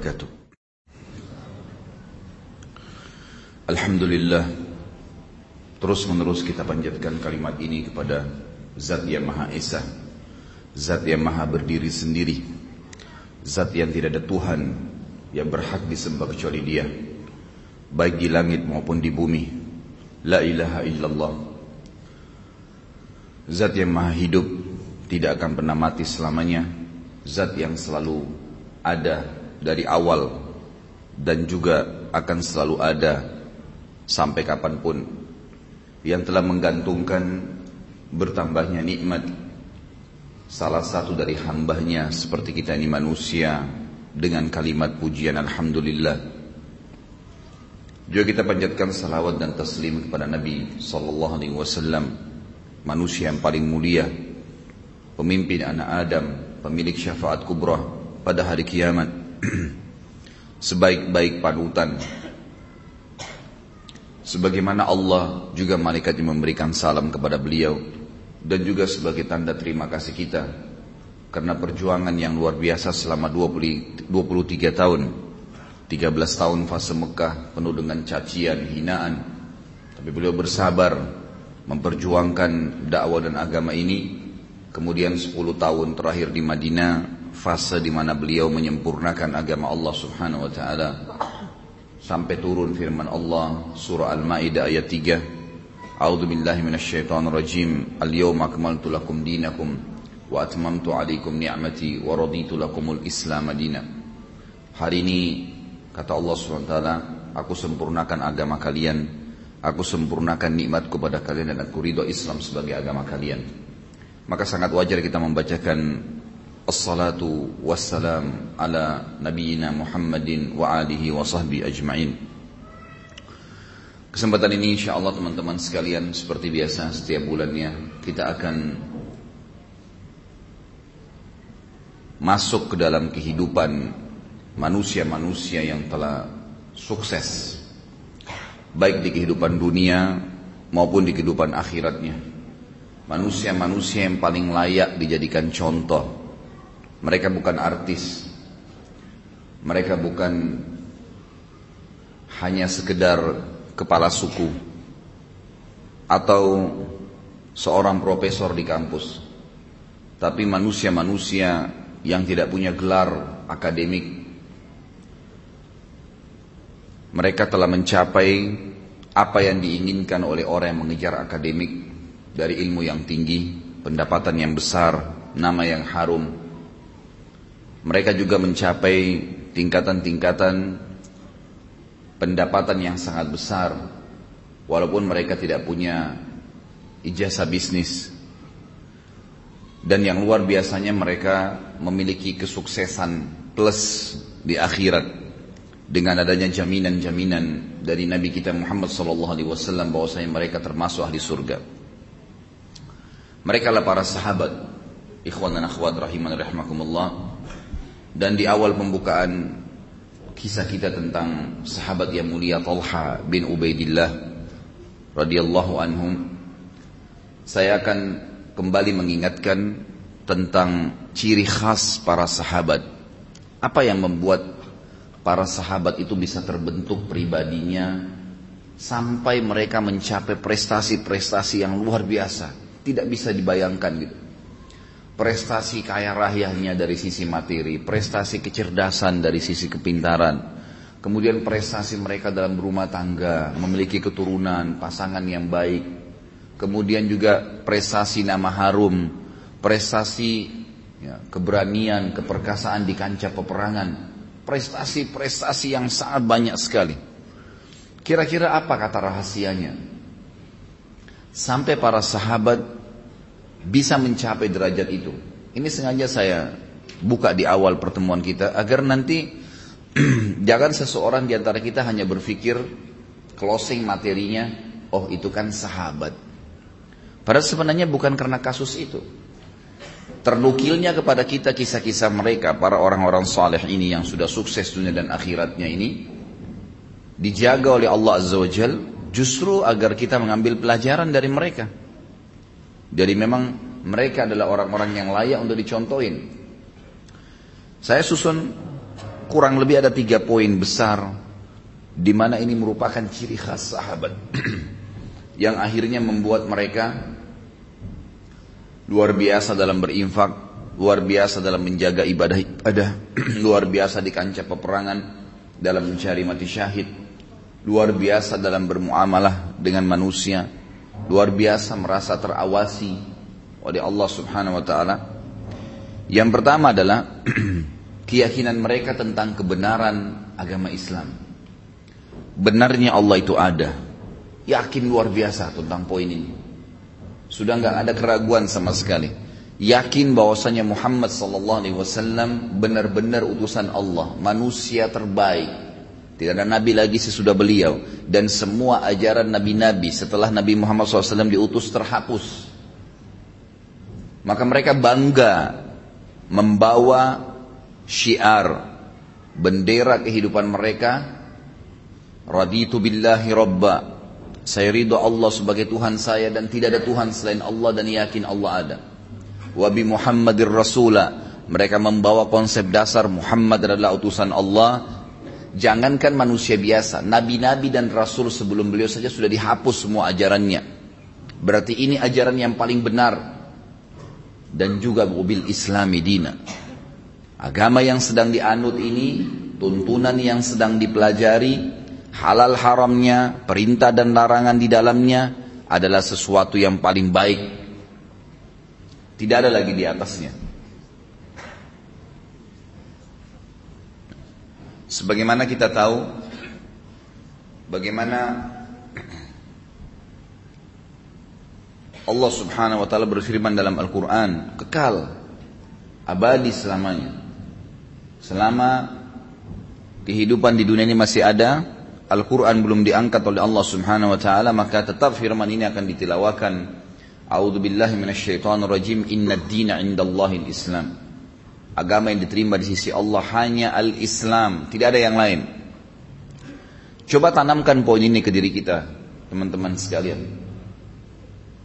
wabarakatuh. Alhamdulillah Terus menerus kita panjatkan kalimat ini kepada Zat yang Maha Esa Zat yang Maha berdiri sendiri Zat yang tidak ada Tuhan Yang berhak disembah kecuali dia Baik di langit maupun di bumi. La ilaha illallah. Zat yang maha hidup Tidak akan pernah mati selamanya. Zat yang selalu ada dari awal Dan juga akan selalu ada Sampai kapan pun Yang telah menggantungkan Bertambahnya nikmat Salah satu dari hambahnya Seperti kita ini manusia Dengan kalimat pujian Alhamdulillah juga kita panjatkan salawat dan taslim kepada Nabi sallallahu alaihi wasallam, manusia yang paling mulia, pemimpin anak Adam, pemilik syafaat kubra pada hari kiamat. Sebaik-baik panutan. Sebagaimana Allah juga malaikat yang memberikan salam kepada beliau dan juga sebagai tanda terima kasih kita karena perjuangan yang luar biasa selama 20, 23 tahun 13 tahun fase Mekah penuh dengan cacian, hinaan. Tapi beliau bersabar memperjuangkan dakwah dan agama ini. Kemudian 10 tahun terakhir di Madinah, fase di mana beliau menyempurnakan agama Allah Subhanahu wa taala. Sampai turun firman Allah surah Al-Maidah ayat 3. A'udzu billahi minasyaitonir rajim. Al-yawma akmaltu lakum dinakum wa atmamtu 'alaikum ni'mati wa raditu lakumul Islam madina. Hari ini Kata Allah SWT, aku sempurnakan agama kalian, aku sempurnakan nikmatku pada kalian dan aku ridho Islam sebagai agama kalian. Maka sangat wajar kita membacakan Assalatu wassalam ala nabiyina Muhammadin wa alihi wa sahbihi ajma'in. Kesempatan ini insya Allah teman-teman sekalian seperti biasa setiap bulannya kita akan masuk ke dalam kehidupan manusia-manusia yang telah sukses. Baik di kehidupan dunia maupun di kehidupan akhiratnya. Manusia-manusia yang paling layak dijadikan contoh mereka bukan artis mereka bukan hanya sekedar kepala suku atau seorang profesor di kampus tapi manusia-manusia yang tidak punya gelar akademik mereka telah mencapai apa yang diinginkan oleh orang yang mengejar akademik dari ilmu yang tinggi, pendapatan yang besar, nama yang harum. Mereka juga mencapai tingkatan-tingkatan pendapatan yang sangat besar walaupun mereka tidak punya ijazah bisnis. Dan yang luar biasanya mereka memiliki kesuksesan plus di akhirat dengan adanya jaminan-jaminan dari Nabi kita Muhammad sallallahu alaihi wasallam mereka termasuk ahli surga. Mereka lah para sahabat, ikhwan dan akhwat rahiman rahimakumullah. Dan di awal pembukaan kisah kita tentang sahabat yang mulia Talha bin Ubaidillah radhiyallahu anhum, saya akan kembali mengingatkan tentang ciri khas para sahabat. Apa yang membuat para sahabat itu bisa terbentuk pribadinya sampai mereka mencapai prestasi-prestasi yang luar biasa, tidak bisa dibayangkan gitu. Prestasi kaya rayanya dari sisi materi, prestasi kecerdasan dari sisi kepintaran, kemudian prestasi mereka dalam berumah tangga, memiliki keturunan, pasangan yang baik, kemudian juga prestasi nama harum, prestasi ya, keberanian, keperkasaan di kancah peperangan, prestasi-prestasi yang sangat banyak sekali. Kira-kira apa kata rahasianya? Sampai para sahabat bisa mencapai derajat itu. Ini sengaja saya buka di awal pertemuan kita agar nanti jangan seseorang di antara kita hanya berpikir closing materinya, oh itu kan sahabat. Padahal sebenarnya bukan karena kasus itu. Ternukilnya kepada kita kisah-kisah mereka para orang-orang saleh ini yang sudah sukses dunia dan akhiratnya ini dijaga oleh Allah Azza wa Jal justru agar kita mengambil pelajaran dari mereka. Jadi memang mereka adalah orang-orang yang layak untuk dicontohin. Saya susun kurang lebih ada tiga poin besar di mana ini merupakan ciri khas sahabat yang akhirnya membuat mereka luar biasa dalam berinfak, luar biasa dalam menjaga ibadah-ibadah, luar biasa di kancah peperangan dalam mencari mati syahid, luar biasa dalam bermuamalah dengan manusia, luar biasa merasa terawasi oleh Allah Subhanahu wa taala. Yang pertama adalah keyakinan mereka tentang kebenaran agama Islam. Benarnya Allah itu ada. Yakin luar biasa tentang poin ini. Sudah nggak ada keraguan sama sekali. Yakin bahwasanya Muhammad sallallahu alaihi wasallam benar-benar utusan Allah, manusia terbaik. Tidak ada nabi lagi sesudah beliau. Dan semua ajaran nabi-nabi setelah Nabi Muhammad SAW diutus terhapus. Maka mereka bangga membawa syiar bendera kehidupan mereka. Raditu billahi rabba. Saya ridho Allah sebagai Tuhan saya dan tidak ada Tuhan selain Allah dan yakin Allah ada. Wa bi Muhammadir rasula. Mereka membawa konsep dasar Muhammad adalah utusan Allah jangankan manusia biasa nabi-nabi dan rasul sebelum beliau saja sudah dihapus semua ajarannya berarti ini ajaran yang paling benar dan juga mobil islami dina Agama yang sedang dianut ini, tuntunan yang sedang dipelajari, halal haramnya, perintah dan larangan di dalamnya adalah sesuatu yang paling baik. Tidak ada lagi di atasnya. Sebagaimana kita tahu, bagaimana Allah subhanahu wa ta'ala berfirman dalam Al-Quran, kekal, abadi selamanya. Selama kehidupan di dunia ini masih ada, Al-Quran belum diangkat oleh Allah subhanahu wa ta'ala, maka tetap firman ini akan ditilawakan. A'udhu billahi minasyaitan rajim, inna dina indallahi islam Agama yang diterima di sisi Allah hanya al-Islam, tidak ada yang lain. Coba tanamkan poin ini ke diri kita, teman-teman sekalian.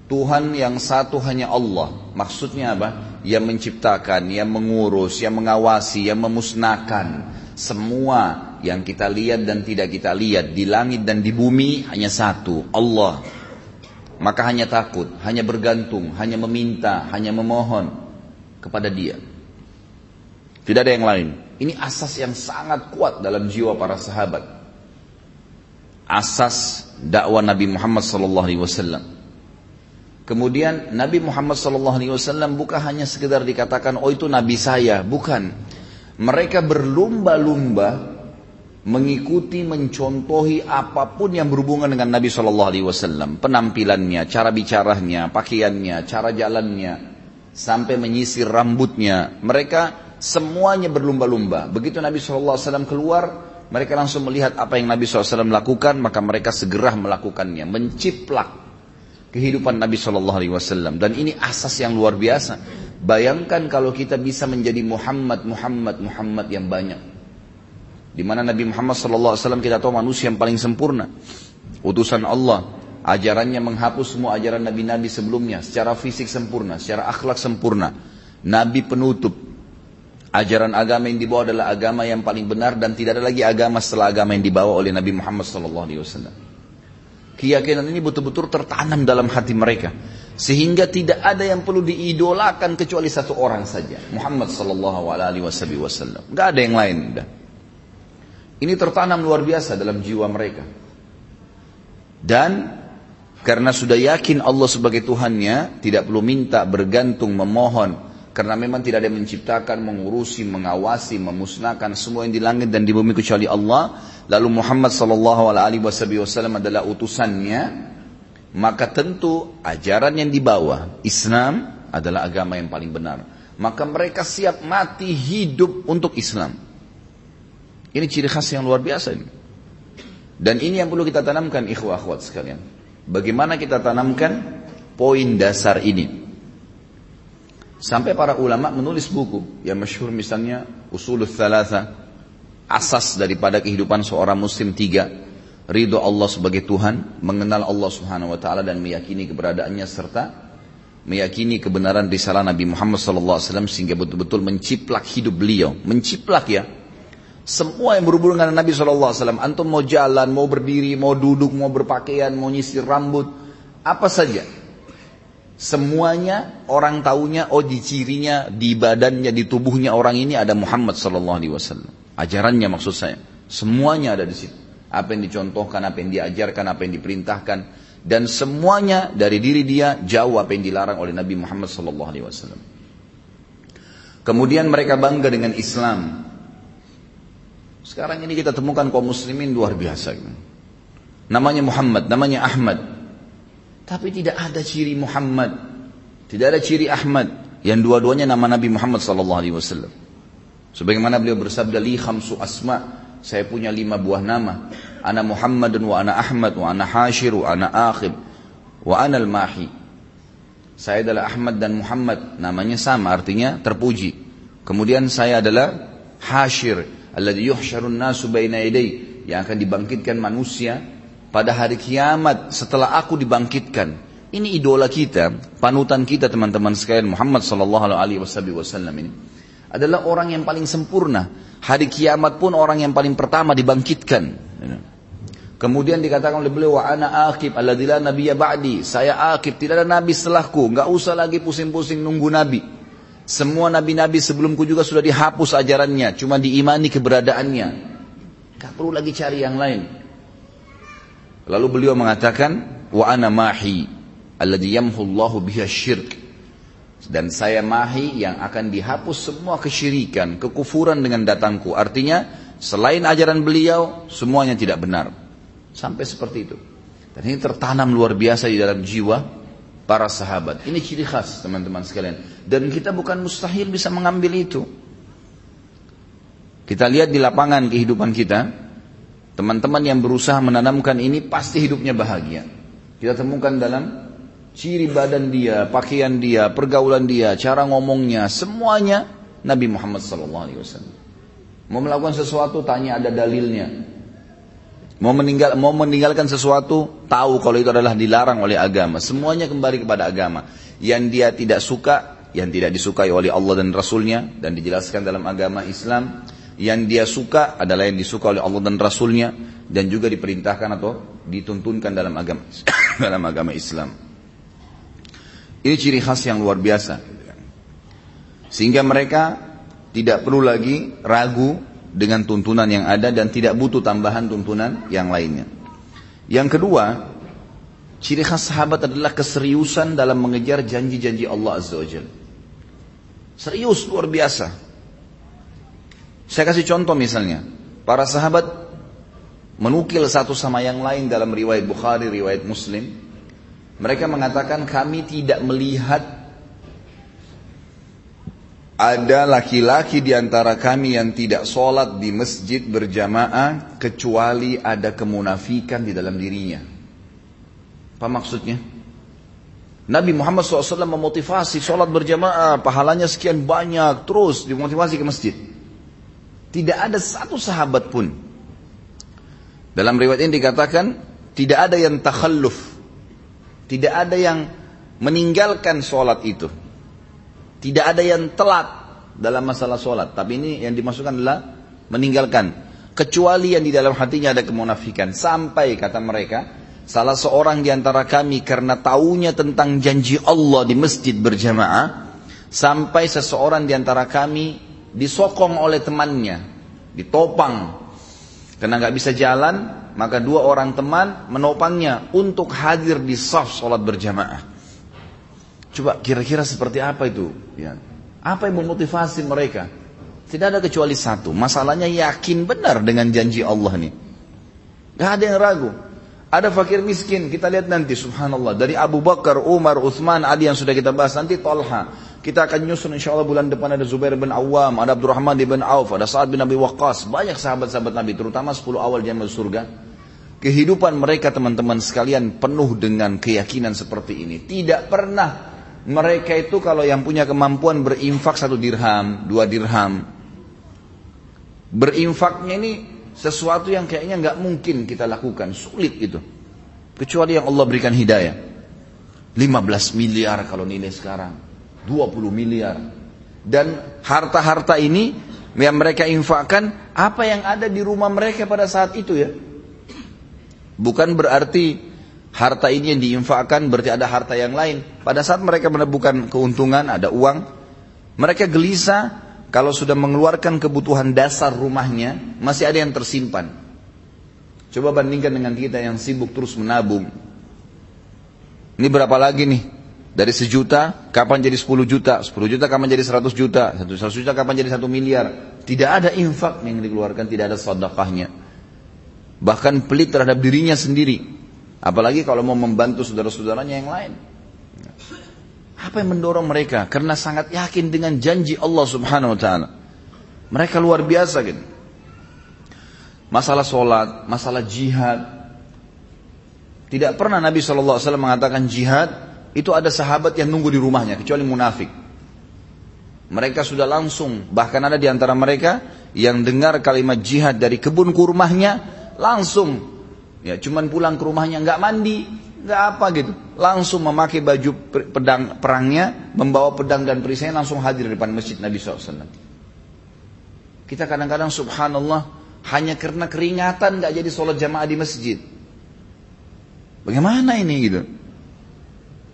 Tuhan yang satu hanya Allah. Maksudnya apa? Yang menciptakan, yang mengurus, yang mengawasi, yang memusnahkan. Semua yang kita lihat dan tidak kita lihat di langit dan di bumi hanya satu, Allah. Maka hanya takut, hanya bergantung, hanya meminta, hanya memohon kepada Dia. Tidak ada yang lain. Ini asas yang sangat kuat dalam jiwa para sahabat. Asas dakwah Nabi Muhammad wasallam. Kemudian Nabi Muhammad SAW bukan hanya sekedar dikatakan, oh itu Nabi saya. Bukan. Mereka berlumba-lumba mengikuti, mencontohi apa pun yang berhubungan dengan Nabi SAW. Penampilannya, cara bicaranya, pakaiannya, cara jalannya, sampai menyisir rambutnya. Mereka semuanya berlumba-lumba. Begitu Nabi SAW keluar, mereka langsung melihat apa yang Nabi SAW lakukan, maka mereka segera melakukannya. Menciplak kehidupan Nabi Wasallam dan ini asas yang luar biasa. Bayangkan kalau kita bisa menjadi Muhammad, Muhammad, Muhammad yang banyak. Di mana Nabi Muhammad Wasallam kita tahu manusia yang paling sempurna, utusan Allah, ajarannya menghapus semua ajaran nabi-nabi sebelumnya, secara fisik sempurna, secara akhlak sempurna, nabi penutup. Ajaran agama yang dibawa adalah agama yang paling benar dan tidak ada lagi agama setelah agama yang dibawa oleh Nabi Muhammad Wasallam. Keyakinan ini betul-betul tertanam dalam hati mereka. Sehingga tidak ada yang perlu diidolakan kecuali satu orang saja. Muhammad wasallam. Gak ada yang lain. Ini tertanam luar biasa dalam jiwa mereka. Dan karena sudah yakin Allah sebagai Tuhannya, tidak perlu minta, bergantung, memohon. Karena memang tidak ada yang menciptakan, mengurusi, mengawasi, memusnahkan semua yang di langit dan di bumi kecuali Allah lalu Muhammad sallallahu alaihi wasallam adalah utusannya, maka tentu ajaran yang dibawa Islam adalah agama yang paling benar. Maka mereka siap mati hidup untuk Islam. Ini ciri khas yang luar biasa ini. Dan ini yang perlu kita tanamkan ikhwah akhwat sekalian. Bagaimana kita tanamkan poin dasar ini? Sampai para ulama menulis buku yang masyhur misalnya Usulul Thalatha asas daripada kehidupan seorang muslim tiga ridho Allah sebagai Tuhan mengenal Allah subhanahu wa ta'ala dan meyakini keberadaannya serta meyakini kebenaran risalah Nabi Muhammad SAW sehingga betul-betul menciplak hidup beliau menciplak ya Semua yang berhubungan dengan Nabi SAW. Antum mau jalan, mau berdiri, mau duduk, mau berpakaian, mau nyisir rambut. Apa saja. Semuanya orang taunya, oh di cirinya, di badannya, di tubuhnya orang ini ada Muhammad SAW. Ajarannya maksud saya. Semuanya ada di situ. Apa yang dicontohkan, apa yang diajarkan, apa yang diperintahkan. Dan semuanya dari diri dia jauh apa yang dilarang oleh Nabi Muhammad SAW. Kemudian mereka bangga dengan Islam. Sekarang ini kita temukan kaum muslimin luar biasa. Namanya Muhammad, namanya Ahmad. Tapi tidak ada ciri Muhammad. Tidak ada ciri Ahmad. Yang dua-duanya nama Nabi Muhammad SAW. Sebagaimana beliau bersabda, Li khamsu asma' saya punya lima buah nama. Ana Muhammad wa ana Ahmad wa ana Hashir wa ana Akhib wa ana al-Mahi. Saya adalah Ahmad dan Muhammad, namanya sama artinya terpuji. Kemudian saya adalah Hashir, alladhi yuhsyarun nasu baina yaday, yang akan dibangkitkan manusia pada hari kiamat setelah aku dibangkitkan. Ini idola kita, panutan kita teman-teman sekalian Muhammad sallallahu alaihi wasallam ini adalah orang yang paling sempurna. Hari kiamat pun orang yang paling pertama dibangkitkan. Kemudian dikatakan oleh beliau ana akib alladzila nabiyya ba'di. Saya akib, tidak ada nabi setelahku. Enggak usah lagi pusing-pusing nunggu nabi. Semua nabi-nabi sebelumku juga sudah dihapus ajarannya, cuma diimani keberadaannya. Enggak perlu lagi cari yang lain. Lalu beliau mengatakan wa ana mahi alladzi yamhu Allahu biha syirk. Dan saya mahi yang akan dihapus semua kesyirikan, kekufuran dengan datangku. Artinya selain ajaran beliau semuanya tidak benar. Sampai seperti itu. Dan ini tertanam luar biasa di dalam jiwa para sahabat. Ini ciri khas teman-teman sekalian. Dan kita bukan mustahil bisa mengambil itu. Kita lihat di lapangan kehidupan kita, teman-teman yang berusaha menanamkan ini pasti hidupnya bahagia. Kita temukan dalam ciri badan dia, pakaian dia, pergaulan dia, cara ngomongnya, semuanya Nabi Muhammad SAW. Mau melakukan sesuatu, tanya ada dalilnya. Mau meninggal, mau meninggalkan sesuatu, tahu kalau itu adalah dilarang oleh agama. Semuanya kembali kepada agama. Yang dia tidak suka, yang tidak disukai oleh Allah dan Rasulnya, dan dijelaskan dalam agama Islam. Yang dia suka adalah yang disuka oleh Allah dan Rasulnya, dan juga diperintahkan atau dituntunkan dalam agama dalam agama Islam. Ini ciri khas yang luar biasa. Sehingga mereka tidak perlu lagi ragu dengan tuntunan yang ada dan tidak butuh tambahan tuntunan yang lainnya. Yang kedua, ciri khas sahabat adalah keseriusan dalam mengejar janji-janji Allah Azza wa. Serius luar biasa. Saya kasih contoh misalnya, para sahabat menukil satu sama yang lain dalam riwayat Bukhari, riwayat Muslim. Mereka mengatakan kami tidak melihat ada laki-laki di antara kami yang tidak sholat di masjid berjamaah kecuali ada kemunafikan di dalam dirinya. Apa maksudnya? Nabi Muhammad SAW memotivasi sholat berjamaah, pahalanya sekian banyak, terus dimotivasi ke masjid. Tidak ada satu sahabat pun. Dalam riwayat ini dikatakan, tidak ada yang takhalluf. Tidak ada yang meninggalkan sholat itu. Tidak ada yang telat dalam masalah sholat. Tapi ini yang dimasukkan adalah meninggalkan. Kecuali yang di dalam hatinya ada kemunafikan. Sampai kata mereka, salah seorang di antara kami karena taunya tentang janji Allah di masjid berjamaah, sampai seseorang di antara kami disokong oleh temannya, ditopang. Karena nggak bisa jalan, maka dua orang teman menopangnya untuk hadir di saf sholat berjamaah. Coba kira-kira seperti apa itu? Ya. Apa yang memotivasi mereka? Tidak ada kecuali satu. Masalahnya yakin benar dengan janji Allah nih. Gak ada yang ragu. Ada fakir miskin, kita lihat nanti subhanallah. Dari Abu Bakar, Umar, Uthman, Ali yang sudah kita bahas. Nanti Tolha. Kita akan nyusun insya Allah bulan depan ada Zubair bin Awam, ada Abdurrahman bin Auf, ada Sa'ad bin Abi Waqqas. Banyak sahabat-sahabat Nabi, terutama 10 awal jamaah surga. Kehidupan mereka teman-teman sekalian penuh dengan keyakinan seperti ini. Tidak pernah mereka itu kalau yang punya kemampuan berinfak satu dirham, dua dirham. Berinfaknya ini sesuatu yang kayaknya nggak mungkin kita lakukan, sulit itu. Kecuali yang Allah berikan hidayah. 15 miliar kalau nilai sekarang, 20 miliar. Dan harta-harta ini yang mereka infakkan apa yang ada di rumah mereka pada saat itu ya. Bukan berarti harta ini yang diinfakkan berarti ada harta yang lain. Pada saat mereka menemukan keuntungan, ada uang, mereka gelisah kalau sudah mengeluarkan kebutuhan dasar rumahnya, masih ada yang tersimpan. Coba bandingkan dengan kita yang sibuk terus menabung. Ini berapa lagi nih? Dari sejuta, kapan jadi 10 juta? 10 juta kapan jadi 100 juta? 100 juta kapan jadi 1 miliar? Tidak ada infak yang dikeluarkan, tidak ada sedekahnya. Bahkan pelit terhadap dirinya sendiri. Apalagi kalau mau membantu saudara-saudaranya yang lain. Apa yang mendorong mereka? Karena sangat yakin dengan janji Allah subhanahu wa ta'ala. Mereka luar biasa gitu. Masalah sholat, masalah jihad. Tidak pernah Nabi SAW mengatakan jihad itu ada sahabat yang nunggu di rumahnya kecuali munafik. Mereka sudah langsung, bahkan ada di antara mereka yang dengar kalimat jihad dari kebun kurmahnya langsung. Ya cuman pulang ke rumahnya nggak mandi nggak apa gitu. Langsung memakai baju pedang perangnya membawa pedang dan perisainya langsung hadir di depan masjid Nabi SAW kita kadang-kadang subhanallah hanya karena keringatan nggak jadi sholat jamaah di masjid. Bagaimana ini gitu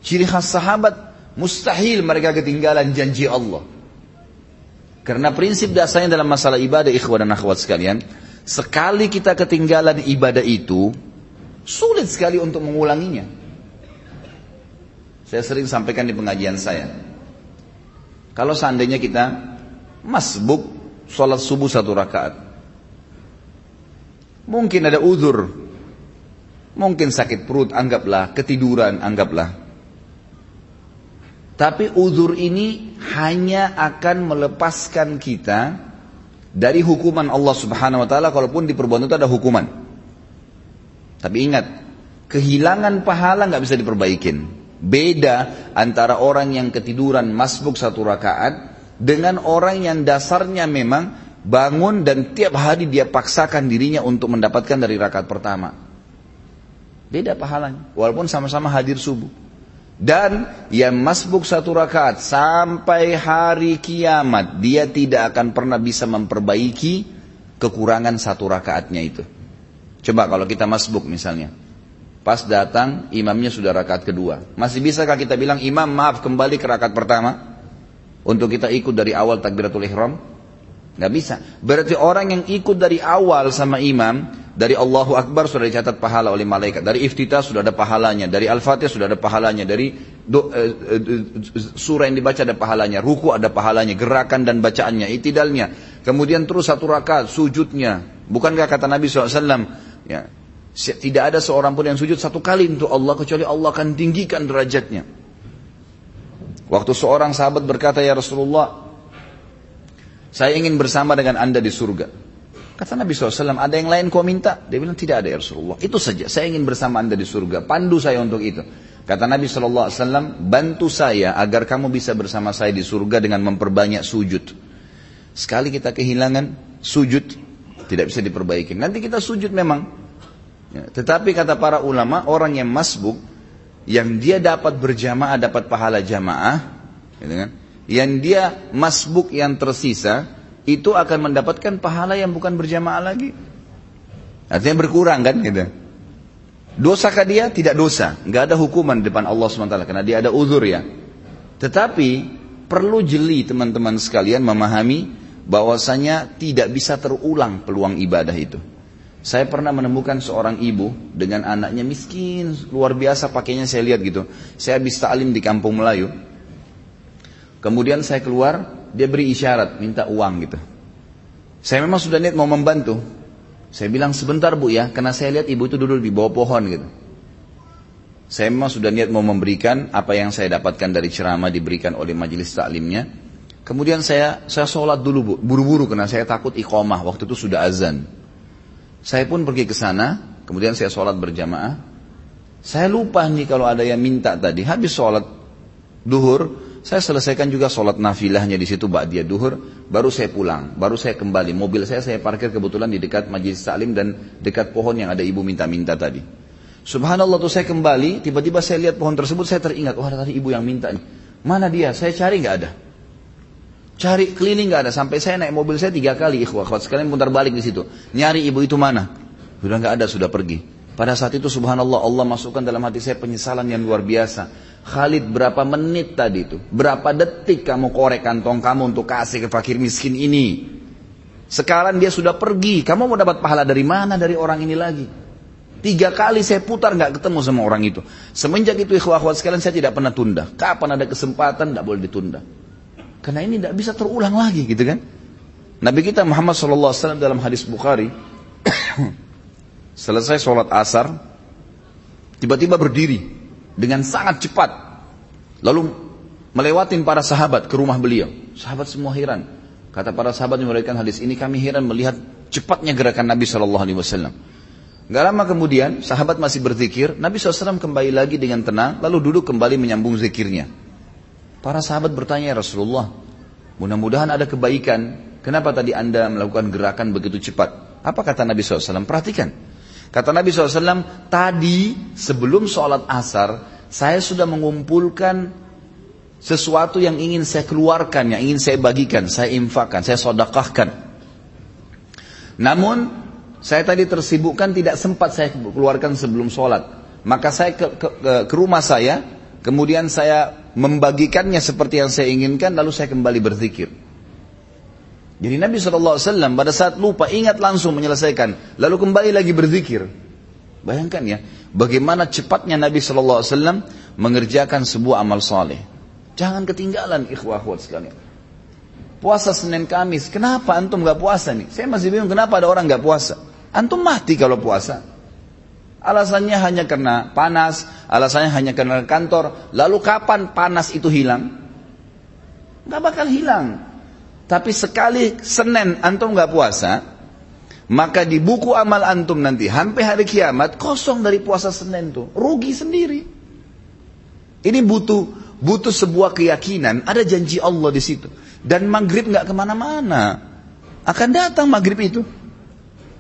Ciri khas sahabat mustahil mereka ketinggalan janji Allah. Karena prinsip dasarnya dalam masalah ibadah ikhwan dan akhwat sekalian, sekali kita ketinggalan ibadah itu, sulit sekali untuk mengulanginya. Saya sering sampaikan di pengajian saya. Kalau seandainya kita masbuk sholat subuh satu rakaat. Mungkin ada uzur. Mungkin sakit perut, anggaplah. Ketiduran, anggaplah. Tapi uzur ini hanya akan melepaskan kita dari hukuman Allah Subhanahu wa taala kalaupun di perbuatan itu ada hukuman. Tapi ingat, kehilangan pahala nggak bisa diperbaikin. Beda antara orang yang ketiduran masbuk satu rakaat dengan orang yang dasarnya memang bangun dan tiap hari dia paksakan dirinya untuk mendapatkan dari rakaat pertama. Beda pahalanya, walaupun sama-sama hadir subuh. Dan yang masbuk satu rakaat sampai hari kiamat dia tidak akan pernah bisa memperbaiki kekurangan satu rakaatnya itu. Coba kalau kita masbuk misalnya. Pas datang imamnya sudah rakaat kedua. Masih bisakah kita bilang imam maaf kembali ke rakaat pertama? Untuk kita ikut dari awal takbiratul ihram? Gak bisa. Berarti orang yang ikut dari awal sama imam dari Allahu Akbar sudah dicatat pahala oleh malaikat. Dari iftitah sudah ada pahalanya. Dari Al-Fatihah sudah ada pahalanya. Dari do, eh, eh, surah yang dibaca ada pahalanya. Ruku ada pahalanya. Gerakan dan bacaannya. Itidalnya. Kemudian terus satu rakaat sujudnya. Bukankah kata Nabi SAW. Ya, tidak ada seorang pun yang sujud satu kali untuk Allah. Kecuali Allah akan tinggikan derajatnya. Waktu seorang sahabat berkata, Ya Rasulullah. Saya ingin bersama dengan anda di surga. Kata Nabi SAW, ada yang lain kau minta? Dia bilang, tidak ada ya Rasulullah. Itu saja, saya ingin bersama anda di surga. Pandu saya untuk itu. Kata Nabi SAW, bantu saya agar kamu bisa bersama saya di surga dengan memperbanyak sujud. Sekali kita kehilangan sujud, tidak bisa diperbaiki. Nanti kita sujud memang. Ya, tetapi kata para ulama, orang yang masbuk, yang dia dapat berjamaah, dapat pahala jamaah, gitu kan? yang dia masbuk yang tersisa, itu akan mendapatkan pahala yang bukan berjamaah lagi. Artinya berkurang kan gitu. Dosakah dia? Tidak dosa. Nggak ada hukuman di depan Allah SWT karena dia ada uzur ya. Tetapi perlu jeli teman-teman sekalian memahami bahwasanya tidak bisa terulang peluang ibadah itu. Saya pernah menemukan seorang ibu dengan anaknya miskin, luar biasa pakainya saya lihat gitu. Saya habis ta'lim di kampung Melayu. Kemudian saya keluar, dia beri isyarat, minta uang gitu. Saya memang sudah niat mau membantu. Saya bilang sebentar bu ya, karena saya lihat ibu itu duduk di bawah pohon gitu. Saya memang sudah niat mau memberikan apa yang saya dapatkan dari ceramah diberikan oleh majelis taklimnya. Kemudian saya saya sholat dulu bu, buru-buru karena saya takut iqomah waktu itu sudah azan. Saya pun pergi ke sana, kemudian saya sholat berjamaah. Saya lupa nih kalau ada yang minta tadi, habis sholat duhur, saya selesaikan juga sholat nafilahnya di situ dia duhur, baru saya pulang, baru saya kembali. Mobil saya saya parkir kebetulan di dekat majlis salim dan dekat pohon yang ada ibu minta-minta tadi. Subhanallah tuh saya kembali, tiba-tiba saya lihat pohon tersebut, saya teringat, wah tadi ibu yang minta nih. Mana dia? Saya cari nggak ada. Cari keliling nggak ada. Sampai saya naik mobil saya tiga kali ikhwah. Sekalian putar balik di situ. Nyari ibu itu mana? Sudah nggak ada, sudah pergi. Pada saat itu subhanallah Allah masukkan dalam hati saya penyesalan yang luar biasa. Khalid berapa menit tadi itu? Berapa detik kamu korek kantong kamu untuk kasih ke fakir miskin ini? Sekarang dia sudah pergi. Kamu mau dapat pahala dari mana dari orang ini lagi? Tiga kali saya putar nggak ketemu sama orang itu. Semenjak itu ikhwah akhwat sekalian saya tidak pernah tunda. Kapan ada kesempatan tidak boleh ditunda. Karena ini tidak bisa terulang lagi gitu kan. Nabi kita Muhammad SAW dalam hadis Bukhari. selesai sholat asar. Tiba-tiba berdiri. Dengan sangat cepat. Lalu melewatin para sahabat ke rumah beliau. Sahabat semua heran. Kata para sahabat yang memberikan hadis ini kami heran melihat cepatnya gerakan Nabi SAW. Gak lama kemudian, sahabat masih berzikir, Nabi SAW kembali lagi dengan tenang, lalu duduk kembali menyambung zikirnya. Para sahabat bertanya, ya Rasulullah, mudah-mudahan ada kebaikan, kenapa tadi anda melakukan gerakan begitu cepat? Apa kata Nabi SAW? Perhatikan. Kata Nabi SAW, tadi sebelum sholat asar, saya sudah mengumpulkan sesuatu yang ingin saya keluarkan, yang ingin saya bagikan, saya infakkan, saya sodakahkan. Namun saya tadi tersibukkan tidak sempat saya keluarkan sebelum sholat. Maka saya ke, ke, ke rumah saya, kemudian saya membagikannya seperti yang saya inginkan, lalu saya kembali berzikir. Jadi Nabi SAW pada saat lupa ingat langsung menyelesaikan, lalu kembali lagi berzikir. Bayangkan ya, bagaimana cepatnya Nabi SAW mengerjakan sebuah amal soleh. Jangan ketinggalan ikhwah sekalian. Puasa Senin Kamis, kenapa antum gak puasa nih? Saya masih bingung kenapa ada orang gak puasa. Antum mati kalau puasa. Alasannya hanya karena panas, alasannya hanya karena kantor. Lalu kapan panas itu hilang? Gak bakal hilang. Tapi sekali Senin antum gak puasa, maka di buku amal antum nanti sampai hari kiamat kosong dari puasa Senin tuh, rugi sendiri. Ini butuh butuh sebuah keyakinan, ada janji Allah di situ. Dan maghrib nggak ke mana-mana, akan datang maghrib itu.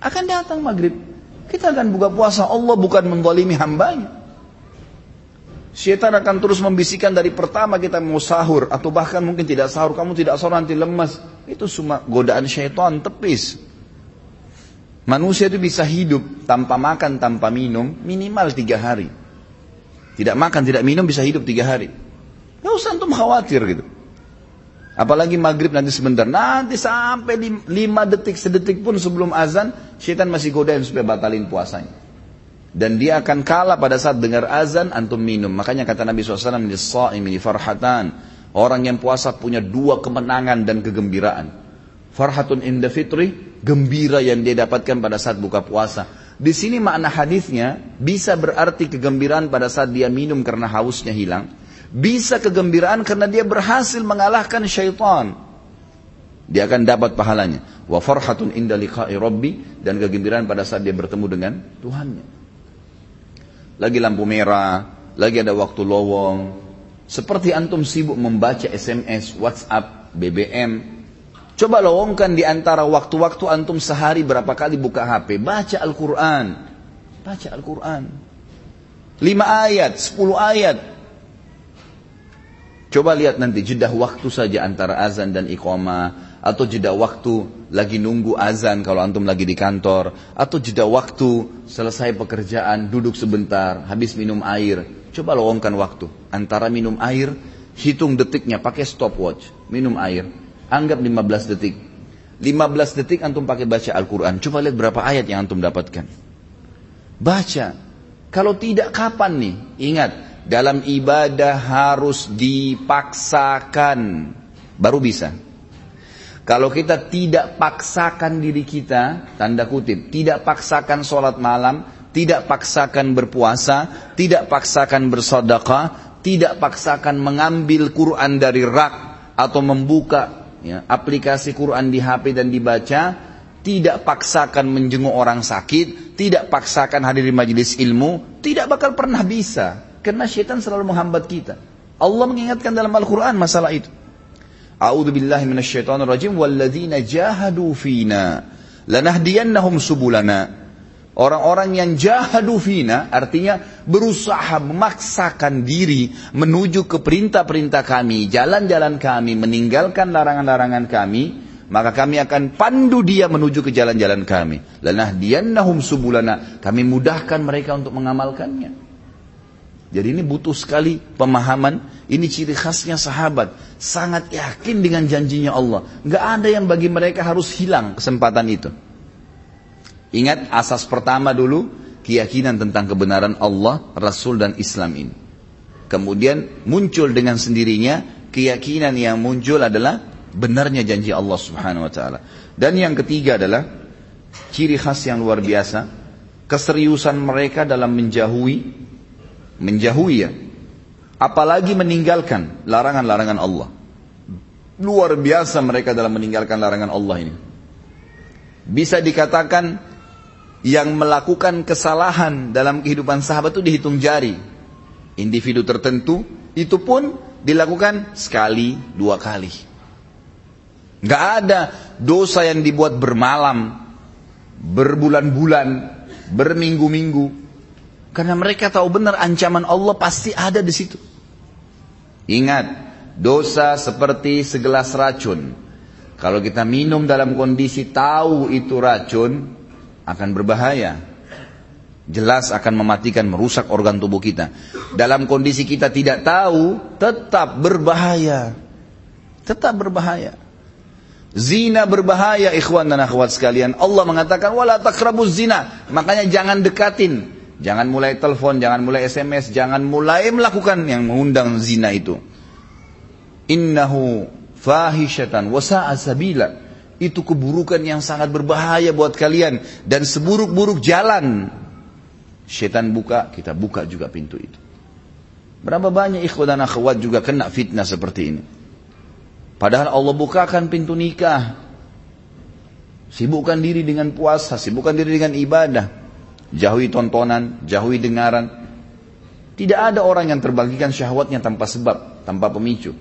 Akan datang maghrib. Kita akan buka puasa. Allah bukan mendolimi hambanya. Syaitan akan terus membisikkan dari pertama kita mau sahur. Atau bahkan mungkin tidak sahur. Kamu tidak sahur nanti lemas. Itu cuma godaan syaitan tepis. Manusia itu bisa hidup tanpa makan, tanpa minum. Minimal tiga hari. Tidak makan, tidak minum bisa hidup tiga hari. Gak usah antum khawatir gitu. Apalagi maghrib nanti sebentar. Nanti sampai lima detik, sedetik pun sebelum azan, syaitan masih godain supaya batalin puasanya. Dan dia akan kalah pada saat dengar azan, antum minum. Makanya kata Nabi SAW, ini farhatan. Orang yang puasa punya dua kemenangan dan kegembiraan. Farhatun inda fitri, gembira yang dia dapatkan pada saat buka puasa. Di sini makna hadisnya bisa berarti kegembiraan pada saat dia minum karena hausnya hilang bisa kegembiraan karena dia berhasil mengalahkan syaitan. Dia akan dapat pahalanya. Wa farhatun inda liqa'i rabbi dan kegembiraan pada saat dia bertemu dengan Tuhannya. Lagi lampu merah, lagi ada waktu lowong. Seperti antum sibuk membaca SMS, WhatsApp, BBM. Coba lowongkan di antara waktu-waktu antum sehari berapa kali buka HP. Baca Al-Quran. Baca Al-Quran. Lima ayat, sepuluh ayat. Coba lihat nanti jeda waktu saja antara azan dan iqamah atau jeda waktu lagi nunggu azan kalau antum lagi di kantor. Atau jeda waktu selesai pekerjaan duduk sebentar habis minum air. Coba lowongkan waktu. Antara minum air hitung detiknya pakai stopwatch. Minum air. Anggap 15 detik. 15 detik antum pakai baca Al-Quran. Coba lihat berapa ayat yang antum dapatkan. Baca. Kalau tidak kapan nih? Ingat dalam ibadah harus dipaksakan. Baru bisa. Kalau kita tidak paksakan diri kita, tanda kutip, tidak paksakan sholat malam, tidak paksakan berpuasa, tidak paksakan bersodakah, tidak paksakan mengambil Quran dari rak atau membuka ya, aplikasi Quran di HP dan dibaca, tidak paksakan menjenguk orang sakit, tidak paksakan hadir di majelis ilmu, tidak bakal pernah bisa. Karena syaitan selalu menghambat kita. Allah mengingatkan dalam Al-Quran masalah itu. A'udhu billahi minasyaitonir rajim walladzina jahadu fina lanahdiyannahum subulana. Orang-orang yang jahadu fina artinya berusaha memaksakan diri menuju ke perintah-perintah kami, jalan-jalan kami, meninggalkan larangan-larangan kami, maka kami akan pandu dia menuju ke jalan-jalan kami. Lanahdiyannahum subulana. Kami mudahkan mereka untuk mengamalkannya. Jadi ini butuh sekali pemahaman. Ini ciri khasnya sahabat. Sangat yakin dengan janjinya Allah. Nggak ada yang bagi mereka harus hilang kesempatan itu. Ingat asas pertama dulu, keyakinan tentang kebenaran Allah, Rasul dan Islam ini. Kemudian muncul dengan sendirinya keyakinan yang muncul adalah benarnya janji Allah Subhanahu wa taala. Dan yang ketiga adalah ciri khas yang luar biasa, keseriusan mereka dalam menjauhi menjauhi ya. Apalagi meninggalkan larangan-larangan Allah. Luar biasa mereka dalam meninggalkan larangan Allah ini. Bisa dikatakan yang melakukan kesalahan dalam kehidupan sahabat itu dihitung jari. Individu tertentu itu pun dilakukan sekali, dua kali. Gak ada dosa yang dibuat bermalam, berbulan-bulan, berminggu-minggu. Karena mereka tahu benar ancaman Allah pasti ada di situ. Ingat, dosa seperti segelas racun. Kalau kita minum dalam kondisi tahu itu racun, akan berbahaya. Jelas akan mematikan, merusak organ tubuh kita. Dalam kondisi kita tidak tahu, tetap berbahaya. Tetap berbahaya. Zina berbahaya ikhwan dan akhwat sekalian. Allah mengatakan wala zina. Makanya jangan dekatin. Jangan mulai telepon, jangan mulai SMS, jangan mulai melakukan yang mengundang zina itu. Innahu fahishatan wa sa'a sabila. Itu keburukan yang sangat berbahaya buat kalian. Dan seburuk-buruk jalan. Setan buka kita buka juga pintu itu. Berapa banyak ikhwan dan akhwat juga kena fitnah seperti ini. Padahal Allah bukakan pintu nikah. Sibukkan diri dengan puasa sibukkan diri dengan ibadah jauhi tontonan jauhi dengaran tidak ada orang yang terbagikan syahwatnya tanpa sebab tanpa pemicu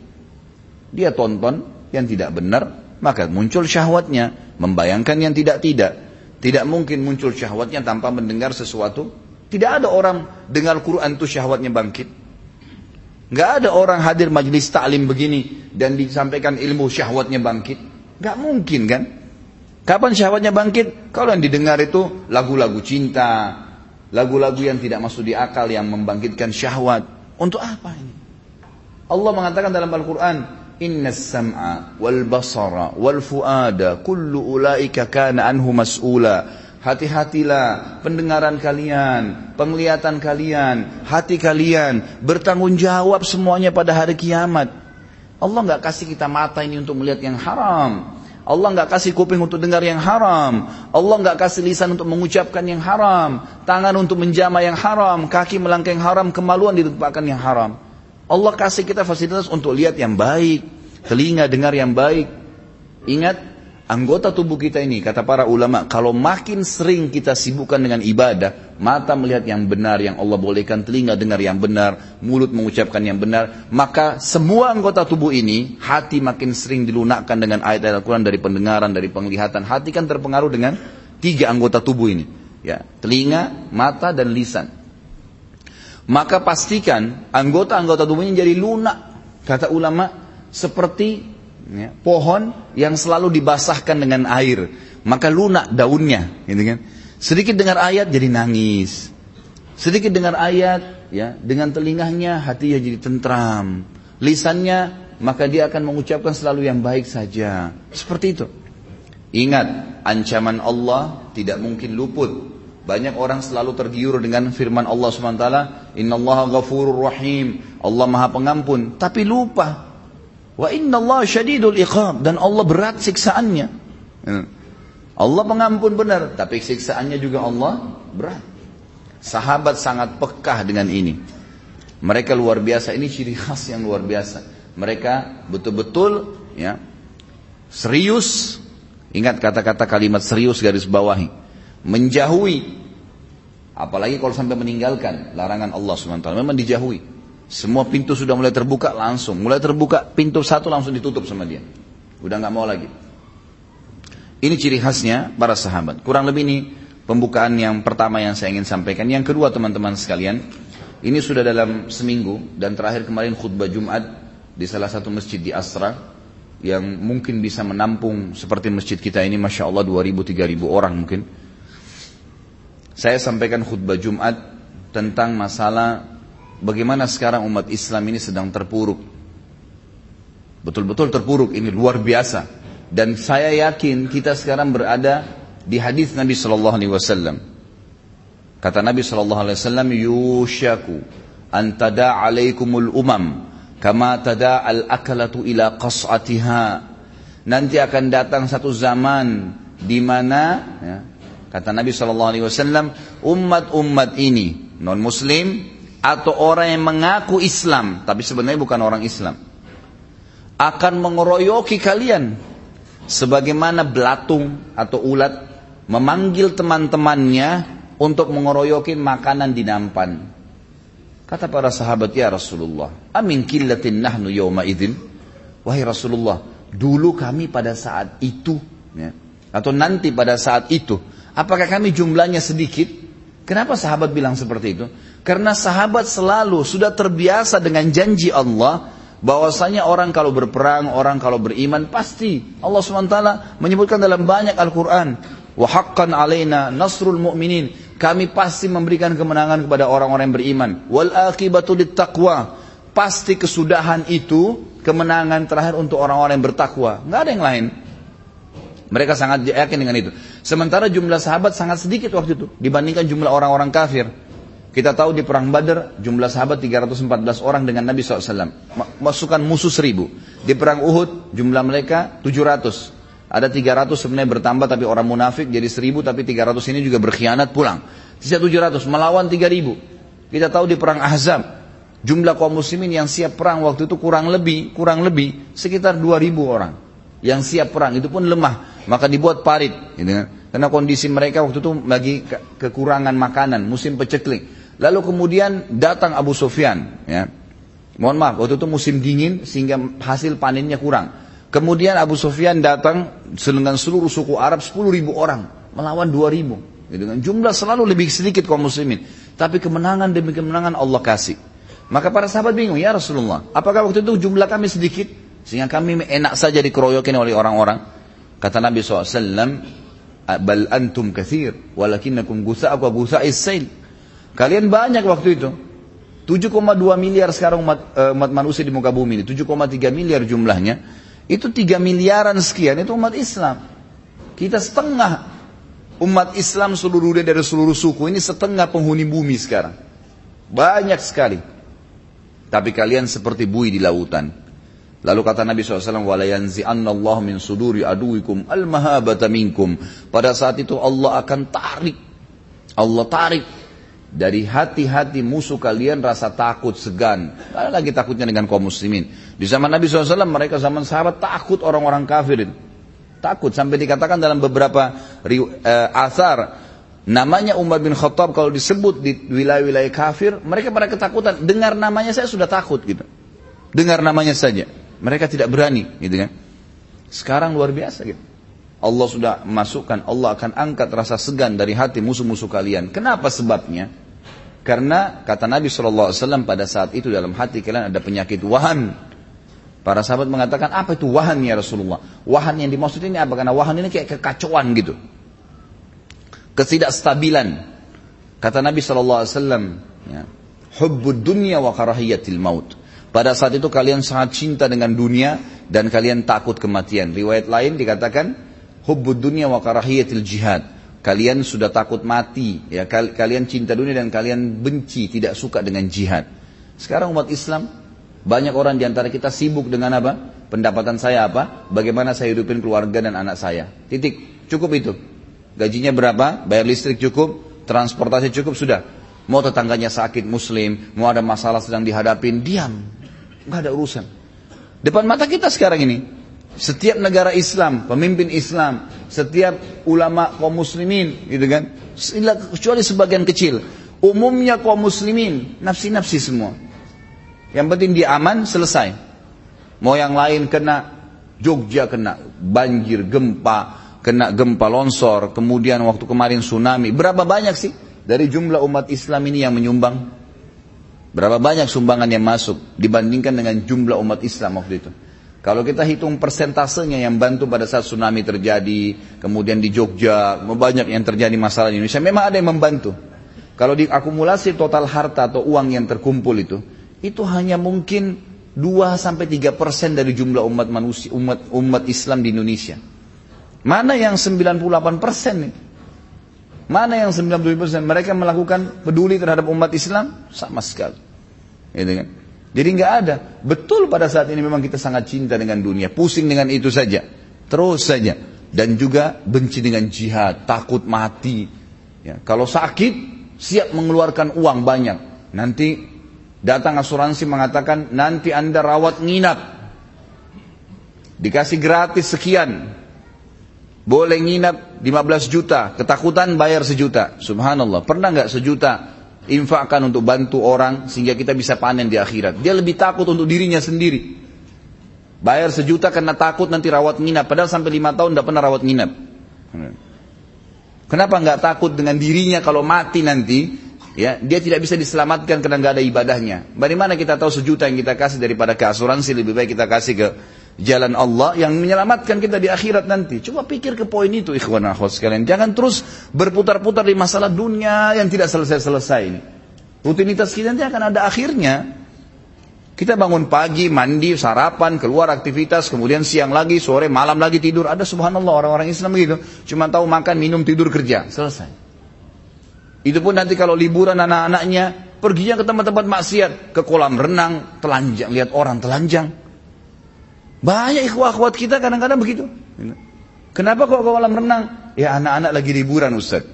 dia tonton yang tidak benar maka muncul syahwatnya, membayangkan yang tidak-tidak. Tidak mungkin muncul syahwatnya tanpa mendengar sesuatu. Tidak ada orang dengar Quran itu syahwatnya bangkit. Gak ada orang hadir majelis taklim begini dan disampaikan ilmu syahwatnya bangkit. Gak mungkin kan? Kapan syahwatnya bangkit? Kalau yang didengar itu lagu-lagu cinta, lagu-lagu yang tidak masuk di akal yang membangkitkan syahwat. Untuk apa ini? Allah mengatakan dalam Al-Quran, Inna sam'a wal basara wal fuada kullu ulaika kana anhu mas'ula. Hati-hatilah pendengaran kalian, penglihatan kalian, hati kalian bertanggung jawab semuanya pada hari kiamat. Allah nggak kasih kita mata ini untuk melihat yang haram. Allah nggak kasih kuping untuk dengar yang haram. Allah nggak kasih lisan untuk mengucapkan yang haram. Tangan untuk menjama yang haram. Kaki melangkah yang haram. Kemaluan ditumpahkan yang haram. Allah kasih kita fasilitas untuk lihat yang baik, telinga dengar yang baik. Ingat, anggota tubuh kita ini, kata para ulama, kalau makin sering kita sibukkan dengan ibadah, mata melihat yang benar, yang Allah bolehkan, telinga dengar yang benar, mulut mengucapkan yang benar, maka semua anggota tubuh ini, hati makin sering dilunakkan dengan ayat-ayat Al-Quran dari pendengaran, dari penglihatan. Hati kan terpengaruh dengan tiga anggota tubuh ini. Ya, telinga, mata, dan lisan maka pastikan anggota-anggota tubuhnya jadi lunak. Kata ulama, seperti ya, pohon yang selalu dibasahkan dengan air. Maka lunak daunnya. Gitu kan. Sedikit dengar ayat jadi nangis. Sedikit dengar ayat, ya dengan telinganya hatinya jadi tentram. Lisannya, maka dia akan mengucapkan selalu yang baik saja. Seperti itu. Ingat, ancaman Allah tidak mungkin luput banyak orang selalu tergiur dengan firman Allah SWT. Inna Allah ghafurur rahim. Allah maha pengampun. Tapi lupa. Wa inna Allah syadidul iqab. Dan Allah berat siksaannya. Ya. Allah pengampun benar. Tapi siksaannya juga Allah berat. Sahabat sangat pekah dengan ini. Mereka luar biasa. Ini ciri khas yang luar biasa. Mereka betul-betul ya serius. Ingat kata-kata kalimat serius garis bawahi. Menjauhi Apalagi kalau sampai meninggalkan larangan Allah SWT. Memang dijauhi. Semua pintu sudah mulai terbuka langsung. Mulai terbuka pintu satu langsung ditutup sama dia. Udah nggak mau lagi. Ini ciri khasnya para sahabat. Kurang lebih ini pembukaan yang pertama yang saya ingin sampaikan. Yang kedua teman-teman sekalian, ini sudah dalam seminggu dan terakhir kemarin khutbah Jumat di salah satu masjid di Asra yang mungkin bisa menampung seperti masjid kita ini Masya Allah 2000-3000 orang mungkin. Saya sampaikan khutbah Jumat tentang masalah bagaimana sekarang umat Islam ini sedang terpuruk. Betul-betul terpuruk ini luar biasa. Dan saya yakin kita sekarang berada di hadis Nabi Shallallahu Alaihi Wasallam. Kata Nabi Shallallahu Alaihi Wasallam, "Yushaku antada alaikumul umam kama tada al akalatu ila qas'atiha." Nanti akan datang satu zaman di mana ya, kata Nabi Shallallahu Alaihi Wasallam, umat-umat ini non Muslim atau orang yang mengaku Islam tapi sebenarnya bukan orang Islam akan mengeroyoki kalian sebagaimana belatung atau ulat memanggil teman-temannya untuk mengeroyokin makanan di nampan. Kata para sahabat, ya Rasulullah, amin killatin nahnu yawma idin. Wahai Rasulullah, dulu kami pada saat itu, ya, atau nanti pada saat itu, apakah kami jumlahnya sedikit? Kenapa sahabat bilang seperti itu? Karena sahabat selalu sudah terbiasa dengan janji Allah, bahwasanya orang kalau berperang, orang kalau beriman pasti Allah SWT menyebutkan dalam banyak Al-Quran wa haqqan alaina nasrul mu'minin kami pasti memberikan kemenangan kepada orang-orang yang beriman. Wal akibatu taqwa. Pasti kesudahan itu kemenangan terakhir untuk orang-orang yang bertakwa. Nggak ada yang lain. Mereka sangat yakin dengan itu. Sementara jumlah sahabat sangat sedikit waktu itu dibandingkan jumlah orang-orang kafir. Kita tahu di perang Badar jumlah sahabat 314 orang dengan Nabi SAW. Masukan musuh seribu. Di perang Uhud jumlah mereka 700. Ada 300 sebenarnya bertambah tapi orang munafik jadi 1000 tapi 300 ini juga berkhianat pulang. Sisa 700 melawan 3000. Kita tahu di perang Ahzab jumlah kaum muslimin yang siap perang waktu itu kurang lebih kurang lebih sekitar 2000 orang. Yang siap perang itu pun lemah, maka dibuat parit gitu kan. Karena kondisi mereka waktu itu lagi kekurangan makanan, musim peceklik. Lalu kemudian datang Abu Sufyan ya. Mohon maaf, waktu itu musim dingin sehingga hasil panennya kurang. Kemudian Abu Sufyan datang dengan seluruh suku Arab 10 ribu orang melawan 2 ribu. Dengan jumlah selalu lebih sedikit kaum muslimin. Tapi kemenangan demi kemenangan Allah kasih. Maka para sahabat bingung, ya Rasulullah, apakah waktu itu jumlah kami sedikit? Sehingga kami enak saja dikeroyokin oleh orang-orang. Kata Nabi SAW, Bal antum kathir, walakinakum gusa'ak gusa'is sail. Kalian banyak waktu itu. 7,2 miliar sekarang umat, uh, umat manusia di muka bumi ini. 7,3 miliar jumlahnya. Itu tiga miliaran sekian itu umat Islam. Kita setengah umat Islam seluruh dari seluruh suku ini setengah penghuni bumi sekarang. Banyak sekali. Tapi kalian seperti bui di lautan. Lalu kata Nabi SAW, وَلَيَنْزِعَنَّ اللَّهُ مِنْ صُدُورِ أَدُوِكُمْ الْمَهَابَةَ مِنْكُمْ Pada saat itu Allah akan tarik. Allah tarik dari hati-hati musuh kalian rasa takut, segan. Ada lagi takutnya dengan kaum muslimin. Di zaman Nabi SAW, mereka zaman sahabat takut orang-orang kafirin. Takut, sampai dikatakan dalam beberapa uh, asar, namanya Umar bin Khattab kalau disebut di wilayah-wilayah kafir, mereka pada ketakutan. Dengar namanya saya sudah takut gitu. Dengar namanya saja. Mereka tidak berani gitu kan. Sekarang luar biasa gitu. Allah sudah masukkan, Allah akan angkat rasa segan dari hati musuh-musuh kalian. Kenapa sebabnya? Karena kata Nabi SAW pada saat itu dalam hati kalian ada penyakit wahan. Para sahabat mengatakan, apa itu wahan ya Rasulullah? Wahan yang dimaksud ini apa? Karena wahan ini kayak kekacauan gitu. Ketidakstabilan. Kata Nabi SAW, ya, Hubbud dunya wa karahiyatil maut. Pada saat itu kalian sangat cinta dengan dunia dan kalian takut kematian. Riwayat lain dikatakan hubbud dunia wa karahiyatil jihad. Kalian sudah takut mati, ya kalian cinta dunia dan kalian benci, tidak suka dengan jihad. Sekarang umat Islam banyak orang di antara kita sibuk dengan apa? Pendapatan saya apa? Bagaimana saya hidupin keluarga dan anak saya. Titik. Cukup itu. Gajinya berapa? Bayar listrik cukup, transportasi cukup sudah. Mau tetangganya sakit muslim, mau ada masalah sedang dihadapin, diam. Nggak ada urusan. Depan mata kita sekarang ini, setiap negara Islam, pemimpin Islam, setiap ulama kaum muslimin, gitu kan? Kecuali sebagian kecil. Umumnya kaum muslimin, nafsi-nafsi semua. Yang penting dia aman, selesai. Mau yang lain kena, Jogja kena, banjir, gempa, kena gempa longsor, kemudian waktu kemarin tsunami. Berapa banyak sih dari jumlah umat Islam ini yang menyumbang? Berapa banyak sumbangan yang masuk dibandingkan dengan jumlah umat Islam waktu itu? Kalau kita hitung persentasenya yang bantu pada saat tsunami terjadi, kemudian di Jogja, banyak yang terjadi masalah di Indonesia, memang ada yang membantu. Kalau diakumulasi total harta atau uang yang terkumpul itu, itu hanya mungkin 2 sampai 3 persen dari jumlah umat manusia, umat umat Islam di Indonesia. Mana yang 98 persen nih? Mana yang 97 persen? Mereka melakukan peduli terhadap umat Islam sama sekali. Gitu kan? Jadi nggak ada. Betul pada saat ini memang kita sangat cinta dengan dunia, pusing dengan itu saja, terus saja, dan juga benci dengan jihad, takut mati. Ya, kalau sakit, siap mengeluarkan uang banyak. Nanti datang asuransi mengatakan nanti anda rawat nginap, dikasih gratis sekian, boleh nginap 15 juta, ketakutan bayar sejuta. Subhanallah, pernah nggak sejuta infakkan untuk bantu orang sehingga kita bisa panen di akhirat. Dia lebih takut untuk dirinya sendiri. Bayar sejuta karena takut nanti rawat nginap. Padahal sampai lima tahun tidak pernah rawat nginap. Kenapa nggak takut dengan dirinya kalau mati nanti? Ya, dia tidak bisa diselamatkan karena nggak ada ibadahnya. Bagaimana kita tahu sejuta yang kita kasih daripada ke asuransi lebih baik kita kasih ke jalan Allah yang menyelamatkan kita di akhirat nanti. Coba pikir ke poin itu ikhwan akhwat sekalian. Jangan terus berputar-putar di masalah dunia yang tidak selesai-selesai ini. Rutinitas kita nanti akan ada akhirnya. Kita bangun pagi, mandi, sarapan, keluar aktivitas, kemudian siang lagi, sore, malam lagi tidur. Ada subhanallah orang-orang Islam begitu. Cuma tahu makan, minum, tidur, kerja. Selesai. Itu pun nanti kalau liburan anak-anaknya, perginya ke tempat-tempat maksiat. Ke kolam renang, telanjang, lihat orang telanjang. Banyak ikhwah-akhwat kita kadang-kadang begitu. Kenapa kok kolam renang? Ya anak-anak lagi liburan Ustaz.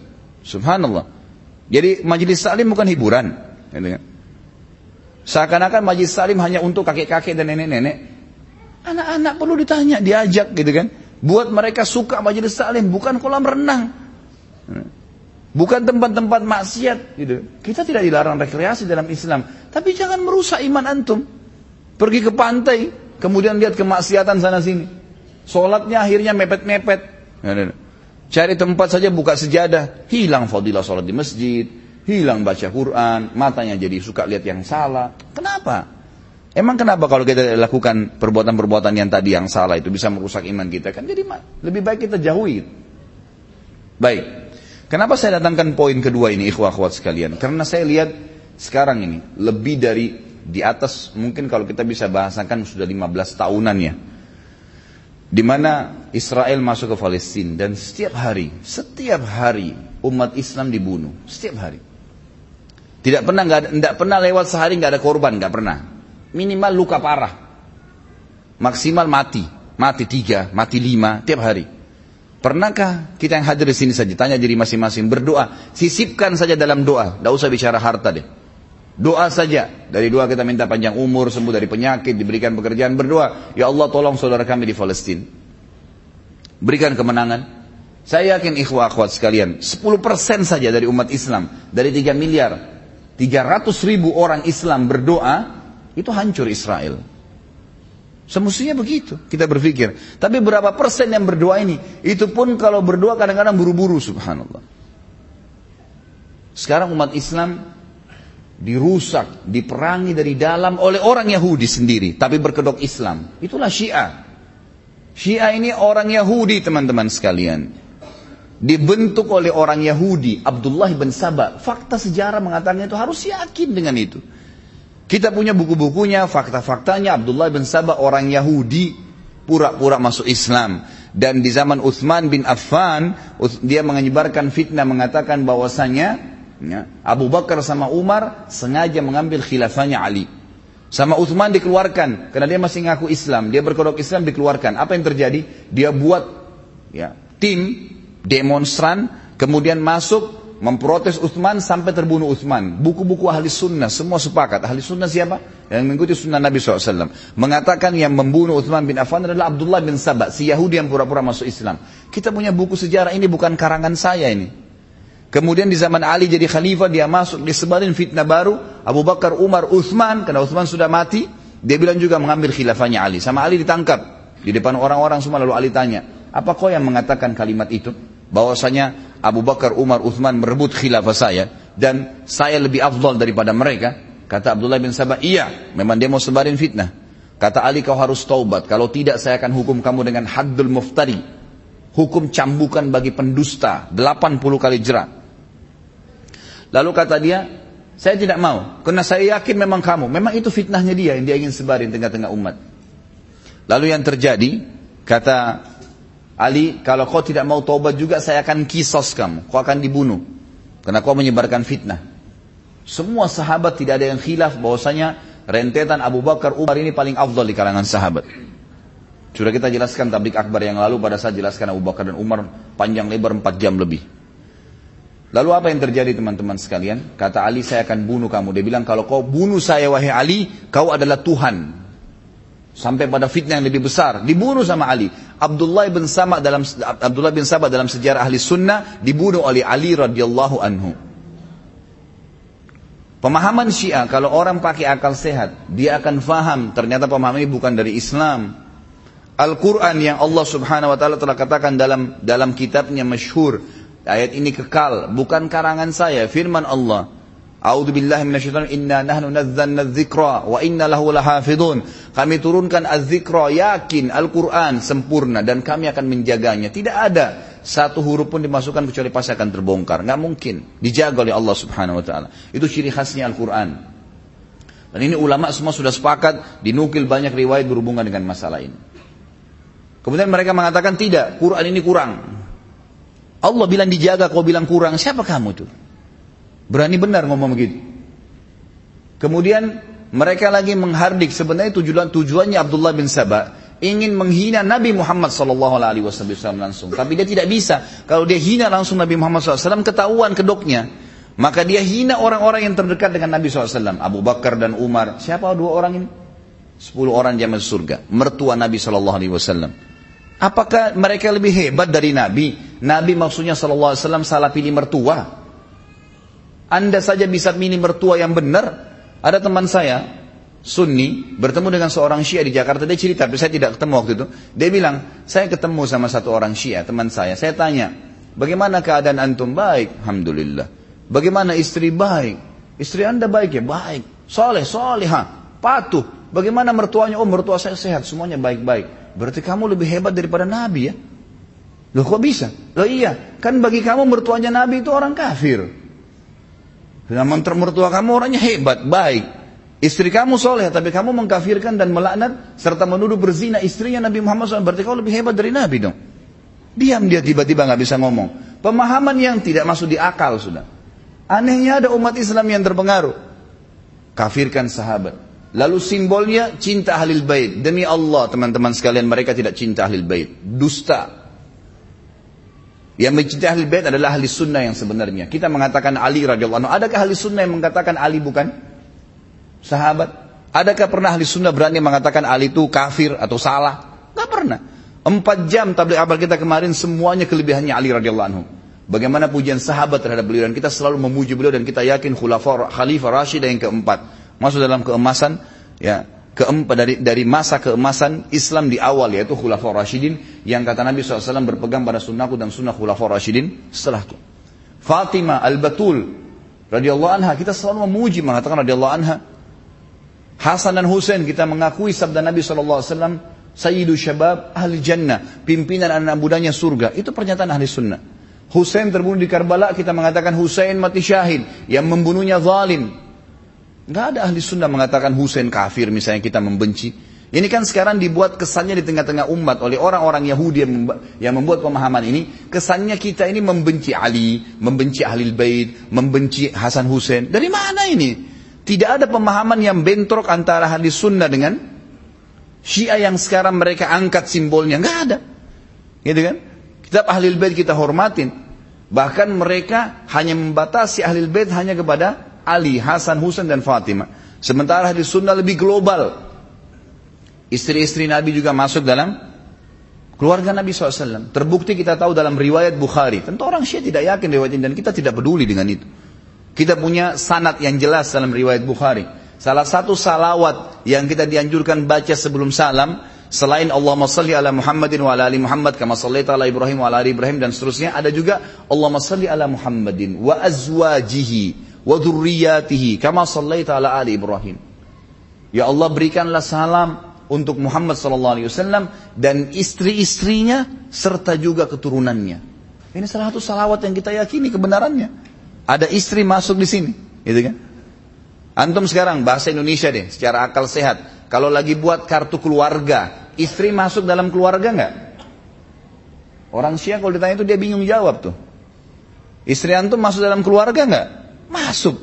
Subhanallah. Jadi majelis salim bukan hiburan. Seakan-akan majelis salim hanya untuk kakek-kakek dan nenek-nenek. Anak-anak perlu ditanya, diajak gitu kan. Buat mereka suka majelis salim, bukan kolam renang. Bukan tempat-tempat maksiat gitu. Kita tidak dilarang rekreasi dalam Islam, tapi jangan merusak iman antum. Pergi ke pantai, Kemudian lihat kemaksiatan sana sini. Sholatnya akhirnya mepet-mepet. Cari tempat saja buka sejadah. Hilang fadilah sholat di masjid. Hilang baca Quran. Matanya jadi suka lihat yang salah. Kenapa? Emang kenapa kalau kita lakukan perbuatan-perbuatan yang tadi yang salah itu bisa merusak iman kita? Kan jadi lebih baik kita jauhi. Baik. Kenapa saya datangkan poin kedua ini ikhwah akhwat sekalian? Karena saya lihat sekarang ini lebih dari di atas mungkin kalau kita bisa bahasakan sudah 15 tahunan ya. Di mana Israel masuk ke Palestina dan setiap hari, setiap hari umat Islam dibunuh, setiap hari. Tidak pernah nggak tidak pernah lewat sehari nggak ada korban, nggak pernah. Minimal luka parah, maksimal mati, mati tiga, mati lima tiap hari. Pernahkah kita yang hadir di sini saja tanya diri masing-masing berdoa, sisipkan saja dalam doa, tidak usah bicara harta deh. Doa saja. Dari doa kita minta panjang umur, sembuh dari penyakit, diberikan pekerjaan. Berdoa, Ya Allah tolong saudara kami di Palestina. Berikan kemenangan. Saya yakin ikhwah akhwat sekalian, 10% saja dari umat Islam, dari 3 miliar, 300 ribu orang Islam berdoa, itu hancur Israel. Semestinya begitu, kita berpikir. Tapi berapa persen yang berdoa ini? Itu pun kalau berdoa kadang-kadang buru-buru, subhanallah. Sekarang umat Islam dirusak, diperangi dari dalam oleh orang Yahudi sendiri, tapi berkedok Islam. Itulah Syiah. Syiah ini orang Yahudi teman-teman sekalian. Dibentuk oleh orang Yahudi, Abdullah bin Sabah. Fakta sejarah mengatakan itu harus yakin dengan itu. Kita punya buku-bukunya, fakta-faktanya Abdullah bin Sabah orang Yahudi pura-pura masuk Islam. Dan di zaman Uthman bin Affan, dia menyebarkan fitnah mengatakan bahwasanya Ya. Abu Bakar sama Umar sengaja mengambil khilafahnya Ali. Sama Uthman dikeluarkan karena dia masih ngaku Islam. Dia berkodok Islam dikeluarkan. Apa yang terjadi? Dia buat ya, tim demonstran kemudian masuk memprotes Uthman sampai terbunuh Uthman. Buku-buku ahli sunnah semua sepakat. Ahli sunnah siapa? Yang mengikuti sunnah Nabi SAW. Mengatakan yang membunuh Uthman bin Affan adalah Abdullah bin Sabah. Si Yahudi yang pura-pura masuk Islam. Kita punya buku sejarah ini bukan karangan saya ini. Kemudian di zaman Ali jadi khalifah dia masuk disebarin fitnah baru Abu Bakar, Umar, Uthman karena Uthman sudah mati dia bilang juga mengambil khilafahnya Ali sama Ali ditangkap di depan orang-orang semua lalu Ali tanya Apa kau yang mengatakan kalimat itu? Bahwasanya Abu Bakar, Umar, Uthman merebut khilafah saya dan saya lebih afdal daripada mereka. Kata Abdullah bin Sabah, iya, memang dia mau sebarin fitnah. Kata Ali kau harus taubat, kalau tidak saya akan hukum kamu dengan haddul muftari. Hukum cambukan bagi pendusta, 80 kali jerat. Lalu kata dia, saya tidak mau, karena saya yakin memang kamu. Memang itu fitnahnya dia yang dia ingin sebarin tengah-tengah umat. Lalu yang terjadi, kata Ali, kalau kau tidak mau taubat juga saya akan kisos kamu. Kau akan dibunuh. Karena kau menyebarkan fitnah. Semua sahabat tidak ada yang khilaf bahwasanya rentetan Abu Bakar Umar ini paling afdal di kalangan sahabat. Sudah kita jelaskan tablik akbar yang lalu pada saat jelaskan Abu Bakar dan Umar panjang lebar 4 jam lebih. Lalu apa yang terjadi teman-teman sekalian? Kata Ali, saya akan bunuh kamu. Dia bilang, kalau kau bunuh saya wahai Ali, kau adalah Tuhan. Sampai pada fitnah yang lebih besar. Dibunuh sama Ali. Abdullah bin Sabah dalam Abdullah bin Sabah dalam sejarah ahli sunnah dibunuh oleh Ali radhiyallahu anhu. Pemahaman Syiah kalau orang pakai akal sehat, dia akan faham ternyata pemahaman ini bukan dari Islam. Al-Quran yang Allah subhanahu wa ta'ala telah katakan dalam dalam kitabnya masyhur Ayat ini kekal, bukan karangan saya, firman Allah. A'udzu billahi inna nahnu nazzalna dzikra wa inna lahu lahafidun. Kami turunkan az-dzikra, yakin Al-Qur'an sempurna dan kami akan menjaganya. Tidak ada satu huruf pun dimasukkan kecuali pasti akan terbongkar. Nggak mungkin. Dijaga oleh Allah Subhanahu wa taala. Itu ciri khasnya Al-Qur'an. Dan ini ulama semua sudah sepakat dinukil banyak riwayat berhubungan dengan masalah ini. Kemudian mereka mengatakan tidak, Quran ini kurang. Allah bilang dijaga, kau bilang kurang. Siapa kamu tuh? Berani benar ngomong begitu. Kemudian mereka lagi menghardik sebenarnya tujuan tujuannya Abdullah bin Sabah ingin menghina Nabi Muhammad Sallallahu Alaihi Wasallam langsung. Tapi dia tidak bisa. Kalau dia hina langsung Nabi Muhammad SAW ketahuan kedoknya. Maka dia hina orang-orang yang terdekat dengan Nabi SAW. Abu Bakar dan Umar. Siapa dua orang ini? Sepuluh orang jamin surga. Mertua Nabi Wasallam. Apakah mereka lebih hebat dari Nabi? Nabi maksudnya sallallahu alaihi wasallam salah pilih mertua. Anda saja bisa pilih mertua yang benar. Ada teman saya Sunni bertemu dengan seorang Syiah di Jakarta. Dia cerita, tapi saya tidak ketemu waktu itu. Dia bilang, saya ketemu sama satu orang Syiah, teman saya. Saya tanya, bagaimana keadaan antum? Baik, alhamdulillah. Bagaimana istri baik? Istri anda baik ya? Baik. Soleh, soleha, patuh. Bagaimana mertuanya? Oh mertua saya sehat, semuanya baik-baik. Berarti kamu lebih hebat daripada Nabi ya? Loh kok bisa? Loh iya, kan bagi kamu mertuanya Nabi itu orang kafir. Namun mertua kamu orangnya hebat, baik. Istri kamu soleh, tapi kamu mengkafirkan dan melaknat serta menuduh berzina istrinya Nabi Muhammad SAW. Berarti kau lebih hebat dari Nabi dong. Diam dia tiba-tiba nggak bisa ngomong. Pemahaman yang tidak masuk di akal sudah. Anehnya ada umat Islam yang terpengaruh. Kafirkan sahabat. Lalu simbolnya cinta ahlil bait. Demi Allah teman-teman sekalian mereka tidak cinta ahlil bait. Dusta. Yang mencintai ahli bait adalah ahli sunnah yang sebenarnya. Kita mengatakan Ali radhiyallahu anhu. Adakah ahli sunnah yang mengatakan Ali bukan sahabat? Adakah pernah ahli sunnah berani mengatakan Ali itu kafir atau salah? Gak pernah. Empat jam tabligh abal kita kemarin semuanya kelebihannya Ali radhiyallahu anhu. Bagaimana pujian sahabat terhadap beliau dan kita selalu memuji beliau dan kita yakin khalifah Rashid yang keempat masuk dalam keemasan ya keempat dari dari masa keemasan Islam di awal yaitu Khulafaur Rasyidin yang kata Nabi SAW berpegang pada sunnahku dan sunnah Khulafaur Rasyidin setelahku. Fatimah Al-Batul radhiyallahu anha kita selalu memuji mengatakan radhiyallahu anha. Hasan dan Husain kita mengakui sabda Nabi SAW Sayyidu Syabab Ahli Jannah Pimpinan anak mudanya surga Itu pernyataan ahli sunnah Husain terbunuh di Karbala Kita mengatakan Husain mati syahid Yang membunuhnya zalim Nggak ada ahli sunnah mengatakan Husain kafir misalnya kita membenci. Ini kan sekarang dibuat kesannya di tengah-tengah umat oleh orang-orang Yahudi yang membuat pemahaman ini. Kesannya kita ini membenci Ali, membenci ahli bait, membenci Hasan Husain. Dari mana ini? Tidak ada pemahaman yang bentrok antara ahli sunnah dengan Syiah yang sekarang mereka angkat simbolnya. Nggak ada. Gitu kan? Kitab ahli bait kita hormatin. Bahkan mereka hanya membatasi ahli bait hanya kepada Ali, Hasan, Husain dan Fatimah. Sementara hadis sunnah lebih global. Istri-istri Nabi juga masuk dalam keluarga Nabi SAW. Terbukti kita tahu dalam riwayat Bukhari. Tentu orang Syiah tidak yakin riwayat ini dan kita tidak peduli dengan itu. Kita punya sanat yang jelas dalam riwayat Bukhari. Salah satu salawat yang kita dianjurkan baca sebelum salam, Selain Allahumma salli ala Muhammadin wa ala ali Muhammad kama sallaita ala Ibrahim wa ala ali Ibrahim dan seterusnya ada juga Allahumma salli ala Muhammadin wa azwajihi wa dhurriyyatihi kama sallaita ala ali Ibrahim. Ya Allah berikanlah salam untuk Muhammad sallallahu alaihi wasallam dan istri-istrinya serta juga keturunannya. Ini salah satu salawat yang kita yakini kebenarannya. Ada istri masuk di sini, gitu kan? Antum sekarang bahasa Indonesia deh, secara akal sehat. Kalau lagi buat kartu keluarga, istri masuk dalam keluarga nggak? Orang Syiah kalau ditanya itu dia bingung jawab tuh. Istri antum masuk dalam keluarga nggak? Masuk.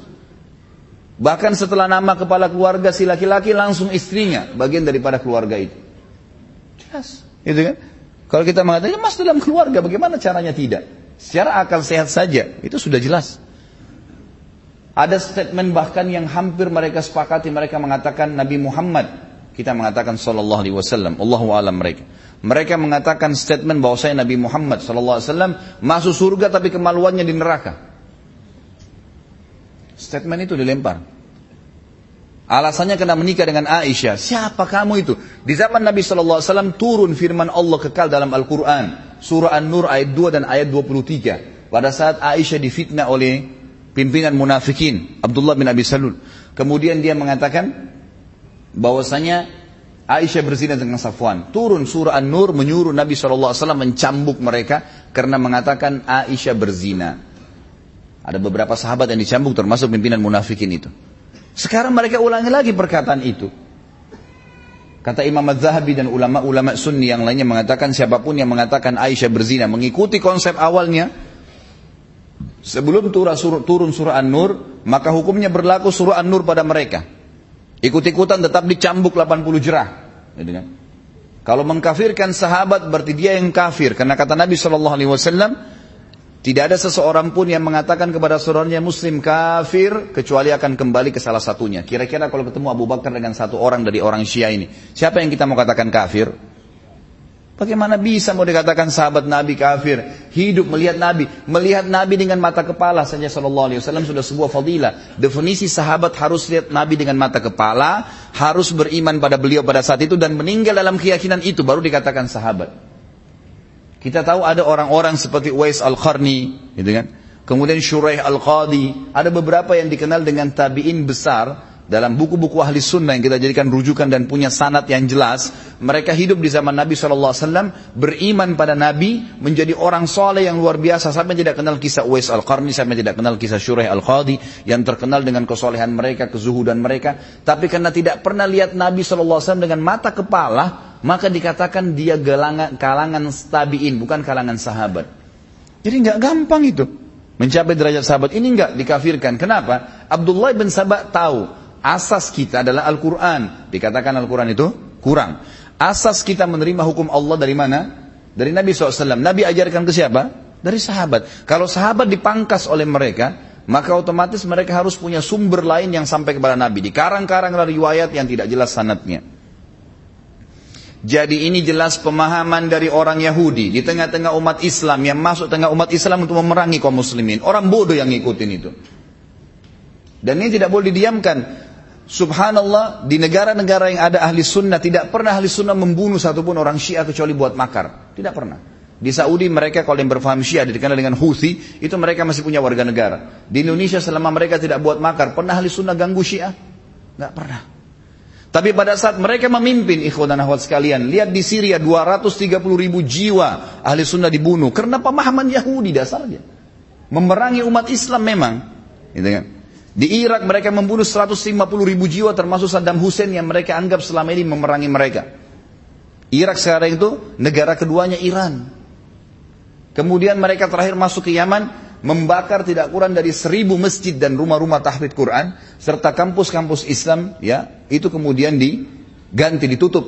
Bahkan setelah nama kepala keluarga si laki-laki langsung istrinya, bagian daripada keluarga itu. Jelas, gitu kan? Kalau kita mengatakan masuk dalam keluarga, bagaimana caranya tidak? Secara akal sehat saja, itu sudah jelas. Ada statement bahkan yang hampir mereka sepakati mereka mengatakan Nabi Muhammad kita mengatakan sallallahu alaihi wasallam Allahu alam mereka mereka mengatakan statement bahwa saya Nabi Muhammad sallallahu alaihi wasallam masuk surga tapi kemaluannya di neraka statement itu dilempar alasannya kena menikah dengan Aisyah siapa kamu itu di zaman Nabi wasallam turun firman Allah kekal dalam Al-Qur'an surah An-Nur ayat 2 dan ayat 23 pada saat Aisyah difitnah oleh pimpinan munafikin Abdullah bin Abi Salul. Kemudian dia mengatakan bahwasanya Aisyah berzina dengan Safwan. Turun surah An-Nur menyuruh Nabi SAW mencambuk mereka karena mengatakan Aisyah berzina. Ada beberapa sahabat yang dicambuk termasuk pimpinan munafikin itu. Sekarang mereka ulangi lagi perkataan itu. Kata Imam Az-Zahabi dan ulama-ulama sunni yang lainnya mengatakan siapa pun yang mengatakan Aisyah berzina mengikuti konsep awalnya Sebelum turun surah An-Nur, maka hukumnya berlaku surah An-Nur pada mereka. Ikut-ikutan tetap dicambuk 80 jerah. Gitu kan? Kalau mengkafirkan sahabat berarti dia yang kafir. Karena kata Nabi SAW, tidak ada seseorang pun yang mengatakan kepada saudaranya muslim kafir, kecuali akan kembali ke salah satunya. Kira-kira kalau ketemu Abu Bakar dengan satu orang dari orang Syiah ini, siapa yang kita mau katakan kafir? Bagaimana bisa mau dikatakan sahabat Nabi kafir? Hidup melihat Nabi. Melihat Nabi dengan mata kepala saja Sallallahu Alaihi Wasallam sudah sebuah fadilah. Definisi sahabat harus lihat Nabi dengan mata kepala. Harus beriman pada beliau pada saat itu. Dan meninggal dalam keyakinan itu baru dikatakan sahabat. Kita tahu ada orang-orang seperti Uwais Al-Qarni. Gitu kan? Kemudian Shuraih Al-Qadi. Ada beberapa yang dikenal dengan tabi'in besar dalam buku-buku ahli sunnah yang kita jadikan rujukan dan punya sanat yang jelas, mereka hidup di zaman Nabi SAW, beriman pada Nabi, menjadi orang soleh yang luar biasa, sampai tidak kenal kisah Uwais Al-Qarni, sampai tidak kenal kisah Syurah Al-Qadi, yang terkenal dengan kesolehan mereka, kezuhudan mereka, tapi karena tidak pernah lihat Nabi SAW dengan mata kepala, maka dikatakan dia galangan, kalangan tabiin, bukan kalangan sahabat. Jadi nggak gampang itu mencapai derajat sahabat ini nggak dikafirkan. Kenapa? Abdullah bin Sabah tahu Asas kita adalah Al-Quran. Dikatakan Al-Quran itu kurang. Asas kita menerima hukum Allah dari mana? Dari Nabi SAW. Nabi ajarkan ke siapa? Dari sahabat. Kalau sahabat dipangkas oleh mereka, maka otomatis mereka harus punya sumber lain yang sampai kepada Nabi. Di karang-karang riwayat yang tidak jelas sanatnya. Jadi ini jelas pemahaman dari orang Yahudi di tengah-tengah umat Islam yang masuk tengah umat Islam untuk memerangi kaum muslimin. Orang bodoh yang ngikutin itu. Dan ini tidak boleh didiamkan. Subhanallah di negara-negara yang ada ahli sunnah tidak pernah ahli sunnah membunuh satupun orang syiah kecuali buat makar. Tidak pernah. Di Saudi mereka kalau yang berfaham syiah dikenal dengan Houthi itu mereka masih punya warga negara. Di Indonesia selama mereka tidak buat makar pernah ahli sunnah ganggu syiah? Tidak pernah. Tapi pada saat mereka memimpin ikhwan dan akhwat sekalian, lihat di Syria 230 ribu jiwa ahli sunnah dibunuh karena pemahaman Yahudi dasarnya. Memerangi umat Islam memang. Gitu kan? Di Irak mereka membunuh 150 ribu jiwa termasuk Saddam Hussein yang mereka anggap selama ini memerangi mereka. Irak sekarang itu negara keduanya Iran. Kemudian mereka terakhir masuk ke Yaman membakar tidak kurang dari seribu masjid dan rumah-rumah tahfidz Quran serta kampus-kampus Islam ya itu kemudian diganti ditutup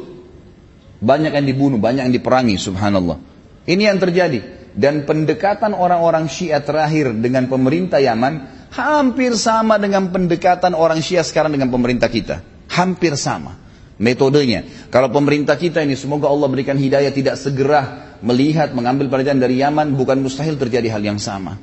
banyak yang dibunuh banyak yang diperangi subhanallah ini yang terjadi dan pendekatan orang-orang Syiah terakhir dengan pemerintah Yaman Hampir sama dengan pendekatan orang Syiah sekarang dengan pemerintah kita. Hampir sama metodenya. Kalau pemerintah kita ini semoga Allah berikan hidayah tidak segera melihat mengambil pelajaran dari Yaman bukan mustahil terjadi hal yang sama.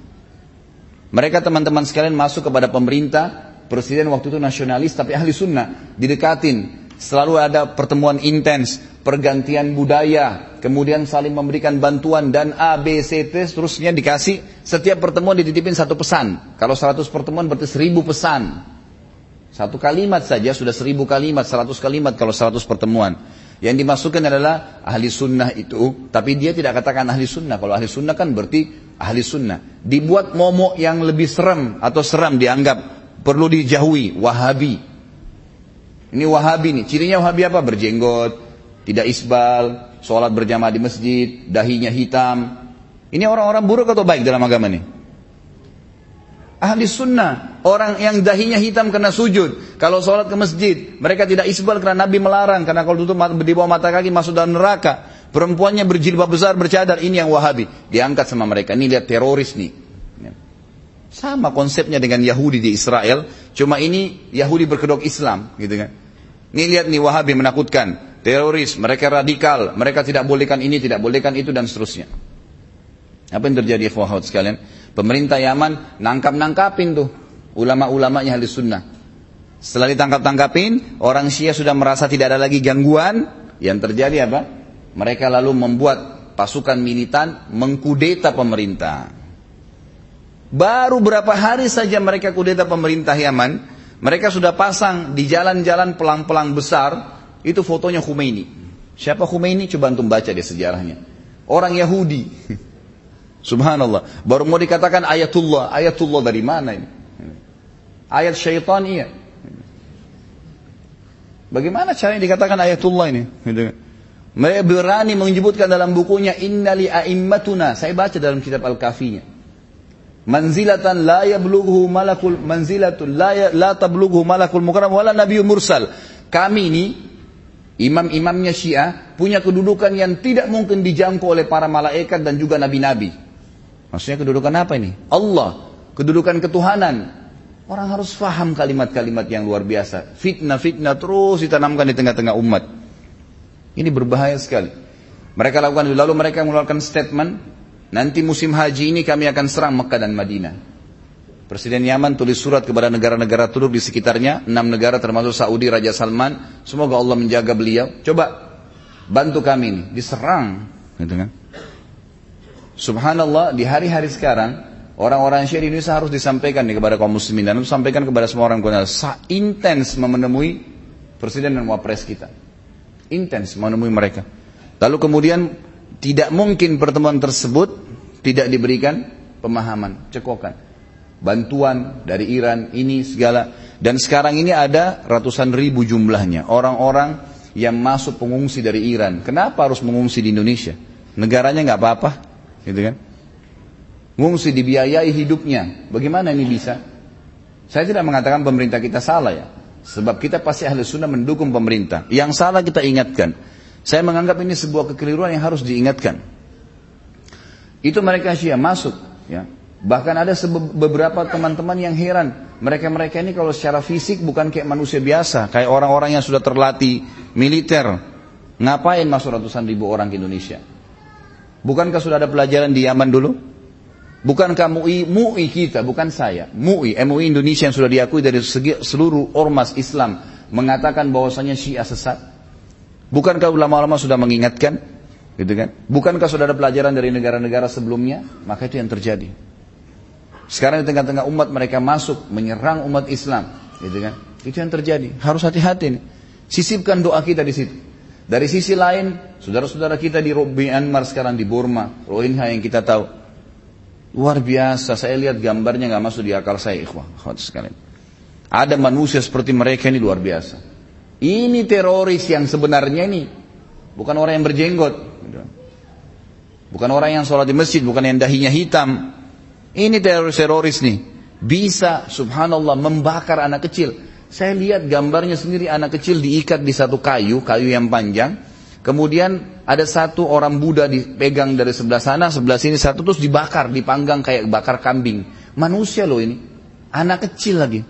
Mereka teman-teman sekalian masuk kepada pemerintah, presiden waktu itu nasionalis tapi ahli sunnah, didekatin. Selalu ada pertemuan intens, pergantian budaya, kemudian saling memberikan bantuan dan A, B, C, T seterusnya dikasih. Setiap pertemuan dititipin satu pesan. Kalau 100 pertemuan berarti 1000 pesan. Satu kalimat saja sudah 1000 kalimat, 100 kalimat kalau 100 pertemuan. Yang dimasukkan adalah ahli sunnah itu, tapi dia tidak katakan ahli sunnah. Kalau ahli sunnah kan berarti ahli sunnah. Dibuat momok yang lebih serem atau seram dianggap perlu dijauhi, wahabi. Ini wahabi nih, cirinya wahabi apa? Berjenggot, tidak isbal, sholat berjamaah di masjid, dahinya hitam. Ini orang-orang buruk atau baik dalam agama nih? Ahli sunnah, orang yang dahinya hitam karena sujud. Kalau sholat ke masjid, mereka tidak isbal karena Nabi melarang. Karena kalau tutup di bawah mata kaki masuk dalam neraka. Perempuannya berjilbab besar, bercadar, ini yang wahabi. Diangkat sama mereka, ini lihat teroris nih. Sama konsepnya dengan Yahudi di Israel, cuma ini Yahudi berkedok Islam, gitu kan. Ini lihat nih Wahabi menakutkan, teroris, mereka radikal, mereka tidak bolehkan ini, tidak bolehkan itu dan seterusnya. Apa yang terjadi ikhwahat sekalian? Pemerintah Yaman nangkap-nangkapin tuh ulama-ulamanya ahli sunnah. Setelah ditangkap-tangkapin, orang Syiah sudah merasa tidak ada lagi gangguan. Yang terjadi apa? Mereka lalu membuat pasukan militan mengkudeta pemerintah. Baru berapa hari saja mereka kudeta pemerintah Yaman, mereka sudah pasang di jalan-jalan pelang-pelang besar, itu fotonya Khomeini. Siapa Khomeini? Coba antum baca di sejarahnya. Orang Yahudi. Subhanallah. Baru mau dikatakan ayatullah. Ayatullah dari mana ini? Ayat syaitan iya. Bagaimana caranya dikatakan ayatullah ini? Mereka berani menyebutkan dalam bukunya Innali a'immatuna. Saya baca dalam kitab Al-Kafinya. Manzilatan la yablughu malakul manzilatun la, ya, la tablughu malakul mukarram wala nabiyyun mursal. Kami ini imam-imamnya Syiah punya kedudukan yang tidak mungkin dijangkau oleh para malaikat dan juga nabi-nabi. Maksudnya kedudukan apa ini? Allah, kedudukan ketuhanan. Orang harus faham kalimat-kalimat yang luar biasa. Fitnah-fitnah terus ditanamkan di tengah-tengah umat. Ini berbahaya sekali. Mereka lakukan lalu mereka mengeluarkan statement, nanti musim haji ini kami akan serang Mekah dan Madinah. Presiden Yaman tulis surat kepada negara-negara Turuk di sekitarnya, enam negara termasuk Saudi, Raja Salman, semoga Allah menjaga beliau. Coba bantu kami ini, diserang, gitu kan? Subhanallah di hari-hari sekarang orang-orang Syiah di Indonesia harus disampaikan nih kepada kaum muslimin dan harus sampaikan kepada semua orang intens menemui presiden dan wapres kita. Intens menemui mereka. Lalu kemudian tidak mungkin pertemuan tersebut tidak diberikan pemahaman, cekokan. Bantuan dari Iran ini segala dan sekarang ini ada ratusan ribu jumlahnya orang-orang yang masuk pengungsi dari Iran. Kenapa harus mengungsi di Indonesia? Negaranya nggak apa-apa, gitu kan? Ngungsi dibiayai hidupnya. Bagaimana ini bisa? Saya tidak mengatakan pemerintah kita salah ya. Sebab kita pasti ahli sunnah mendukung pemerintah. Yang salah kita ingatkan. Saya menganggap ini sebuah kekeliruan yang harus diingatkan. Itu mereka Syiah masuk. Ya. Bahkan ada beberapa teman-teman yang heran. Mereka-mereka ini kalau secara fisik bukan kayak manusia biasa. Kayak orang-orang yang sudah terlatih militer. Ngapain masuk ratusan ribu orang ke Indonesia? Bukankah sudah ada pelajaran di Yaman dulu? Bukankah MUI, MUI kita, bukan saya, MUI, MUI Indonesia yang sudah diakui dari segi, seluruh ormas Islam mengatakan bahwasanya Syiah sesat? Bukankah ulama-ulama sudah mengingatkan? Gitu kan? Bukankah sudah ada pelajaran dari negara-negara sebelumnya? Maka itu yang terjadi. Sekarang di tengah-tengah umat mereka masuk menyerang umat Islam, gitu kan? Itu yang terjadi. Harus hati-hati nih. Sisipkan doa kita di situ. Dari sisi lain, saudara-saudara kita di Myanmar sekarang di Burma, Rohingya yang kita tahu. Luar biasa, saya lihat gambarnya nggak masuk di akal saya, ikhwah, sekalian. Ada manusia seperti mereka ini luar biasa. Ini teroris yang sebenarnya ini, bukan orang yang berjenggot. Bukan orang yang sholat di masjid, bukan yang dahinya hitam. Ini teroris-teroris nih. Bisa, subhanallah, membakar anak kecil. Saya lihat gambarnya sendiri anak kecil diikat di satu kayu, kayu yang panjang. Kemudian ada satu orang Buddha dipegang dari sebelah sana, sebelah sini satu terus dibakar, dipanggang kayak bakar kambing. Manusia loh ini, anak kecil lagi.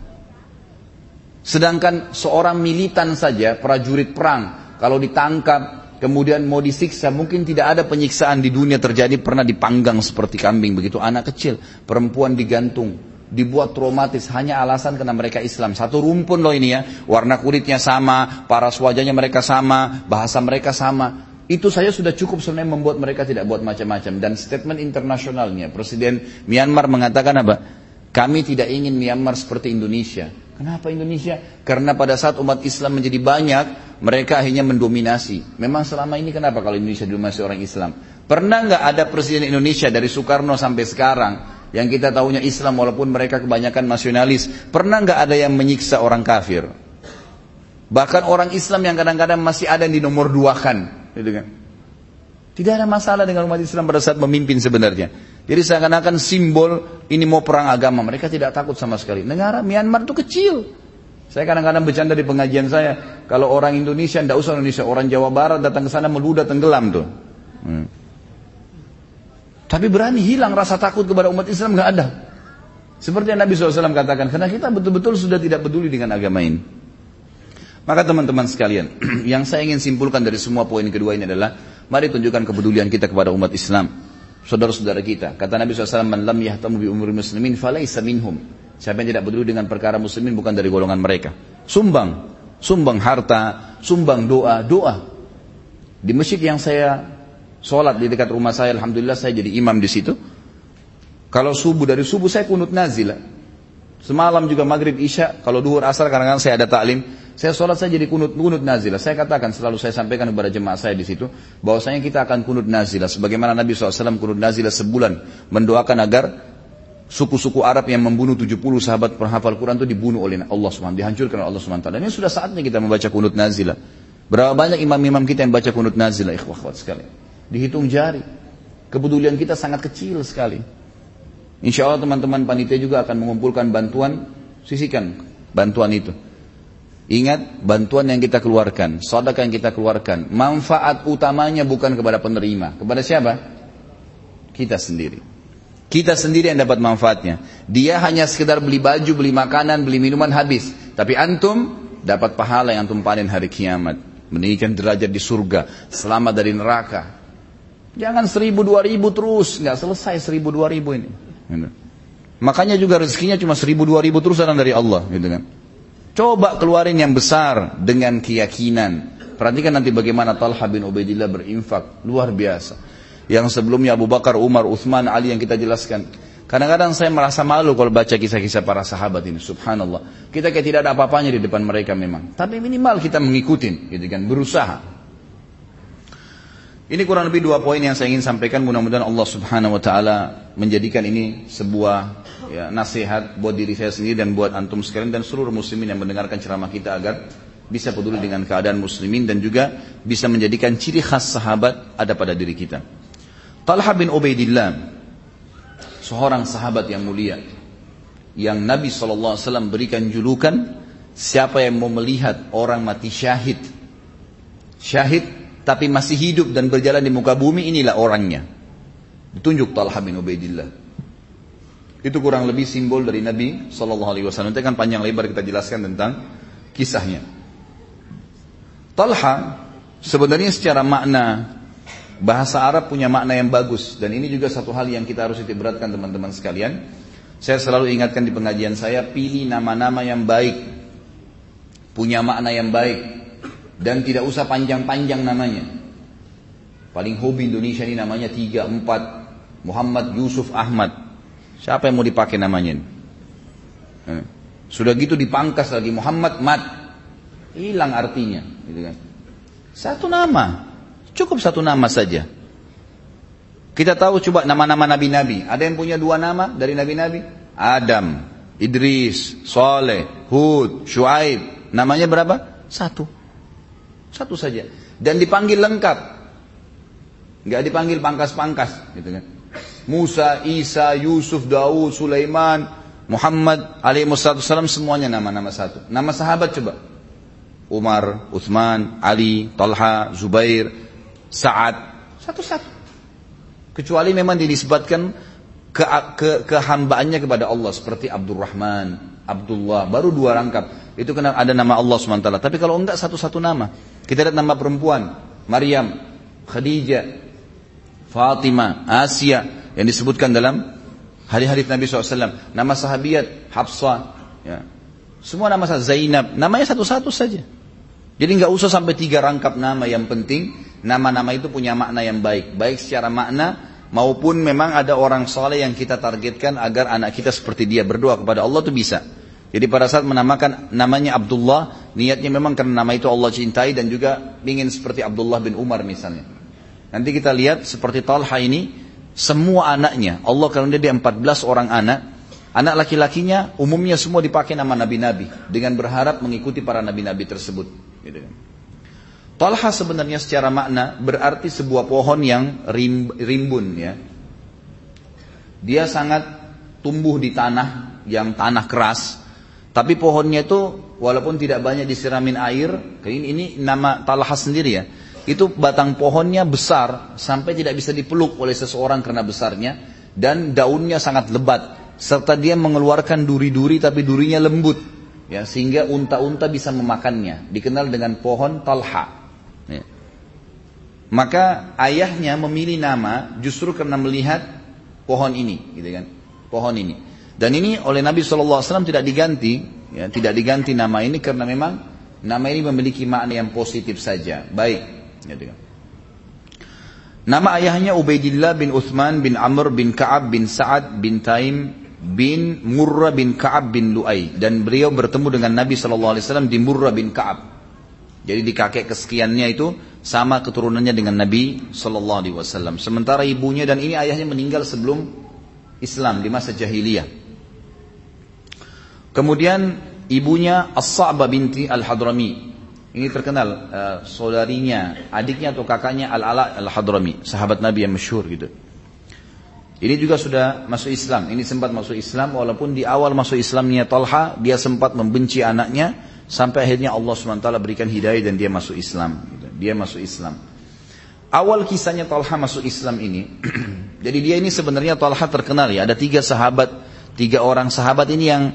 Sedangkan seorang militan saja, prajurit perang, kalau ditangkap, kemudian mau disiksa, mungkin tidak ada penyiksaan di dunia terjadi pernah dipanggang seperti kambing begitu. Anak kecil, perempuan digantung, dibuat traumatis hanya alasan karena mereka Islam. Satu rumpun loh ini ya, warna kulitnya sama, paras wajahnya mereka sama, bahasa mereka sama. Itu saja sudah cukup sebenarnya membuat mereka tidak buat macam-macam. Dan statement internasionalnya, Presiden Myanmar mengatakan apa? Kami tidak ingin Myanmar seperti Indonesia. Kenapa Indonesia? Karena pada saat umat Islam menjadi banyak, mereka akhirnya mendominasi. Memang selama ini kenapa kalau Indonesia didominasi orang Islam? Pernah nggak ada Presiden Indonesia dari Soekarno sampai sekarang yang kita tahunya Islam walaupun mereka kebanyakan nasionalis. Pernah nggak ada yang menyiksa orang kafir? Bahkan orang Islam yang kadang-kadang masih ada di nomor dua kan, gitu kan? Tidak ada masalah dengan umat Islam pada saat memimpin sebenarnya. Jadi seakan-akan simbol ini mau perang agama. Mereka tidak takut sama sekali. Negara Myanmar itu kecil. Saya kadang-kadang bercanda di pengajian saya. Kalau orang Indonesia, tidak usah Indonesia. Orang Jawa Barat datang ke sana meludah tenggelam tuh. Hmm. Tapi berani hilang rasa takut kepada umat Islam nggak ada. Seperti yang Nabi SAW katakan, karena kita betul-betul sudah tidak peduli dengan agama ini. Maka teman-teman sekalian, yang saya ingin simpulkan dari semua poin kedua ini adalah, mari tunjukkan kepedulian kita kepada umat Islam. Saudara-saudara kita, kata Nabi SAW, Man lam yahtamu bi umur muslimin falaysa minhum. Siapa yang tidak peduli dengan perkara muslimin bukan dari golongan mereka. Sumbang, sumbang harta, sumbang doa, doa. Di masjid yang saya Sholat di dekat rumah saya, Alhamdulillah saya jadi imam di situ. Kalau subuh, dari subuh saya kunut nazilah. Semalam juga maghrib isya, kalau duhur asar kadang-kadang saya ada taklim. Saya sholat saya jadi kunut kunut nazilah. Saya katakan selalu saya sampaikan kepada jemaah saya di situ bahwasanya kita akan kunut nazilah. Sebagaimana Nabi SAW kunut nazilah sebulan mendoakan agar suku-suku Arab yang membunuh 70 sahabat penghafal Quran itu dibunuh oleh Allah SWT, dihancurkan oleh Allah SWT. Dan ini sudah saatnya kita membaca kunut nazilah. Berapa banyak imam-imam kita yang baca kunut nazilah, ikhwah sekali dihitung jari. Kepedulian kita sangat kecil sekali. Insya Allah teman-teman panitia juga akan mengumpulkan bantuan, sisikan bantuan itu. Ingat bantuan yang kita keluarkan, sedekah yang kita keluarkan, manfaat utamanya bukan kepada penerima, kepada siapa? Kita sendiri. Kita sendiri yang dapat manfaatnya. Dia hanya sekedar beli baju, beli makanan, beli minuman habis. Tapi antum dapat pahala yang antum panen hari kiamat. Meninggikan derajat di surga, selamat dari neraka, Jangan seribu dua ribu terus, nggak selesai seribu dua ribu ini. Gitu. Makanya juga rezekinya cuma seribu dua ribu terus datang dari Allah, gitu kan. Coba keluarin yang besar dengan keyakinan. Perhatikan nanti bagaimana Talha bin Ubaidillah berinfak luar biasa. Yang sebelumnya Abu Bakar, Umar, Uthman, Ali yang kita jelaskan. Kadang-kadang saya merasa malu kalau baca kisah-kisah para sahabat ini. Subhanallah. Kita kayak tidak ada apa-apanya di depan mereka memang. Tapi minimal kita mengikuti, gitu kan, berusaha. Ini kurang lebih dua poin yang saya ingin sampaikan. Mudah-mudahan Allah Subhanahu Wa Taala menjadikan ini sebuah ya, nasihat buat diri saya sendiri dan buat antum sekalian dan seluruh muslimin yang mendengarkan ceramah kita agar bisa peduli dengan keadaan muslimin dan juga bisa menjadikan ciri khas sahabat ada pada diri kita. Talha bin Ubaidillah, seorang sahabat yang mulia, yang Nabi SAW berikan julukan, siapa yang mau melihat orang mati syahid, syahid tapi masih hidup dan berjalan di muka bumi inilah orangnya. Ditunjuk Talha bin Ubaidillah. Itu kurang lebih simbol dari Nabi Shallallahu Alaihi Wasallam. Itu kan panjang lebar kita jelaskan tentang kisahnya. Talha sebenarnya secara makna bahasa Arab punya makna yang bagus dan ini juga satu hal yang kita harus beratkan teman-teman sekalian. Saya selalu ingatkan di pengajian saya pilih nama-nama yang baik, punya makna yang baik, dan tidak usah panjang-panjang namanya. Paling hobi Indonesia ini namanya tiga empat Muhammad Yusuf Ahmad. Siapa yang mau dipakai namanya ini? Eh, sudah gitu dipangkas lagi Muhammad Mat. Hilang artinya, gitu kan. Satu nama. Cukup satu nama saja. Kita tahu coba nama-nama nabi-nabi. Ada yang punya dua nama dari nabi-nabi? Adam, Idris, Soleh, Hud, Shu'aib. Namanya berapa? Satu. Satu saja. Dan dipanggil lengkap. Nggak dipanggil pangkas-pangkas. Gitu kan. Musa, Isa, Yusuf, Daud, Sulaiman, Muhammad alaihissalam semuanya nama-nama satu. Nama sahabat coba. Umar, Uthman, Ali, Talha, Zubair, Sa'ad. Satu-satu. Kecuali memang dinisbatkan ke, ke, kehambaannya kepada Allah. Seperti Abdurrahman, Abdullah. Baru dua rangkap. Itu kena ada nama Allah SWT. Tapi kalau enggak satu-satu nama. Kita lihat nama perempuan, Maryam, Khadijah, Fatimah, Asia yang disebutkan dalam Hadis-hadis Nabi SAW. Nama sahabiat Hafsah. Ya. Semua nama Zainab. Namanya satu-satu saja. Jadi nggak usah sampai tiga rangkap nama yang penting. Nama-nama itu punya makna yang baik. Baik secara makna maupun memang ada orang soleh yang kita targetkan agar anak kita seperti dia berdoa kepada Allah itu bisa. Jadi pada saat menamakan namanya Abdullah, niatnya memang karena nama itu Allah cintai dan juga ingin seperti Abdullah bin Umar misalnya. Nanti kita lihat seperti Talha ini, semua anaknya, Allah kalau dia 14 orang anak, anak laki-lakinya umumnya semua dipakai nama nabi-nabi dengan berharap mengikuti para nabi-nabi tersebut. Gitu. Kan. Talha sebenarnya secara makna berarti sebuah pohon yang rimbun ya. Dia sangat tumbuh di tanah yang tanah keras tapi pohonnya itu walaupun tidak banyak disiramin air, ini, ini nama talha sendiri ya. Itu batang pohonnya besar sampai tidak bisa dipeluk oleh seseorang karena besarnya dan daunnya sangat lebat. Serta dia mengeluarkan duri-duri tapi durinya lembut. Ya sehingga unta-unta bisa memakannya. Dikenal dengan pohon talha. Ya. maka ayahnya memilih nama justru karena melihat pohon ini gitu kan. Pohon ini dan ini oleh Nabi SAW tidak diganti, ya, tidak diganti nama ini karena memang nama ini memiliki makna yang positif saja. Baik. Ya, Nama ayahnya Ubaidillah bin Uthman bin Amr bin Ka'ab bin Sa'ad bin Taim bin Murrah bin Ka'ab bin Lu'ay. Dan beliau bertemu dengan Nabi SAW di Murrah bin Ka'ab. Jadi di kakek kesekiannya itu sama keturunannya dengan Nabi SAW. Sementara ibunya dan ini ayahnya meninggal sebelum Islam di masa jahiliyah. Kemudian ibunya As-Sa'bah binti Al-Hadrami. Ini terkenal uh, saudarinya, adiknya atau kakaknya Al-Ala Al-Hadrami, sahabat Nabi yang masyhur gitu. Ini juga sudah masuk Islam. Ini sempat masuk Islam walaupun di awal masuk Islamnya Talha dia sempat membenci anaknya sampai akhirnya Allah SWT berikan hidayah dan dia masuk Islam. Gitu. Dia masuk Islam. Awal kisahnya Talha masuk Islam ini, jadi dia ini sebenarnya Talha terkenal ya. Ada tiga sahabat, tiga orang sahabat ini yang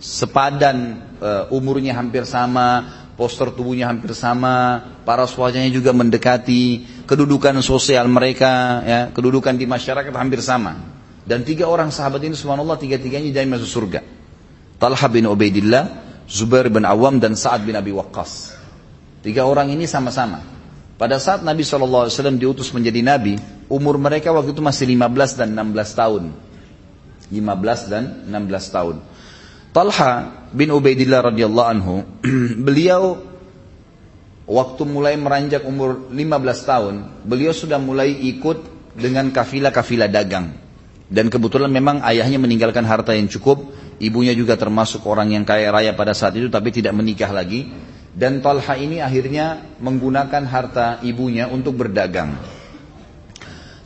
sepadan uh, umurnya hampir sama, poster tubuhnya hampir sama, para wajahnya juga mendekati, kedudukan sosial mereka, ya, kedudukan di masyarakat hampir sama. Dan tiga orang sahabat ini subhanallah tiga-tiganya jadi masuk surga. Talha bin Ubaidillah, Zubair bin Awam dan Sa'ad bin Abi Waqqas. Tiga orang ini sama-sama. Pada saat Nabi SAW diutus menjadi Nabi, umur mereka waktu itu masih 15 dan 16 tahun. 15 dan 16 tahun. Talha bin Ubaidillah radhiyallahu anhu, beliau waktu mulai meranjak umur 15 tahun, beliau sudah mulai ikut dengan kafilah-kafilah dagang. Dan kebetulan memang ayahnya meninggalkan harta yang cukup, ibunya juga termasuk orang yang kaya raya pada saat itu tapi tidak menikah lagi. Dan Talha ini akhirnya menggunakan harta ibunya untuk berdagang.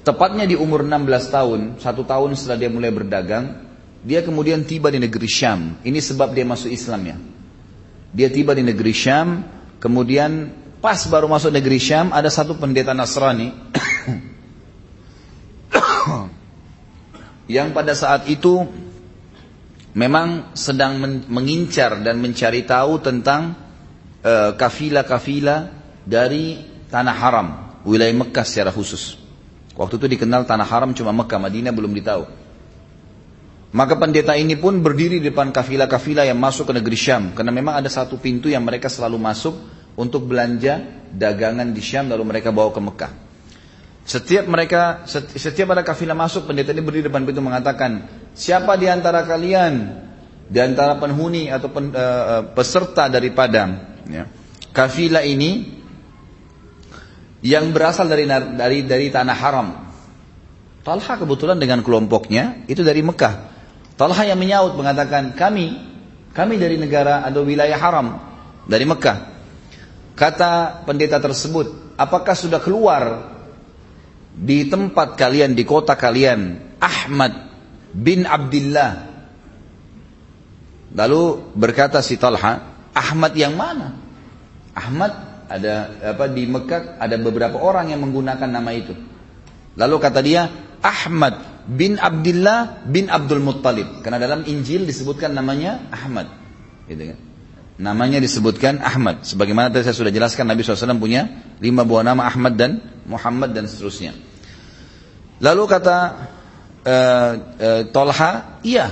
Tepatnya di umur 16 tahun, satu tahun setelah dia mulai berdagang, dia kemudian tiba di negeri Syam. Ini sebab dia masuk Islam ya. Dia tiba di negeri Syam, kemudian pas baru masuk negeri Syam ada satu pendeta Nasrani yang pada saat itu memang sedang mengincar dan mencari tahu tentang eh, kafilah-kafilah dari tanah haram, wilayah Mekah secara khusus. Waktu itu dikenal tanah haram cuma Mekah, Madinah belum ditahu. Maka pendeta ini pun berdiri di depan kafilah-kafilah yang masuk ke negeri Syam. Karena memang ada satu pintu yang mereka selalu masuk untuk belanja dagangan di Syam lalu mereka bawa ke Mekah. Setiap mereka, setiap ada kafilah masuk, pendeta ini berdiri di depan pintu mengatakan, siapa di antara kalian, di antara penghuni atau pen, uh, peserta daripada ya, kafilah ini yang berasal dari dari dari tanah haram. Talha kebetulan dengan kelompoknya itu dari Mekah. Talha yang menyaut mengatakan kami kami dari negara atau wilayah haram dari Mekah. Kata pendeta tersebut, apakah sudah keluar di tempat kalian di kota kalian Ahmad bin Abdullah? Lalu berkata si Talha, Ahmad yang mana? Ahmad ada apa di Mekah ada beberapa orang yang menggunakan nama itu. Lalu kata dia, Ahmad bin Abdullah bin Abdul Muttalib. Karena dalam Injil disebutkan namanya Ahmad. Gitu kan? Namanya disebutkan Ahmad. Sebagaimana tadi saya sudah jelaskan Nabi SAW punya lima buah nama Ahmad dan Muhammad dan seterusnya. Lalu kata uh, uh, Tolha, iya.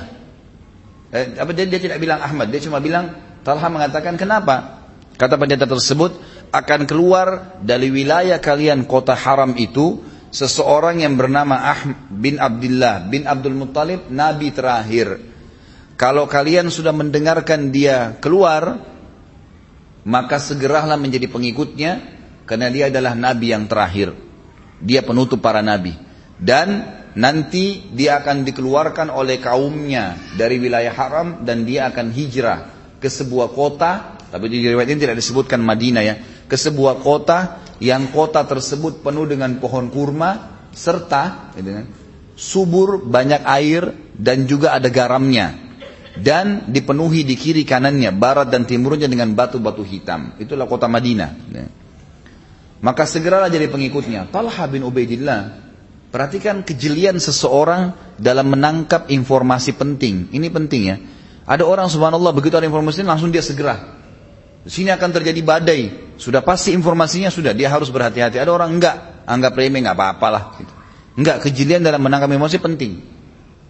Eh, apa dia, dia tidak bilang Ahmad, dia cuma bilang Talha mengatakan kenapa? Kata pendeta tersebut akan keluar dari wilayah kalian kota haram itu seseorang yang bernama Ahmad bin Abdullah bin Abdul Muttalib nabi terakhir. Kalau kalian sudah mendengarkan dia keluar, maka segeralah menjadi pengikutnya karena dia adalah nabi yang terakhir. Dia penutup para nabi. Dan nanti dia akan dikeluarkan oleh kaumnya dari wilayah haram dan dia akan hijrah ke sebuah kota, tapi di riwayat ini tidak disebutkan Madinah ya, ke sebuah kota yang kota tersebut penuh dengan pohon kurma serta kan, subur banyak air dan juga ada garamnya dan dipenuhi di kiri kanannya barat dan timurnya dengan batu-batu hitam itulah kota Madinah ya. maka segeralah jadi pengikutnya Talha bin Ubaidillah Perhatikan kejelian seseorang dalam menangkap informasi penting. Ini penting ya. Ada orang subhanallah begitu ada informasi langsung dia segera. Di sini akan terjadi badai. Sudah pasti informasinya sudah dia harus berhati-hati. Ada orang enggak, anggap remeh enggak apa-apalah gitu. Enggak, kejelian dalam menangkap informasi penting.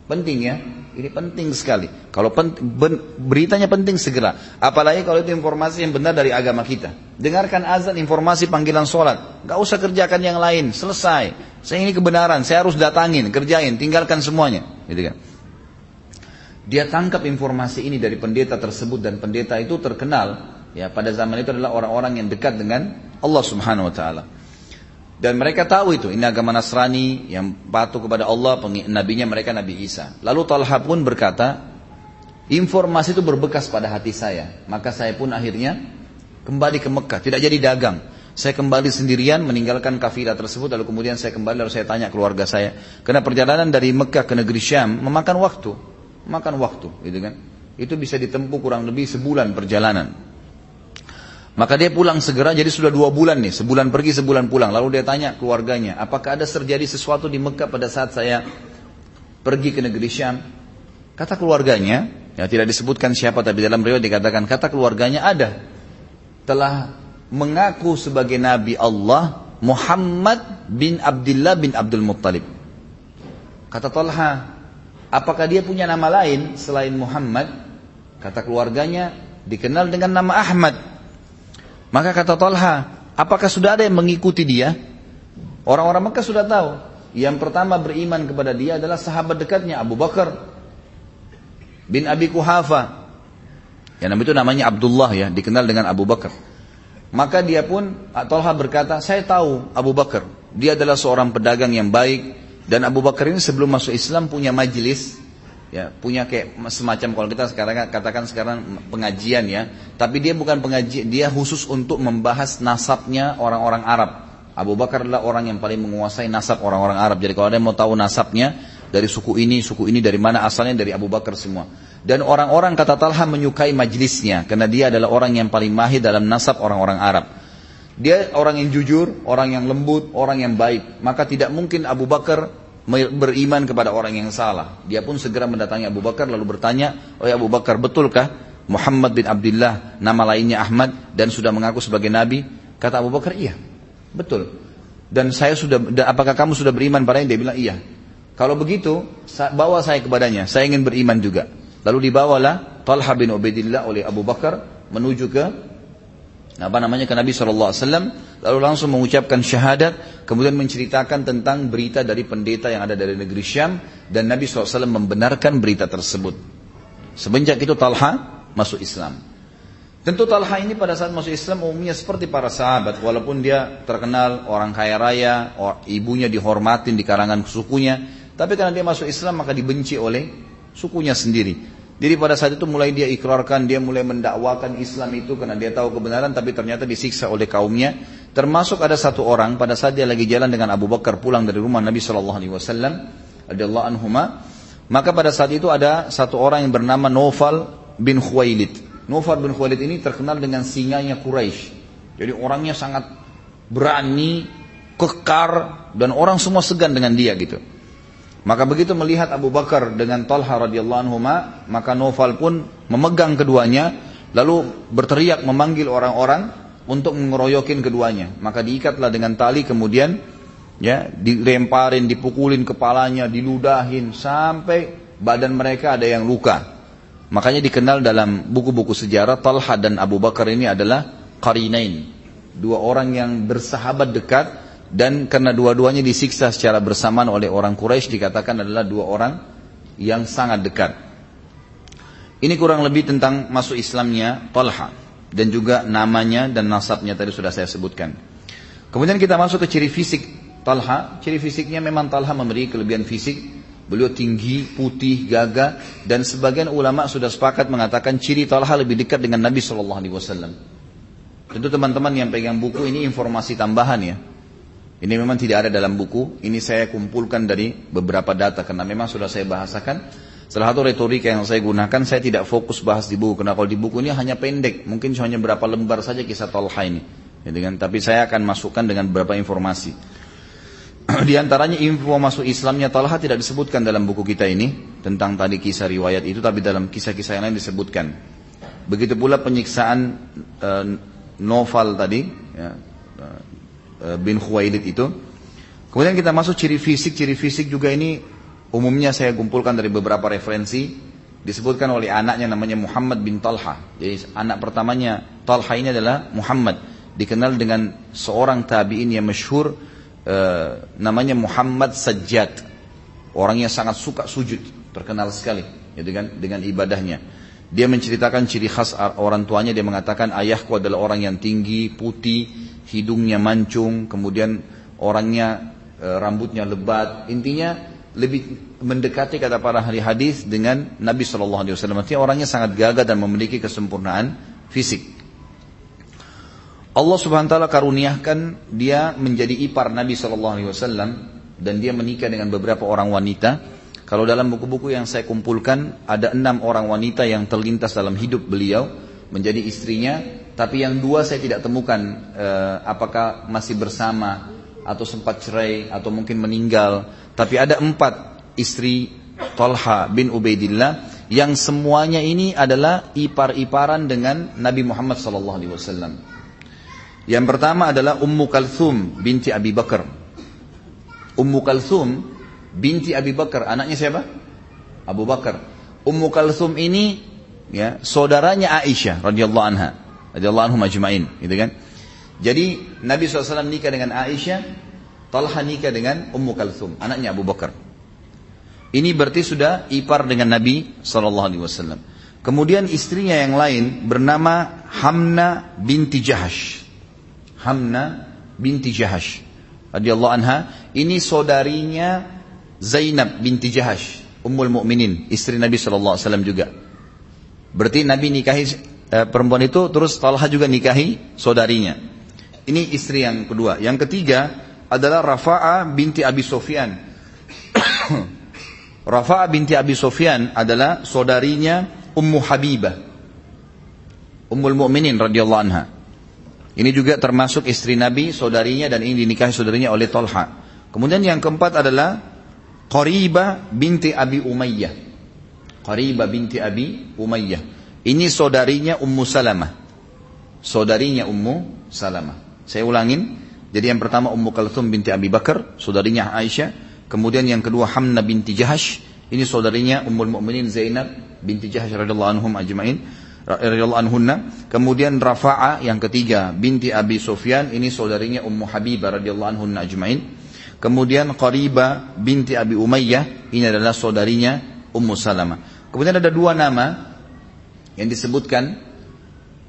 Penting ya. Ini penting sekali. Kalau pen, ben, beritanya penting segera. Apalagi kalau itu informasi yang benar dari agama kita. Dengarkan azan informasi panggilan sholat. Gak usah kerjakan yang lain. Selesai. Saya ini kebenaran. Saya harus datangin, kerjain, tinggalkan semuanya. Gitu kan. Dia tangkap informasi ini dari pendeta tersebut dan pendeta itu terkenal ya pada zaman itu adalah orang-orang yang dekat dengan Allah Subhanahu wa taala. Dan mereka tahu itu, ini agama Nasrani yang patuh kepada Allah, nabinya mereka Nabi Isa. Lalu Talha pun berkata, informasi itu berbekas pada hati saya. Maka saya pun akhirnya kembali ke Mekah, tidak jadi dagang. Saya kembali sendirian meninggalkan kafilah tersebut lalu kemudian saya kembali lalu saya tanya keluarga saya. Karena perjalanan dari Mekah ke negeri Syam memakan waktu, makan waktu, gitu kan? Itu bisa ditempuh kurang lebih sebulan perjalanan. Maka dia pulang segera, jadi sudah dua bulan nih, sebulan pergi, sebulan pulang. Lalu dia tanya keluarganya, apakah ada terjadi sesuatu di Mekah pada saat saya pergi ke negeri Syam? Kata keluarganya, ya tidak disebutkan siapa, tapi dalam riwayat dikatakan, kata keluarganya ada. Telah mengaku sebagai Nabi Allah, Muhammad bin Abdullah bin Abdul Muttalib. Kata Talha, apakah dia punya nama lain selain Muhammad? Kata keluarganya, dikenal dengan nama Ahmad. Maka kata Talha, apakah sudah ada yang mengikuti dia? Orang-orang Mekah sudah tahu. Yang pertama beriman kepada dia adalah sahabat dekatnya Abu Bakar bin Abi Kuhafa. Yang nama itu namanya Abdullah ya, dikenal dengan Abu Bakar. Maka dia pun, Talha berkata, saya tahu Abu Bakar. Dia adalah seorang pedagang yang baik. Dan Abu Bakar ini sebelum masuk Islam punya majelis ya punya kayak semacam kalau kita sekarang katakan sekarang pengajian ya tapi dia bukan pengajian dia khusus untuk membahas nasabnya orang-orang Arab. Abu Bakar adalah orang yang paling menguasai nasab orang-orang Arab. Jadi kalau ada yang mau tahu nasabnya dari suku ini suku ini dari mana asalnya dari Abu Bakar semua. Dan orang-orang kata Talha menyukai majlisnya karena dia adalah orang yang paling mahir dalam nasab orang-orang Arab. Dia orang yang jujur, orang yang lembut, orang yang baik. Maka tidak mungkin Abu Bakar beriman kepada orang yang salah. Dia pun segera mendatangi Abu Bakar lalu bertanya, "Oh ya Abu Bakar, betulkah Muhammad bin Abdullah nama lainnya Ahmad dan sudah mengaku sebagai nabi?" Kata Abu Bakar, "Iya." Betul. Dan saya sudah apakah kamu sudah beriman padanya? Dia bilang, "Iya." Kalau begitu, bawa saya kepadanya. Saya ingin beriman juga. Lalu dibawalah Talha bin Ubaidillah oleh Abu Bakar menuju ke apa namanya? Ke Nabi SAW lalu langsung mengucapkan syahadat kemudian menceritakan tentang berita dari pendeta yang ada dari negeri Syam dan Nabi SAW membenarkan berita tersebut. Semenjak itu Talha masuk Islam. Tentu Talha ini pada saat masuk Islam umumnya seperti para sahabat walaupun dia terkenal orang kaya raya ibunya dihormatin di karangan sukunya tapi karena dia masuk Islam maka dibenci oleh sukunya sendiri jadi pada saat itu mulai dia ikrarkan, dia mulai mendakwakan Islam itu karena dia tahu kebenaran tapi ternyata disiksa oleh kaumnya. Termasuk ada satu orang pada saat dia lagi jalan dengan Abu Bakar pulang dari rumah Nabi Shallallahu Alaihi Wasallam, radhiyallahu anhuma. Maka pada saat itu ada satu orang yang bernama Nofal bin Khuwailid. Nofal bin Khuwailid ini terkenal dengan singanya Quraisy. Jadi orangnya sangat berani, kekar dan orang semua segan dengan dia gitu. Maka begitu melihat Abu Bakar dengan Talha radhiyallahu anhu maka Nofal pun memegang keduanya lalu berteriak memanggil orang-orang untuk mengeroyokin keduanya. Maka diikatlah dengan tali kemudian Ya, dilemparin, dipukulin kepalanya, diludahin sampai badan mereka ada yang luka. Makanya dikenal dalam buku-buku sejarah Talha dan Abu Bakar ini adalah qarinain. Dua orang yang bersahabat dekat dan karena dua-duanya disiksa secara bersamaan oleh orang Quraisy dikatakan adalah dua orang yang sangat dekat. Ini kurang lebih tentang masuk Islamnya Talha dan juga namanya dan nasabnya tadi sudah saya sebutkan. Kemudian kita masuk ke ciri fisik Talha. Ciri fisiknya memang Talha memiliki kelebihan fisik. Beliau tinggi, putih, gagah dan sebagian ulama sudah sepakat mengatakan ciri Talha lebih dekat dengan Nabi Shallallahu Alaihi Wasallam. Tentu teman-teman yang pegang buku ini informasi tambahan ya. Ini memang tidak ada dalam buku. Ini saya kumpulkan dari beberapa data karena memang sudah saya bahasakan. Salah satu retorika yang saya gunakan, saya tidak fokus bahas di buku. Karena kalau di buku ini hanya pendek, mungkin hanya berapa lembar saja kisah Talha ini. Ya, dengan, tapi saya akan masukkan dengan beberapa informasi. di antaranya info masuk Islamnya Talha tidak disebutkan dalam buku kita ini. Tentang tadi kisah riwayat itu, tapi dalam kisah-kisah yang lain disebutkan. Begitu pula penyiksaan e, Noval tadi, ya, e, bin Khuwailid itu. Kemudian kita masuk ciri fisik, ciri fisik juga ini Umumnya saya kumpulkan dari beberapa referensi disebutkan oleh anaknya namanya Muhammad bin Talha. Jadi anak pertamanya Talha ini adalah Muhammad, dikenal dengan seorang tabi'in yang masyhur uh, namanya Muhammad Sajjad. Orangnya sangat suka sujud, terkenal sekali gitu kan dengan ibadahnya. Dia menceritakan ciri khas orang tuanya, dia mengatakan ayahku adalah orang yang tinggi, putih, hidungnya mancung, kemudian orangnya e, rambutnya lebat. Intinya lebih mendekati kata para ahli hadis dengan Nabi Shallallahu Alaihi Wasallam. Artinya orangnya sangat gagah dan memiliki kesempurnaan fisik. Allah Subhanahu Taala karuniakan dia menjadi ipar Nabi Shallallahu Alaihi Wasallam dan dia menikah dengan beberapa orang wanita. Kalau dalam buku-buku yang saya kumpulkan ada enam orang wanita yang terlintas dalam hidup beliau menjadi istrinya, tapi yang dua saya tidak temukan eh, apakah masih bersama atau sempat cerai atau mungkin meninggal. Tapi ada empat istri Talha bin Ubaidillah yang semuanya ini adalah ipar-iparan dengan Nabi Muhammad SAW. Yang pertama adalah Ummu Kalthum binti Abi Bakar. Ummu Kalthum binti Abi Bakar, anaknya siapa? Abu Bakar. Ummu Kalthum ini ya saudaranya Aisyah radhiyallahu anha, radhiyallahu anhum ajma'in, gitu kan? Jadi Nabi SAW nikah dengan Aisyah, Talha nikah dengan Ummu Kalthum, anaknya Abu Bakar. Ini berarti sudah ipar dengan Nabi SAW. Kemudian istrinya yang lain bernama Hamna binti Jahash. Hamna binti Jahash. Radiyallahu anha. Ini saudarinya Zainab binti Jahash. Ummul Mukminin, istri Nabi SAW juga. Berarti Nabi nikahi eh, perempuan itu, terus Talha juga nikahi saudarinya. Ini istri yang kedua. Yang ketiga adalah Rafa'a binti Abi Sofyan. Rafa'a binti Abi Sofyan adalah saudarinya Ummu Habibah. Ummul Mukminin radhiyallahu anha. Ini juga termasuk istri Nabi, saudarinya dan ini dinikahi saudarinya oleh Talha. Kemudian yang keempat adalah Qaribah binti Abi Umayyah. Qaribah binti Abi Umayyah. Ini saudarinya Ummu Salamah. Saudarinya Ummu Salamah. Saya ulangin. Jadi yang pertama Ummu Kalthum binti Abi Bakar, saudarinya Aisyah. Kemudian yang kedua Hamna binti Jahash, ini saudarinya Ummul Mukminin Zainab binti Jahash radhiyallahu anhum ajma'in radhiyallahu anhunna. Kemudian Rafa'a yang ketiga binti Abi Sufyan, ini saudarinya Ummu Habibah radhiyallahu anhunna ajma'in. Kemudian Qariba binti Abi Umayyah, ini adalah saudarinya Ummu Salamah. Kemudian ada dua nama yang disebutkan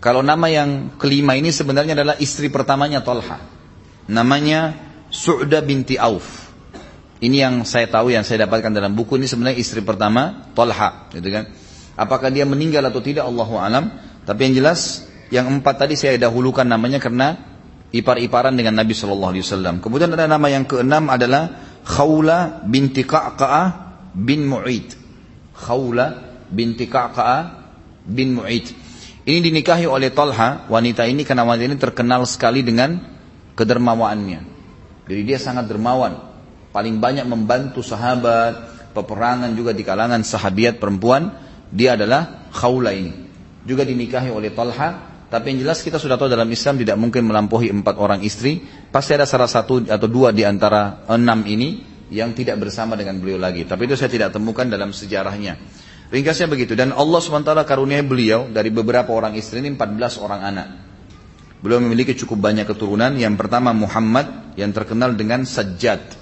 kalau nama yang kelima ini sebenarnya adalah istri pertamanya Tolha. Namanya Su'da binti Auf. Ini yang saya tahu, yang saya dapatkan dalam buku ini sebenarnya istri pertama Tolha. Gitu kan. Apakah dia meninggal atau tidak Allahu alam. Tapi yang jelas yang empat tadi saya dahulukan namanya karena ipar-iparan dengan Nabi Shallallahu Alaihi Wasallam. Kemudian ada nama yang keenam adalah Khawla binti Qa'qa'ah bin Mu'id. Khawla binti Qa'qa'ah bin Mu'id. Ini dinikahi oleh Talha, wanita ini karena wanita ini terkenal sekali dengan kedermawaannya. Jadi dia sangat dermawan, paling banyak membantu sahabat, peperangan juga di kalangan sahabiat perempuan, dia adalah Khawla ini. Juga dinikahi oleh Talha, Tapi yang jelas kita sudah tahu dalam Islam tidak mungkin melampaui empat orang istri. Pasti ada salah satu atau dua di antara enam ini yang tidak bersama dengan beliau lagi. Tapi itu saya tidak temukan dalam sejarahnya. Ringkasnya begitu. Dan Allah SWT karunia beliau dari beberapa orang istri ini 14 orang anak. Beliau memiliki cukup banyak keturunan. Yang pertama Muhammad yang terkenal dengan Sajjad.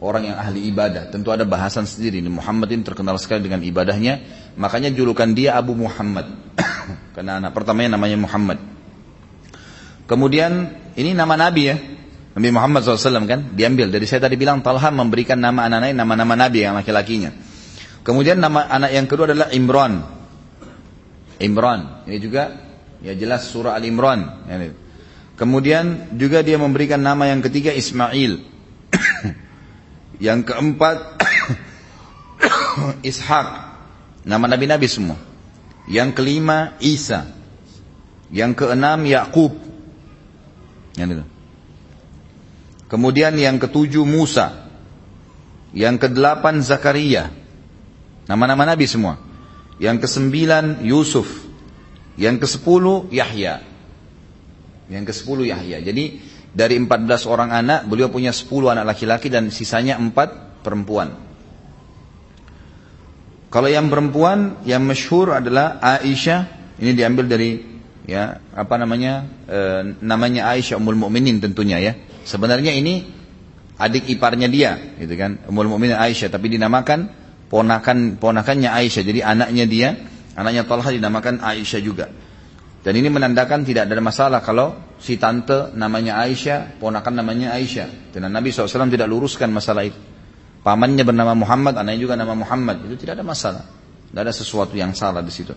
Orang yang ahli ibadah. Tentu ada bahasan sendiri. Muhammad ini terkenal sekali dengan ibadahnya. Makanya julukan dia Abu Muhammad. Karena anak pertamanya namanya Muhammad. Kemudian ini nama Nabi ya. Nabi Muhammad SAW kan diambil. Dari saya tadi bilang Talha memberikan nama anak-anaknya nama-nama Nabi yang laki-lakinya. Kemudian nama anak yang kedua adalah Imran. Imran. Ini juga ya jelas surah Al-Imran. Kemudian juga dia memberikan nama yang ketiga Ismail. yang keempat Ishak. Nama nabi-nabi semua. Yang kelima Isa. Yang keenam Yakub. Yang itu. Kemudian yang ketujuh Musa. Yang kedelapan Zakaria. Nama-nama Nabi semua. Yang kesembilan Yusuf. Yang kesepuluh Yahya. Yang kesepuluh Yahya. Jadi dari empat belas orang anak, beliau punya sepuluh anak laki-laki dan sisanya empat perempuan. Kalau yang perempuan yang masyhur adalah Aisyah, ini diambil dari ya apa namanya e, namanya Aisyah Ummul Mukminin tentunya ya. Sebenarnya ini adik iparnya dia, gitu kan, Ummul Mukminin Aisyah, tapi dinamakan ponakan ponakannya Aisyah. Jadi anaknya dia, anaknya Talha dinamakan Aisyah juga. Dan ini menandakan tidak ada masalah kalau si tante namanya Aisyah, ponakan namanya Aisyah. Dan Nabi SAW tidak luruskan masalah itu. Pamannya bernama Muhammad, anaknya juga nama Muhammad. Itu tidak ada masalah. Tidak ada sesuatu yang salah di situ.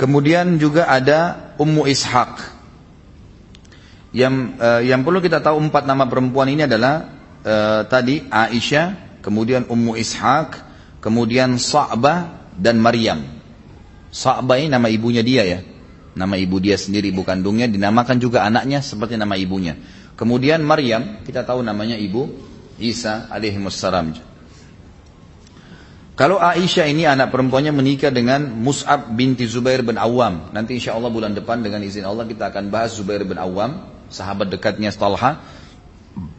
Kemudian juga ada Ummu Ishaq. Yang uh, yang perlu kita tahu empat nama perempuan ini adalah uh, tadi Aisyah, kemudian Ummu Ishaq, kemudian Sa'bah dan Maryam. Sa'bah ini nama ibunya dia ya. Nama ibu dia sendiri ibu kandungnya dinamakan juga anaknya seperti nama ibunya. Kemudian Maryam, kita tahu namanya ibu Isa alaihi wassalam. Kalau Aisyah ini anak perempuannya menikah dengan Mus'ab binti Zubair bin Awam. Nanti insya Allah bulan depan dengan izin Allah kita akan bahas Zubair bin Awam. Sahabat dekatnya Talha.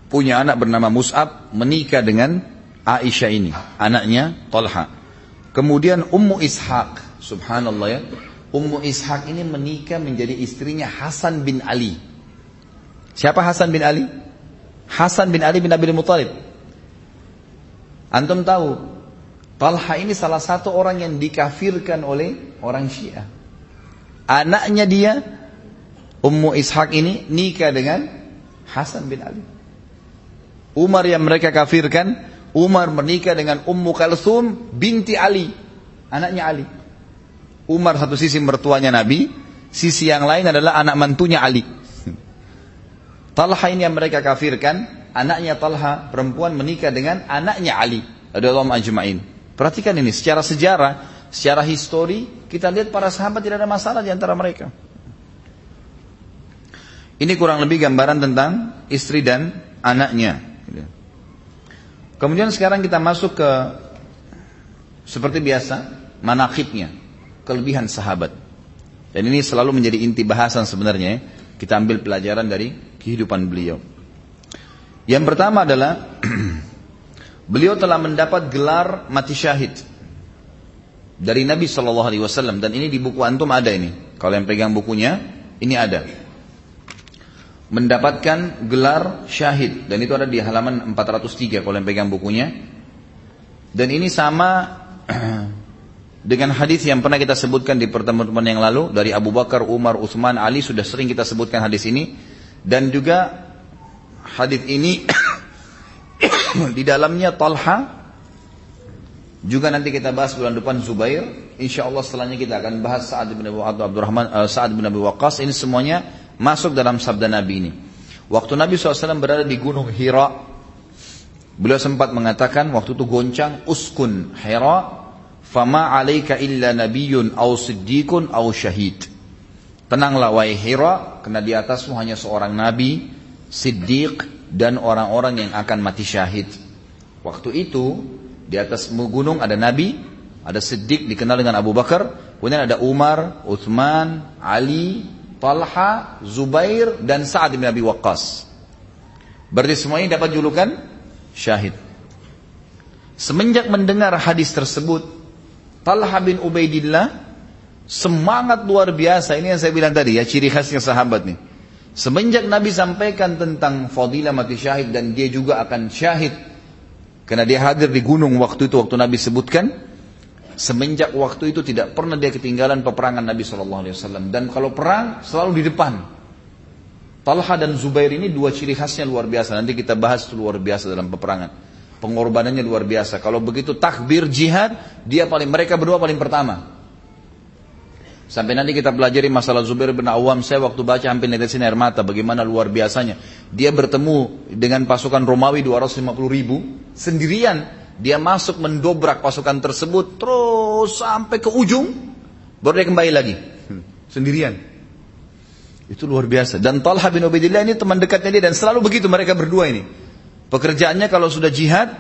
Punya anak bernama Mus'ab menikah dengan Aisyah ini. Anaknya Talha. Kemudian Ummu Ishaq. Subhanallah ya. Ummu Ishaq ini menikah menjadi istrinya Hasan bin Ali. Siapa Hasan bin Ali? Hasan bin Ali bin Abi Muthalib. Antum tahu, Talha ini salah satu orang yang dikafirkan oleh orang Syiah. Anaknya dia, Ummu Ishaq ini nikah dengan Hasan bin Ali. Umar yang mereka kafirkan, Umar menikah dengan Ummu Kalsum binti Ali, anaknya Ali. Umar satu sisi mertuanya Nabi, sisi yang lain adalah anak mantunya Ali. Talha ini yang mereka kafirkan, anaknya Talha perempuan menikah dengan anaknya Ali radhiyallahu ajma'in. Perhatikan ini secara sejarah, secara histori kita lihat para sahabat tidak ada masalah di antara mereka. Ini kurang lebih gambaran tentang istri dan anaknya. Kemudian sekarang kita masuk ke seperti biasa manakibnya, kelebihan sahabat. Dan ini selalu menjadi inti bahasan sebenarnya. Kita ambil pelajaran dari kehidupan beliau. Yang pertama adalah beliau telah mendapat gelar mati syahid dari Nabi Shallallahu Alaihi Wasallam dan ini di buku antum ada ini. Kalau yang pegang bukunya ini ada. Mendapatkan gelar syahid dan itu ada di halaman 403 kalau yang pegang bukunya. Dan ini sama dengan hadis yang pernah kita sebutkan di pertemuan yang lalu dari Abu Bakar, Umar, Utsman, Ali sudah sering kita sebutkan hadis ini dan juga hadis ini di dalamnya Talha juga nanti kita bahas bulan depan Zubair. Insya Allah setelahnya kita akan bahas Sa'ad bin Abu Abdurrahman, uh, Sa'ad bin Abi Waqqas. Ini semuanya masuk dalam sabda Nabi ini. Waktu Nabi SAW berada di Gunung Hira, beliau sempat mengatakan waktu itu goncang, uskun Hira, fama alaika illa nabiyun au siddiqun au syahid. Tenanglah wahai Hira, karena di atasmu hanya seorang nabi, siddiq dan orang-orang yang akan mati syahid. Waktu itu di atas gunung ada nabi, ada siddiq dikenal dengan Abu Bakar Kemudian ada Umar, Uthman, Ali, Talha, Zubair, dan Sa'ad bin Abi Waqqas. Berarti semuanya dapat julukan syahid. Semenjak mendengar hadis tersebut, Talha bin Ubaidillah semangat luar biasa. Ini yang saya bilang tadi ya, ciri khasnya sahabat nih. Semenjak Nabi sampaikan tentang fadilah mati syahid dan dia juga akan syahid karena dia hadir di gunung waktu itu waktu Nabi sebutkan semenjak waktu itu tidak pernah dia ketinggalan peperangan Nabi saw dan kalau perang selalu di depan. Talha dan Zubair ini dua ciri khasnya luar biasa. Nanti kita bahas luar biasa dalam peperangan. Pengorbanannya luar biasa. Kalau begitu takbir jihad, dia paling mereka berdua paling pertama. Sampai nanti kita pelajari masalah Zubair bin Awam. Saya waktu baca hampir netesin air mata. Bagaimana luar biasanya. Dia bertemu dengan pasukan Romawi 250 ribu. Sendirian. Dia masuk mendobrak pasukan tersebut. Terus sampai ke ujung. Baru dia kembali lagi. Sendirian. Itu luar biasa. Dan Talha bin Ubaidillah ini teman dekatnya dia. Dan selalu begitu mereka berdua ini. Pekerjaannya kalau sudah jihad.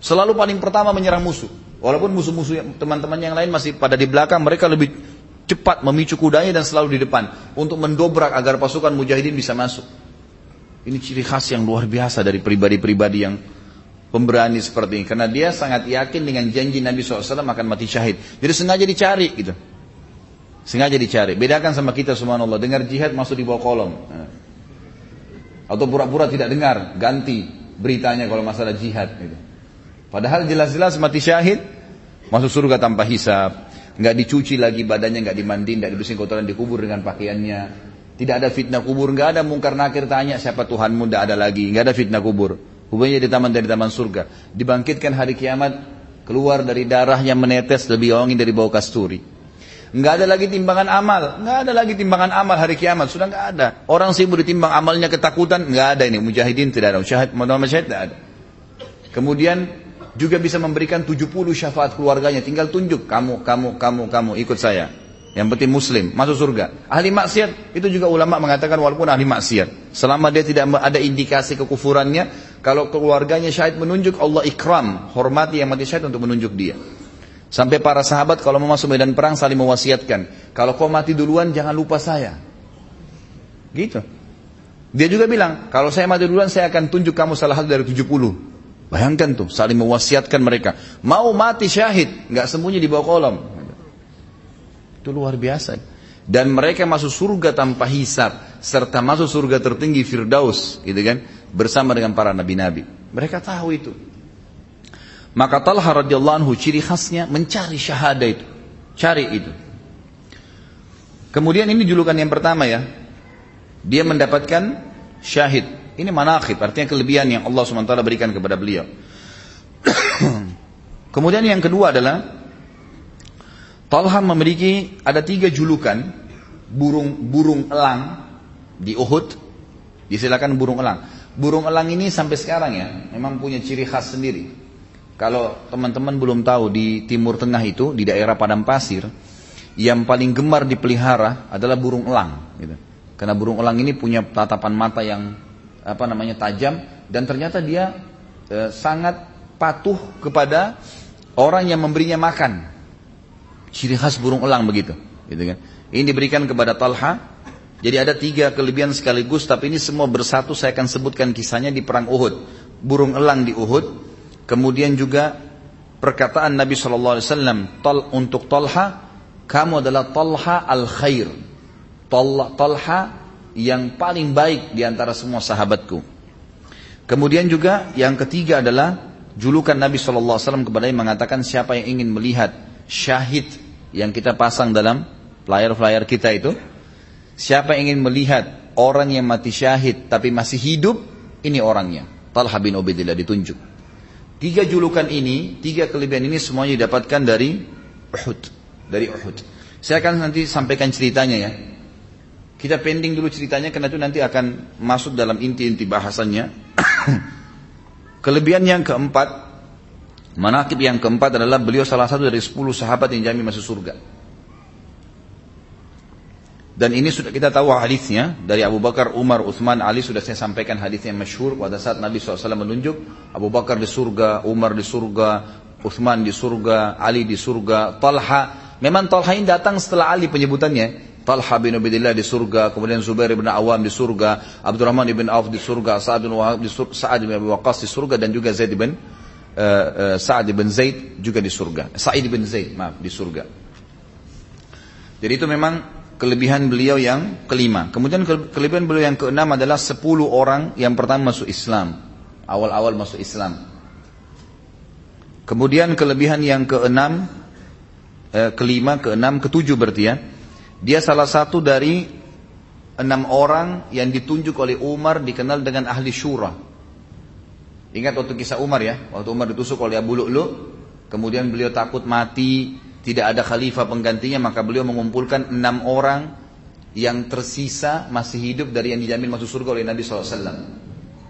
Selalu paling pertama menyerang musuh. Walaupun musuh-musuh teman-teman yang lain masih pada di belakang. Mereka lebih cepat memicu kudanya dan selalu di depan untuk mendobrak agar pasukan mujahidin bisa masuk. Ini ciri khas yang luar biasa dari pribadi-pribadi yang pemberani seperti ini. Karena dia sangat yakin dengan janji Nabi SAW akan mati syahid. Jadi sengaja dicari gitu. Sengaja dicari. Bedakan sama kita subhanallah. Dengar jihad masuk di bawah kolom. Atau pura-pura tidak dengar. Ganti beritanya kalau masalah jihad. Gitu. Padahal jelas-jelas mati syahid. Masuk surga tanpa hisab nggak dicuci lagi badannya, nggak dimandiin, nggak dibersihin kotoran dikubur dengan pakaiannya. Tidak ada fitnah kubur, nggak ada mungkar nakir tanya siapa Tuhanmu, nggak ada lagi, nggak ada fitnah kubur. Hubungannya di taman dari taman surga. Dibangkitkan hari kiamat, keluar dari darah yang menetes lebih wangi dari bau kasturi. Nggak ada lagi timbangan amal, nggak ada lagi timbangan amal hari kiamat, sudah nggak ada. Orang sibuk ditimbang amalnya ketakutan, nggak ada ini. Mujahidin tidak ada, syahid, Muhammad syahid tidak ada. Kemudian juga bisa memberikan 70 syafaat keluarganya. Tinggal tunjuk kamu, kamu, kamu, kamu ikut saya. Yang penting muslim, masuk surga. Ahli maksiat, itu juga ulama mengatakan walaupun ahli maksiat. Selama dia tidak ada indikasi kekufurannya, kalau keluarganya syahid menunjuk Allah ikram, hormati yang mati syahid untuk menunjuk dia. Sampai para sahabat kalau mau masuk medan perang saling mewasiatkan. Kalau kau mati duluan jangan lupa saya. Gitu. Dia juga bilang, kalau saya mati duluan saya akan tunjuk kamu salah satu dari 70. Bayangkan tuh, saling mewasiatkan mereka. Mau mati syahid, nggak sembunyi di bawah kolom. Itu luar biasa. Dan mereka masuk surga tanpa hisab, serta masuk surga tertinggi Firdaus, gitu kan? Bersama dengan para nabi-nabi. Mereka tahu itu. Maka Talha radhiyallahu anhu ciri khasnya mencari syahada itu. Cari itu. Kemudian ini julukan yang pertama ya. Dia mendapatkan syahid. Ini manakib, artinya kelebihan yang Allah SWT berikan kepada beliau. Kemudian yang kedua adalah Talha memiliki ada tiga julukan burung burung elang di Uhud. Disilakan burung elang. Burung elang ini sampai sekarang ya memang punya ciri khas sendiri. Kalau teman-teman belum tahu di Timur Tengah itu di daerah padang pasir yang paling gemar dipelihara adalah burung elang. Gitu. Karena burung elang ini punya tatapan mata yang apa namanya tajam dan ternyata dia e, sangat patuh kepada orang yang memberinya makan. Ciri khas burung elang begitu, gitu kan. Ini diberikan kepada Talha. Jadi ada tiga kelebihan sekaligus, tapi ini semua bersatu. Saya akan sebutkan kisahnya di perang Uhud. Burung elang di Uhud. Kemudian juga perkataan Nabi Shallallahu Alaihi Wasallam untuk Talha, kamu adalah Talha al Khair. Talha yang paling baik di antara semua sahabatku. Kemudian juga yang ketiga adalah julukan Nabi SAW kepada yang mengatakan siapa yang ingin melihat syahid yang kita pasang dalam flyer-flyer kita itu. Siapa yang ingin melihat orang yang mati syahid tapi masih hidup, ini orangnya. Talha bin Ubaidillah ditunjuk. Tiga julukan ini, tiga kelebihan ini semuanya didapatkan dari Uhud. Dari Uhud. Saya akan nanti sampaikan ceritanya ya. Kita pending dulu ceritanya karena itu nanti akan masuk dalam inti-inti bahasannya. Kelebihan yang keempat, manakib yang keempat adalah beliau salah satu dari sepuluh sahabat yang jamin masuk surga. Dan ini sudah kita tahu hadisnya dari Abu Bakar, Umar, Uthman, Ali sudah saya sampaikan hadisnya yang masyhur pada saat Nabi SAW menunjuk Abu Bakar di surga, Umar di surga, Uthman di surga, Ali di surga, Talha Memang Talha ini datang setelah Ali penyebutannya. Talha bin Ubaidillah di surga, kemudian Zubair bin Awam di surga, Abdurrahman bin Auf di surga, Sa'ad bin Wahab di surga, Sa'ad bin Abi Waqqas di surga dan juga Zaid bin uh, uh, Sa'ad bin Zaid juga di surga. Sa'id bin Zaid, maaf, di surga. Jadi itu memang kelebihan beliau yang kelima. Kemudian kelebihan beliau yang keenam adalah sepuluh orang yang pertama masuk Islam. Awal-awal masuk Islam. Kemudian kelebihan yang keenam, eh, kelima, keenam, ketujuh berarti ya. Dia salah satu dari enam orang yang ditunjuk oleh Umar dikenal dengan ahli syura. Ingat waktu kisah Umar ya, waktu Umar ditusuk oleh Abu Lu'lu, kemudian beliau takut mati, tidak ada khalifah penggantinya, maka beliau mengumpulkan enam orang yang tersisa masih hidup dari yang dijamin masuk surga oleh Nabi SAW.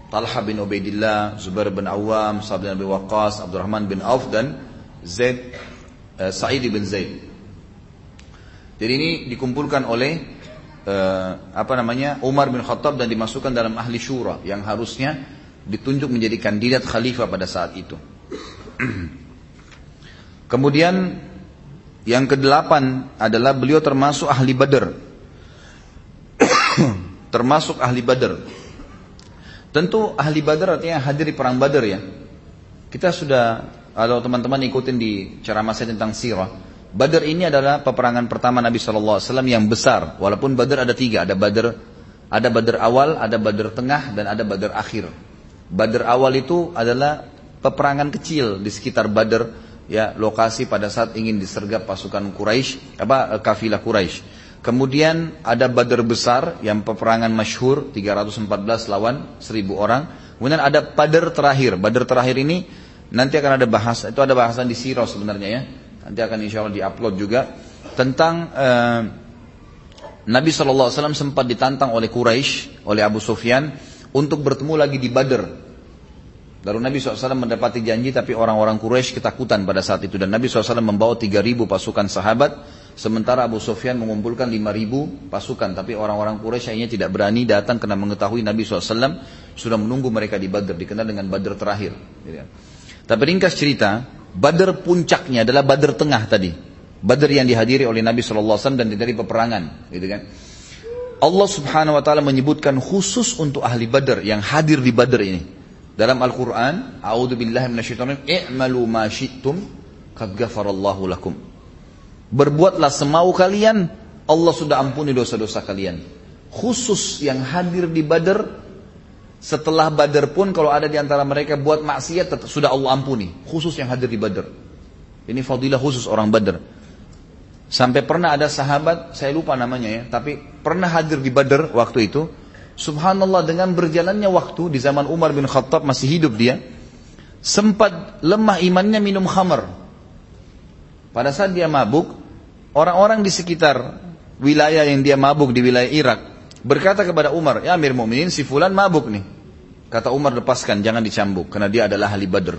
Talha bin Ubaidillah, Zubair bin Awam, Sa'ad bin Abi Waqqas, Abdurrahman bin Auf dan Zaid, uh, Sa'id bin Zaid. Jadi ini dikumpulkan oleh uh, apa namanya Umar bin Khattab dan dimasukkan dalam ahli syura yang harusnya ditunjuk menjadi kandidat khalifah pada saat itu. Kemudian yang kedelapan adalah beliau termasuk ahli Badar. termasuk ahli Badar. Tentu ahli Badar artinya hadir di perang Badar ya. Kita sudah kalau teman-teman ikutin di ceramah saya tentang sirah, Badar ini adalah peperangan pertama Nabi SAW yang besar. Walaupun Badar ada tiga, ada Badar ada Badar awal, ada Badar tengah, dan ada Badar akhir. Badar awal itu adalah peperangan kecil di sekitar Badar, ya lokasi pada saat ingin disergap pasukan Quraisy, apa kafilah Quraisy. Kemudian ada Badar besar yang peperangan masyhur 314 lawan 1000 orang. Kemudian ada Badar terakhir. Badar terakhir ini nanti akan ada bahas, itu ada bahasan di Sirah sebenarnya ya nanti akan insya Allah diupload juga tentang uh, Nabi SAW sempat ditantang oleh Quraisy, oleh Abu Sufyan untuk bertemu lagi di Badr. Lalu Nabi SAW mendapati janji tapi orang-orang Quraisy ketakutan pada saat itu dan Nabi SAW membawa 3.000 pasukan sahabat sementara Abu Sufyan mengumpulkan 5.000 pasukan tapi orang-orang Quraisy akhirnya tidak berani datang karena mengetahui Nabi SAW sudah menunggu mereka di Badr dikenal dengan Badr terakhir. Tapi ringkas cerita, Badar puncaknya adalah Badar tengah tadi. Badar yang dihadiri oleh Nabi SAW dan dari peperangan, gitu kan? Allah Subhanahu Wa Taala menyebutkan khusus untuk ahli Badar yang hadir di Badar ini. Dalam Al-Quran, A'udhu billahi minasyaitonir i'malu ma syi'tum, qad ghafarallahu lakum. Berbuatlah semau kalian, Allah sudah ampuni dosa-dosa kalian. Khusus yang hadir di Badar setelah Badar pun kalau ada di antara mereka buat maksiat tetap, sudah Allah ampuni. Khusus yang hadir di Badar. Ini fadilah khusus orang Badar. Sampai pernah ada sahabat, saya lupa namanya ya, tapi pernah hadir di Badar waktu itu. Subhanallah dengan berjalannya waktu di zaman Umar bin Khattab masih hidup dia, sempat lemah imannya minum khamar. Pada saat dia mabuk, orang-orang di sekitar wilayah yang dia mabuk di wilayah Irak berkata kepada Umar, "Ya Amir Mu'minin, si fulan mabuk nih." Kata Umar, "Lepaskan, jangan dicambuk karena dia adalah ahli Badr."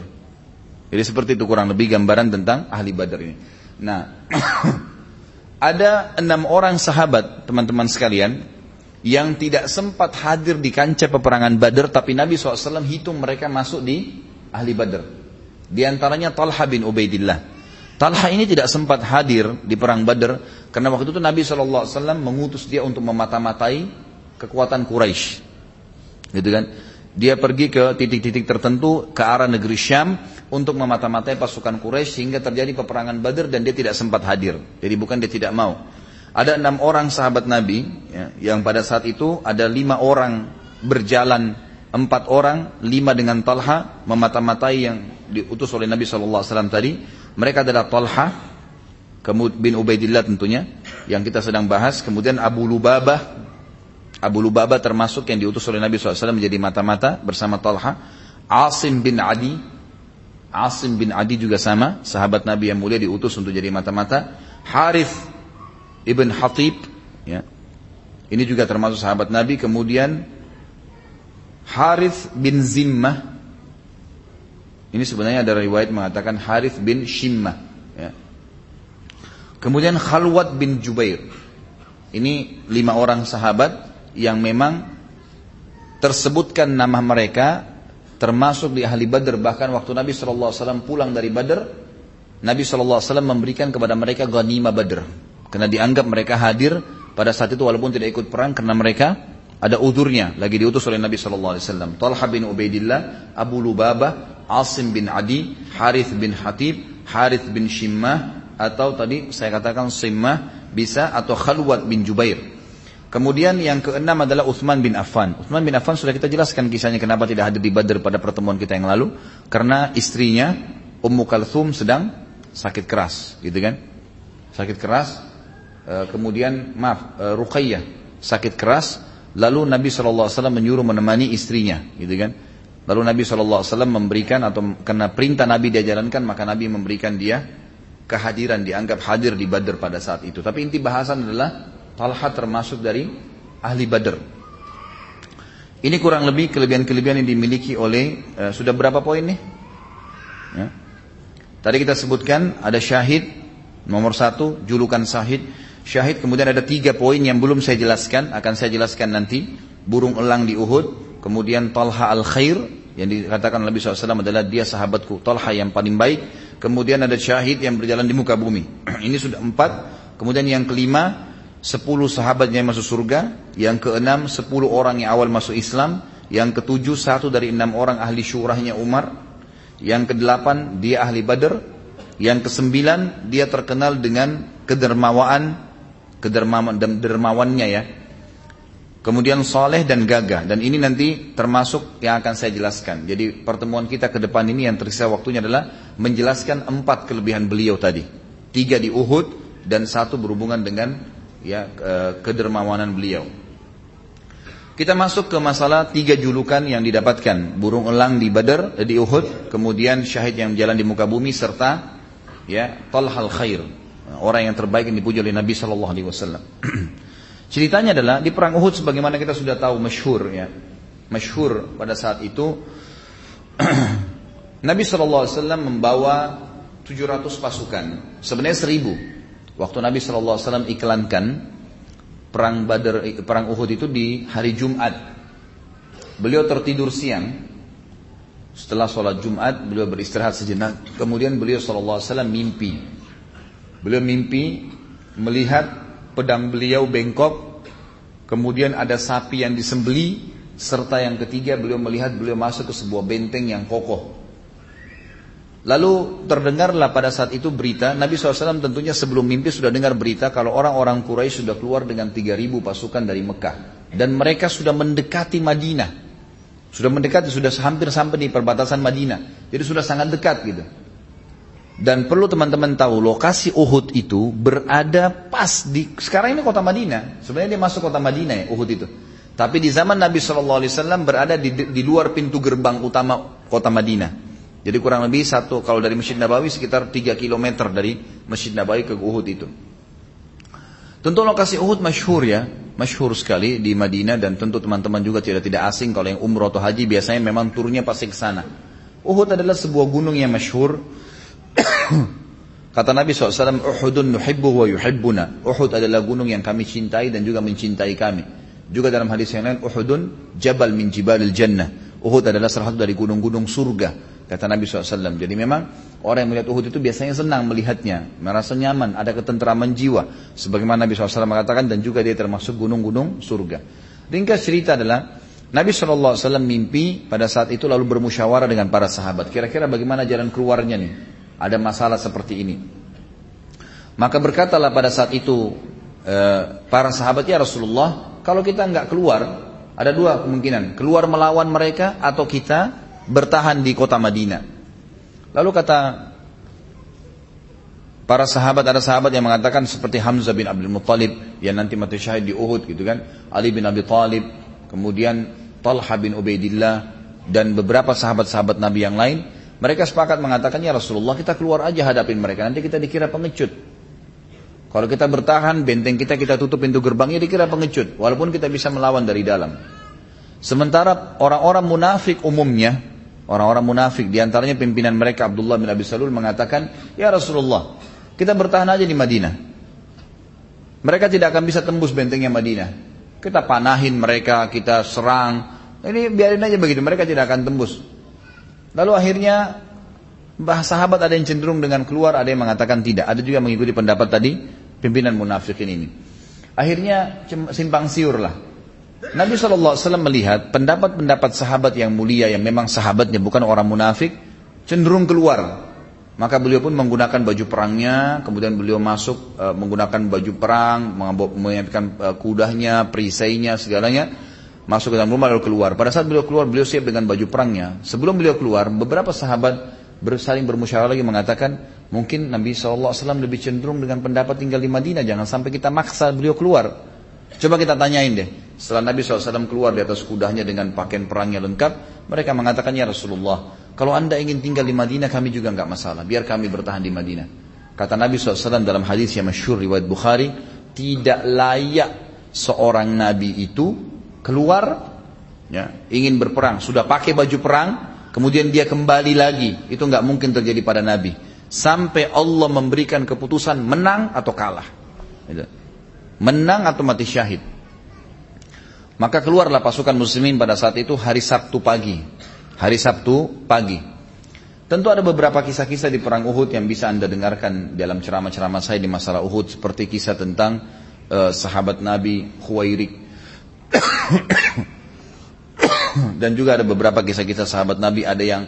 Jadi seperti itu kurang lebih gambaran tentang ahli Badr ini. Nah, ada enam orang sahabat, teman-teman sekalian, yang tidak sempat hadir di kancah peperangan Badr, tapi Nabi SAW hitung mereka masuk di ahli Badr. Di antaranya Talha bin Ubaidillah. Talha ini tidak sempat hadir di perang Badr karena waktu itu Nabi SAW mengutus dia untuk memata-matai kekuatan Quraisy. Gitu kan? Dia pergi ke titik-titik tertentu ke arah negeri Syam untuk memata-matai pasukan Quraisy sehingga terjadi peperangan Badr dan dia tidak sempat hadir. Jadi bukan dia tidak mau. Ada enam orang sahabat Nabi ya, yang pada saat itu ada lima orang berjalan empat orang, lima dengan Talha memata-matai yang diutus oleh Nabi SAW tadi. Mereka adalah Talha, bin Ubaidillah tentunya yang kita sedang bahas. Kemudian Abu Lubabah. Abu Lubabah termasuk yang diutus oleh Nabi SAW menjadi mata-mata bersama Talha. Asim bin Adi. Asim bin Adi juga sama sahabat Nabi yang mulia diutus untuk jadi mata-mata. Harith ibn Hatib ya. Ini juga termasuk sahabat Nabi. Kemudian Harith bin Zimmah. Ini sebenarnya ada riwayat mengatakan Harith bin Shimmah ya. Kemudian Khalwat bin Jubair. Ini lima orang sahabat yang memang tersebutkan nama mereka termasuk di ahli Badr. Bahkan waktu Nabi SAW pulang dari Badr Nabi SAW memberikan kepada mereka ghanimah badr. Karena dianggap mereka hadir pada saat itu walaupun tidak ikut perang karena mereka ada udurnya lagi diutus oleh Nabi SAW. Talha bin Ubaidillah, Abu Lubabah, Asim bin Adi, Harith bin Hatib, Harith bin Shimmah, atau tadi saya katakan Simmah bisa atau Khalwat bin Jubair. Kemudian yang keenam adalah Uthman bin Affan. Uthman bin Affan sudah kita jelaskan kisahnya kenapa tidak hadir di Badr pada pertemuan kita yang lalu. Karena istrinya Ummu Kalthum sedang sakit keras, gitu kan? Sakit keras. E, kemudian maaf, e, Ruqayyah sakit keras. Lalu Nabi SAW menyuruh menemani istrinya, gitu kan? Lalu Nabi SAW memberikan atau karena perintah Nabi dia jalankan maka Nabi memberikan dia kehadiran dianggap hadir di Badr pada saat itu. Tapi inti bahasan adalah Talha termasuk dari ahli Badr. Ini kurang lebih kelebihan-kelebihan yang dimiliki oleh uh, sudah berapa poin nih? Ya. Tadi kita sebutkan ada syahid nomor satu julukan syahid. Syahid kemudian ada tiga poin yang belum saya jelaskan akan saya jelaskan nanti. Burung elang di Uhud, kemudian Talha al Khair yang dikatakan Nabi SAW adalah dia sahabatku Talha yang paling baik. Kemudian ada syahid yang berjalan di muka bumi. Ini sudah empat. Kemudian yang kelima sepuluh sahabatnya yang masuk surga, yang keenam sepuluh orang yang awal masuk Islam, yang ketujuh satu dari enam orang ahli syurahnya Umar, yang kedelapan dia ahli Badr, yang kesembilan dia terkenal dengan kedermawaan, kedermawan dermawannya ya. Kemudian soleh dan gagah dan ini nanti termasuk yang akan saya jelaskan. Jadi pertemuan kita ke depan ini yang tersisa waktunya adalah menjelaskan empat kelebihan beliau tadi. Tiga di Uhud dan satu berhubungan dengan ya kedermawanan beliau. Kita masuk ke masalah tiga julukan yang didapatkan burung elang di Badar di Uhud, kemudian syahid yang jalan di muka bumi serta ya Talhal Khair orang yang terbaik yang dipuji oleh Nabi Shallallahu Alaihi Wasallam. Ceritanya adalah di perang Uhud sebagaimana kita sudah tahu masyhur ya masyhur pada saat itu Nabi Shallallahu Alaihi Wasallam membawa 700 pasukan sebenarnya 1000 Waktu Nabi SAW iklankan perang Badar, perang Uhud itu di hari Jumat. Beliau tertidur siang. Setelah sholat Jumat, beliau beristirahat sejenak. Kemudian beliau SAW mimpi. Beliau mimpi melihat pedang beliau bengkok. Kemudian ada sapi yang disembeli. Serta yang ketiga beliau melihat beliau masuk ke sebuah benteng yang kokoh. Lalu terdengarlah pada saat itu berita, Nabi SAW tentunya sebelum mimpi sudah dengar berita kalau orang-orang Quraisy sudah keluar dengan 3.000 pasukan dari Mekah. Dan mereka sudah mendekati Madinah. Sudah mendekati, sudah hampir sampai di perbatasan Madinah. Jadi sudah sangat dekat gitu. Dan perlu teman-teman tahu, lokasi Uhud itu berada pas di, sekarang ini kota Madinah. Sebenarnya dia masuk kota Madinah ya, Uhud itu. Tapi di zaman Nabi SAW berada di, di luar pintu gerbang utama kota Madinah. Jadi kurang lebih satu kalau dari Masjid Nabawi sekitar 3 km dari Masjid Nabawi ke Uhud itu. Tentu lokasi Uhud masyhur ya, masyhur sekali di Madinah dan tentu teman-teman juga tidak tidak asing kalau yang umroh atau haji biasanya memang turunnya pasti ke sana. Uhud adalah sebuah gunung yang masyhur. Kata Nabi SAW, Uhudun nuhibbu wa yuhibbuna. Uhud adalah gunung yang kami cintai dan juga mencintai kami. Juga dalam hadis yang lain, Uhudun jabal min jibalil jannah. Uhud adalah salah satu dari gunung-gunung surga. Kata Nabi SAW. Jadi memang orang yang melihat Uhud itu biasanya senang melihatnya. Merasa nyaman, ada ketenteraman jiwa. Sebagaimana Nabi SAW mengatakan dan juga dia termasuk gunung-gunung surga. Ringkas cerita adalah Nabi SAW mimpi pada saat itu lalu bermusyawarah dengan para sahabat. Kira-kira bagaimana jalan keluarnya nih? Ada masalah seperti ini. Maka berkatalah pada saat itu eh, para sahabat ya Rasulullah, kalau kita nggak keluar, ada dua kemungkinan. Keluar melawan mereka atau kita bertahan di kota Madinah. Lalu kata para sahabat ada sahabat yang mengatakan seperti Hamzah bin Abdul Muttalib yang nanti mati syahid di Uhud gitu kan, Ali bin Abi Thalib, kemudian Talha bin Ubaidillah dan beberapa sahabat-sahabat Nabi yang lain, mereka sepakat mengatakan ya Rasulullah kita keluar aja hadapin mereka nanti kita dikira pengecut. Kalau kita bertahan benteng kita kita tutup pintu gerbangnya dikira pengecut walaupun kita bisa melawan dari dalam. Sementara orang-orang munafik umumnya Orang-orang munafik di antaranya pimpinan mereka Abdullah bin Abi Salul mengatakan, Ya Rasulullah, kita bertahan aja di Madinah. Mereka tidak akan bisa tembus bentengnya Madinah. Kita panahin mereka, kita serang. Ini biarin aja begitu, mereka tidak akan tembus. Lalu akhirnya sahabat ada yang cenderung dengan keluar, ada yang mengatakan tidak. Ada juga mengikuti pendapat tadi pimpinan munafikin ini. Akhirnya simpang siur lah. Nabi SAW melihat pendapat-pendapat sahabat yang mulia yang memang sahabatnya bukan orang munafik cenderung keluar. Maka beliau pun menggunakan baju perangnya, kemudian beliau masuk e, menggunakan baju perang, menyiapkan e, kudahnya, perisainya, segalanya, masuk ke dalam rumah lalu keluar. Pada saat beliau keluar, beliau siap dengan baju perangnya. Sebelum beliau keluar, beberapa sahabat bersaling bermusyawarah lagi mengatakan mungkin Nabi SAW lebih cenderung dengan pendapat tinggal di Madinah. Jangan sampai kita maksa beliau keluar. Coba kita tanyain deh. Setelah Nabi SAW keluar di atas kudahnya dengan pakaian perangnya lengkap mereka mengatakan ya Rasulullah kalau anda ingin tinggal di Madinah kami juga nggak masalah. Biar kami bertahan di Madinah. Kata Nabi SAW dalam hadis yang masyhur riwayat Bukhari tidak layak seorang Nabi itu keluar ya, ingin berperang sudah pakai baju perang kemudian dia kembali lagi, itu nggak mungkin terjadi pada Nabi. Sampai Allah memberikan keputusan menang atau kalah. Gitu. Menang atau mati syahid. Maka keluarlah pasukan muslimin pada saat itu hari Sabtu pagi. Hari Sabtu pagi. Tentu ada beberapa kisah-kisah di perang Uhud yang bisa anda dengarkan dalam ceramah-ceramah saya di masalah Uhud. Seperti kisah tentang uh, sahabat Nabi Khuwairik. Dan juga ada beberapa kisah-kisah sahabat Nabi ada yang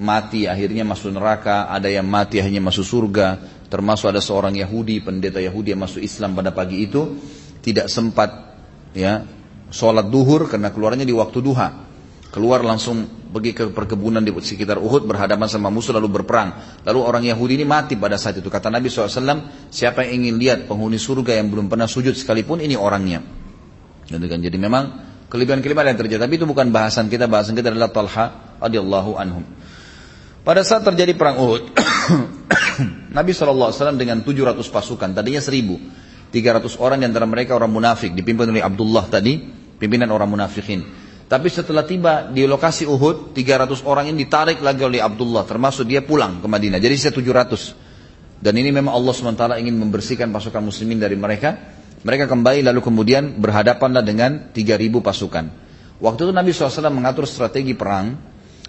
mati akhirnya masuk neraka, ada yang mati akhirnya masuk surga, termasuk ada seorang Yahudi, pendeta Yahudi yang masuk Islam pada pagi itu tidak sempat ya sholat duhur karena keluarnya di waktu duha. Keluar langsung pergi ke perkebunan di sekitar Uhud berhadapan sama musuh lalu berperang. Lalu orang Yahudi ini mati pada saat itu. Kata Nabi SAW, siapa yang ingin lihat penghuni surga yang belum pernah sujud sekalipun ini orangnya. Gitu kan? Jadi memang Kelebihan-kelebihan yang terjadi. Tapi itu bukan bahasan kita. Bahasan kita adalah Talha radhiyallahu anhum. Pada saat terjadi perang Uhud, Nabi SAW dengan 700 pasukan, tadinya 1000. 300 orang antara mereka orang munafik, dipimpin oleh Abdullah tadi, pimpinan orang munafikin. Tapi setelah tiba di lokasi Uhud, 300 orang ini ditarik lagi oleh Abdullah, termasuk dia pulang ke Madinah. Jadi sisa 700. Dan ini memang Allah SWT ingin membersihkan pasukan muslimin dari mereka. Mereka kembali lalu kemudian berhadapanlah dengan 3.000 pasukan. Waktu itu Nabi SAW mengatur strategi perang,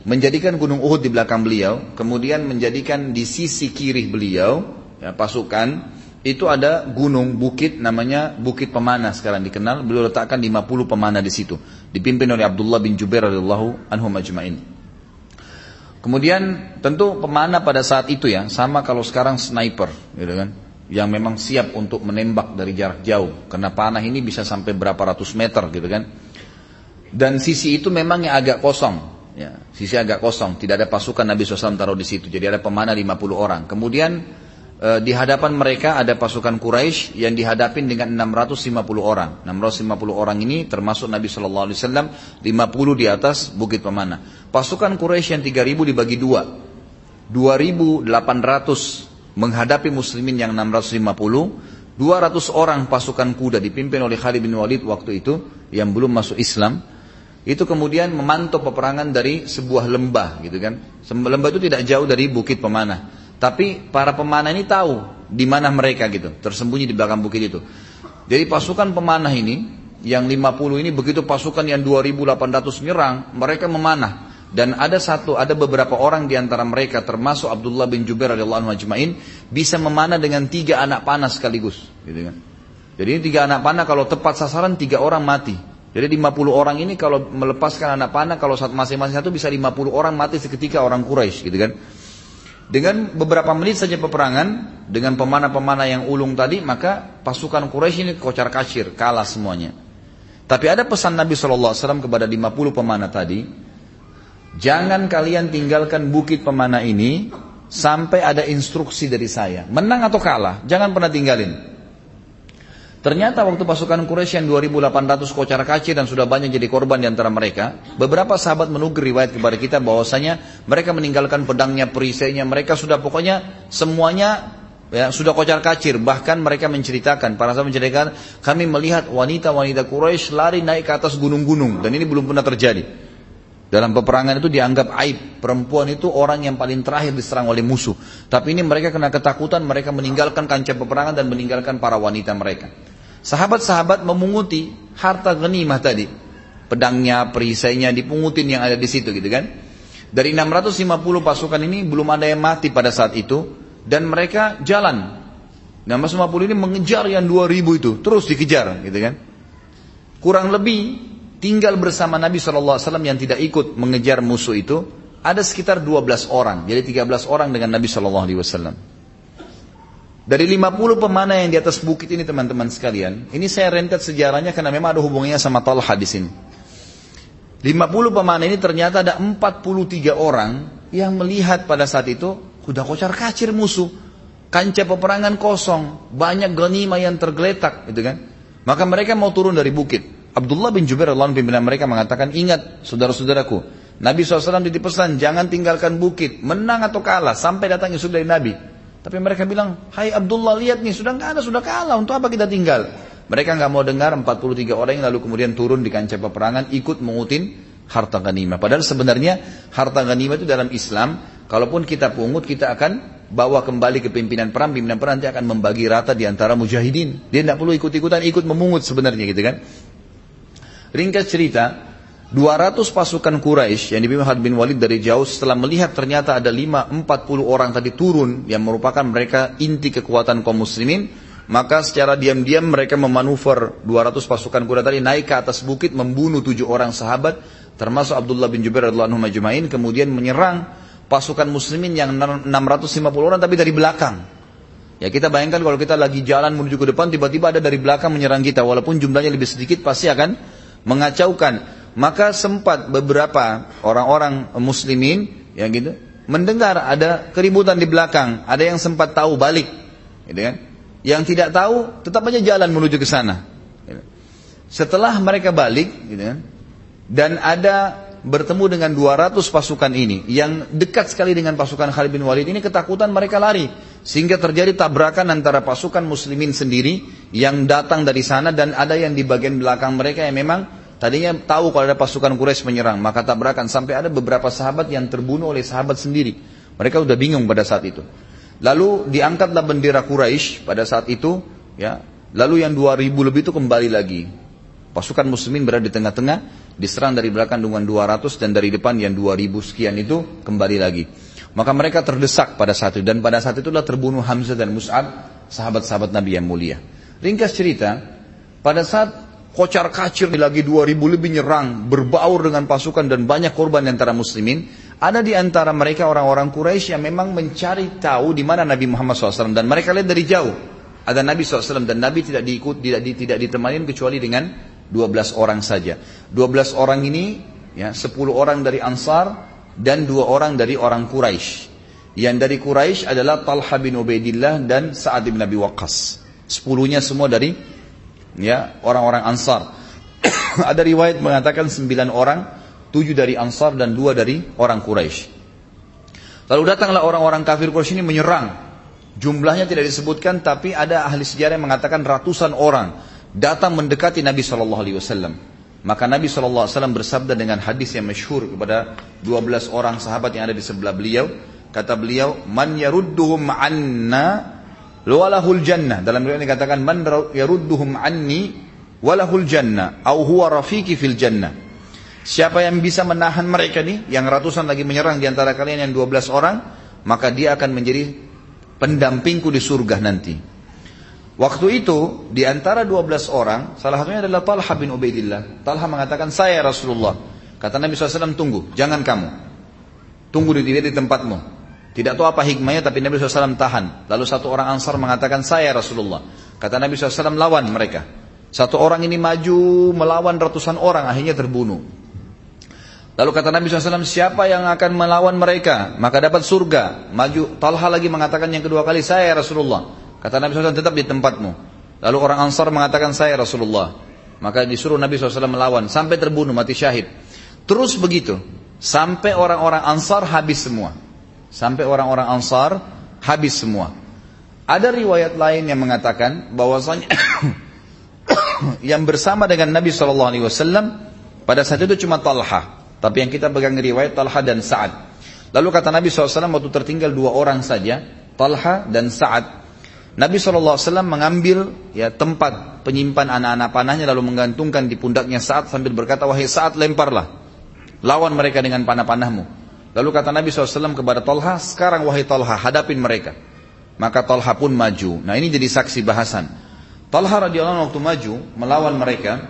menjadikan gunung Uhud di belakang beliau, kemudian menjadikan di sisi kiri beliau, ya, pasukan, itu ada gunung bukit namanya Bukit Pemana sekarang dikenal. Beliau letakkan 50 pemana di situ, dipimpin oleh Abdullah bin Jubair radhiyallahu anhu majma'in. Kemudian tentu pemana pada saat itu ya sama kalau sekarang sniper, gitu kan yang memang siap untuk menembak dari jarak jauh. Karena panah ini bisa sampai berapa ratus meter gitu kan. Dan sisi itu memang yang agak kosong. Ya sisi agak kosong. Tidak ada pasukan Nabi SAW taruh di situ. Jadi ada pemanah 50 orang. Kemudian eh, di hadapan mereka ada pasukan Quraisy yang dihadapin dengan 650 orang. 650 orang ini termasuk Nabi SAW 50 di atas bukit pemanah. Pasukan Quraisy yang 3000 dibagi dua. 2800 menghadapi muslimin yang 650, 200 orang pasukan kuda dipimpin oleh Khalid bin Walid waktu itu yang belum masuk Islam, itu kemudian memantau peperangan dari sebuah lembah gitu kan. Lembah itu tidak jauh dari bukit pemanah. Tapi para pemanah ini tahu di mana mereka gitu, tersembunyi di belakang bukit itu. Jadi pasukan pemanah ini yang 50 ini begitu pasukan yang 2800 nyerang, mereka memanah. Dan ada satu, ada beberapa orang di antara mereka termasuk Abdullah bin Jubair radhiyallahu anhu ajmain bisa memanah dengan tiga anak panah sekaligus, gitu kan. Jadi ini tiga anak panah kalau tepat sasaran tiga orang mati. Jadi 50 orang ini kalau melepaskan anak panah kalau masing-masing satu bisa 50 orang mati seketika orang Quraisy, gitu kan. Dengan beberapa menit saja peperangan dengan pemanah-pemanah yang ulung tadi, maka pasukan Quraisy ini kocar kacir, kalah semuanya. Tapi ada pesan Nabi SAW kepada 50 pemanah tadi, Jangan kalian tinggalkan bukit pemanah ini sampai ada instruksi dari saya. Menang atau kalah, jangan pernah tinggalin. Ternyata waktu pasukan Quraisy yang 2800 kocar kacir dan sudah banyak jadi korban di antara mereka, beberapa sahabat menukir riwayat kepada kita bahwasanya mereka meninggalkan pedangnya, perisainya, mereka sudah pokoknya semuanya ya sudah kocar kacir. Bahkan mereka menceritakan, para sahabat menceritakan, kami melihat wanita-wanita Quraisy lari naik ke atas gunung-gunung dan ini belum pernah terjadi. Dalam peperangan itu dianggap aib. Perempuan itu orang yang paling terakhir diserang oleh musuh. Tapi ini mereka kena ketakutan, mereka meninggalkan kancah peperangan dan meninggalkan para wanita mereka. Sahabat-sahabat memunguti harta genimah tadi. Pedangnya, perisainya, dipungutin yang ada di situ gitu kan. Dari 650 pasukan ini belum ada yang mati pada saat itu dan mereka jalan. 650 ini mengejar yang 2000 itu, terus dikejar gitu kan. Kurang lebih tinggal bersama Nabi SAW yang tidak ikut mengejar musuh itu ada sekitar 12 orang. Jadi 13 orang dengan Nabi SAW. Dari 50 pemanah yang di atas bukit ini teman-teman sekalian, ini saya rentet sejarahnya karena memang ada hubungannya sama Talha di sini. 50 pemanah ini ternyata ada 43 orang yang melihat pada saat itu sudah kocar kacir musuh. Kancah peperangan kosong, banyak ganima yang tergeletak, gitu kan? Maka mereka mau turun dari bukit. Abdullah bin Jubair Allah pimpinan mereka mengatakan, ingat saudara-saudaraku, Nabi SAW dipesan jangan tinggalkan bukit, menang atau kalah sampai datang Yusuf dari Nabi. Tapi mereka bilang, Hai Abdullah lihat nih, sudah nggak ada, sudah kalah, untuk apa kita tinggal? Mereka nggak mau dengar 43 orang yang lalu kemudian turun di kancah peperangan ikut mengutin harta ganima. Padahal sebenarnya harta ganima itu dalam Islam, kalaupun kita pungut kita akan bawa kembali ke pimpinan perang, pimpinan perang nanti akan membagi rata di antara mujahidin. Dia tidak perlu ikut-ikutan, ikut memungut sebenarnya gitu kan. Ringkas cerita, 200 pasukan Quraisy yang dipimpin Khalid bin Walid dari jauh setelah melihat ternyata ada 5 40 orang tadi turun yang merupakan mereka inti kekuatan kaum muslimin, maka secara diam-diam mereka memanuver 200 pasukan kuda tadi naik ke atas bukit membunuh tujuh orang sahabat termasuk Abdullah bin Jubair radhiyallahu anhu kemudian menyerang pasukan muslimin yang 650 orang tapi dari belakang. Ya kita bayangkan kalau kita lagi jalan menuju ke depan tiba-tiba ada dari belakang menyerang kita walaupun jumlahnya lebih sedikit pasti akan mengacaukan. Maka sempat beberapa orang-orang muslimin yang gitu mendengar ada keributan di belakang, ada yang sempat tahu balik, gitu kan? Yang tidak tahu tetap aja jalan menuju ke sana. Setelah mereka balik, gitu kan, dan ada bertemu dengan 200 pasukan ini yang dekat sekali dengan pasukan Khalid bin Walid ini ketakutan mereka lari sehingga terjadi tabrakan antara pasukan muslimin sendiri yang datang dari sana dan ada yang di bagian belakang mereka yang memang tadinya tahu kalau ada pasukan Quraisy menyerang maka tabrakan sampai ada beberapa sahabat yang terbunuh oleh sahabat sendiri mereka udah bingung pada saat itu Lalu diangkatlah bendera Quraisy pada saat itu, ya. Lalu yang 2000 lebih itu kembali lagi. Pasukan muslimin berada di tengah-tengah, diserang dari belakang dengan 200 dan dari depan yang 2000 sekian itu kembali lagi. Maka mereka terdesak pada saat itu dan pada saat itulah terbunuh Hamzah dan Mus'ab, sahabat-sahabat Nabi yang mulia. Ringkas cerita, pada saat kocar kacir lagi 2000 lebih nyerang, berbaur dengan pasukan dan banyak korban antara muslimin, ada di antara mereka orang-orang Quraisy yang memang mencari tahu di mana Nabi Muhammad SAW dan mereka lihat dari jauh. Ada Nabi SAW dan Nabi tidak diikut, tidak, tidak ditemani kecuali dengan 12 orang saja. 12 orang ini, ya, 10 orang dari Ansar dan dua orang dari orang Quraisy. Yang dari Quraisy adalah Talha bin Ubaidillah dan Sa'ad bin Abi Waqqas. Sepuluhnya semua dari ya orang-orang Ansar. Ada riwayat mengatakan sembilan orang tujuh dari Ansar dan dua dari orang Quraisy. Lalu datanglah orang-orang kafir Quraisy ini menyerang. Jumlahnya tidak disebutkan, tapi ada ahli sejarah yang mengatakan ratusan orang datang mendekati Nabi Shallallahu Alaihi Wasallam. Maka Nabi Shallallahu Alaihi Wasallam bersabda dengan hadis yang masyhur kepada 12 orang sahabat yang ada di sebelah beliau. Kata beliau, Man yarudduhum anna walahul jannah. Dalam riwayat dikatakan, Man yarudduhum anni walahul jannah. Au huwa fil jannah. Siapa yang bisa menahan mereka nih, yang ratusan lagi menyerang di antara kalian yang 12 orang, maka dia akan menjadi pendampingku di surga nanti. Waktu itu, di antara 12 orang, salah satunya adalah Talha bin Ubaidillah. Talha mengatakan, saya Rasulullah. Kata Nabi SAW, tunggu, jangan kamu. Tunggu di, di tempatmu. Tidak tahu apa hikmahnya, tapi Nabi SAW tahan. Lalu satu orang Ansar mengatakan, saya Rasulullah. Kata Nabi SAW, lawan mereka. Satu orang ini maju melawan ratusan orang, akhirnya terbunuh. Lalu kata Nabi SAW, siapa yang akan melawan mereka? Maka dapat surga. Maju. Talha lagi mengatakan yang kedua kali, saya Rasulullah. Kata Nabi SAW, tetap di tempatmu. Lalu orang Ansar mengatakan, saya Rasulullah. Maka disuruh Nabi SAW melawan. Sampai terbunuh, mati syahid. Terus begitu. Sampai orang-orang Ansar habis semua. Sampai orang-orang Ansar habis semua. Ada riwayat lain yang mengatakan bahwasanya yang bersama dengan Nabi SAW pada saat itu cuma Talha. Tapi yang kita pegang riwayat Talha dan Sa'ad. Lalu kata Nabi SAW waktu tertinggal dua orang saja, Talha dan Sa'ad. Nabi SAW mengambil ya tempat penyimpan anak-anak panahnya lalu menggantungkan di pundaknya Sa'ad sambil berkata, wahai Sa'ad lemparlah. Lawan mereka dengan panah-panahmu. Lalu kata Nabi SAW kepada Talha, sekarang wahai Talha, hadapin mereka. Maka Talha pun maju. Nah ini jadi saksi bahasan. Talha radhiyallahu waktu maju melawan mereka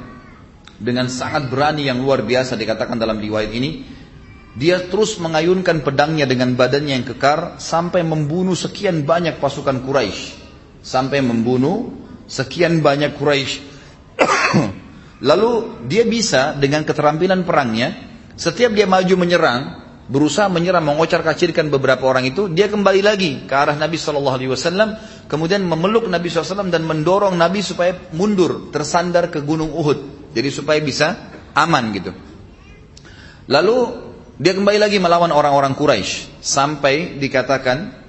dengan sangat berani yang luar biasa dikatakan dalam riwayat ini. Dia terus mengayunkan pedangnya dengan badannya yang kekar sampai membunuh sekian banyak pasukan Quraisy. Sampai membunuh sekian banyak Quraisy. Lalu dia bisa dengan keterampilan perangnya, setiap dia maju menyerang, berusaha menyerang, mengocar kacirkan beberapa orang itu, dia kembali lagi ke arah Nabi Shallallahu Alaihi Wasallam, kemudian memeluk Nabi SAW dan mendorong Nabi supaya mundur, tersandar ke gunung Uhud, jadi supaya bisa aman gitu. Lalu dia kembali lagi melawan orang-orang Quraisy sampai dikatakan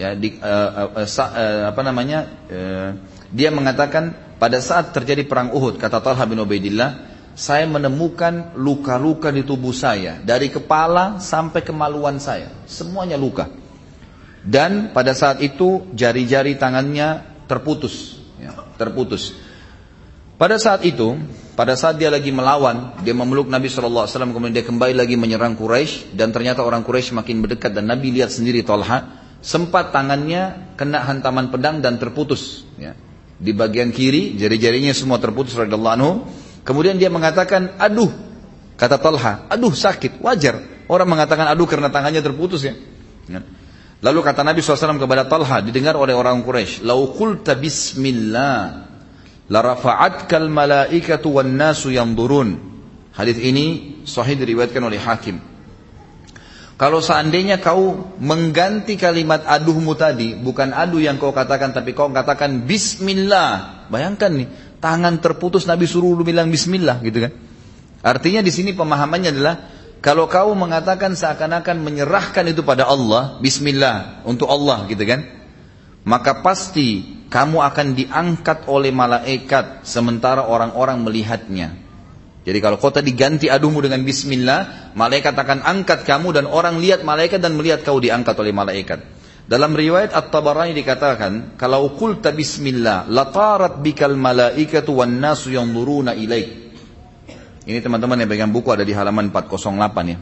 ya di, uh, uh, uh, uh, apa namanya uh, dia mengatakan pada saat terjadi perang Uhud kata Talha bin Ubaidillah saya menemukan luka-luka di tubuh saya dari kepala sampai kemaluan saya. Semuanya luka. Dan pada saat itu jari-jari tangannya terputus. Ya, terputus. Pada saat itu pada saat dia lagi melawan dia memeluk Nabi SAW kemudian dia kembali lagi menyerang Quraisy dan ternyata orang Quraisy makin mendekat dan Nabi lihat sendiri Talha sempat tangannya kena hantaman pedang dan terputus ya. di bagian kiri jari-jarinya semua terputus radhiyallahu anhu Kemudian dia mengatakan, aduh, kata Talha, aduh sakit, wajar. Orang mengatakan aduh karena tangannya terputus ya. ya. Lalu kata Nabi SAW kepada Talha, didengar oleh orang Quraisy, "Lau qulta bismillah, la rafa'atkal malaikatu wan nasu yanzurun." Hadis ini sahih diriwayatkan oleh Hakim. Kalau seandainya kau mengganti kalimat aduhmu tadi, bukan aduh yang kau katakan, tapi kau katakan Bismillah. Bayangkan nih, tangan terputus Nabi suruh lu bilang bismillah gitu kan. Artinya di sini pemahamannya adalah kalau kau mengatakan seakan-akan menyerahkan itu pada Allah, bismillah untuk Allah gitu kan. Maka pasti kamu akan diangkat oleh malaikat sementara orang-orang melihatnya. Jadi kalau kau tadi ganti aduhmu dengan bismillah, malaikat akan angkat kamu dan orang lihat malaikat dan melihat kau diangkat oleh malaikat. Dalam riwayat At-Tabarani dikatakan, kalau qulta bismillah, latarat bikal malaikatu wan nasu yanzuruna ilaik. Ini teman-teman yang pegang buku ada di halaman 408 ya.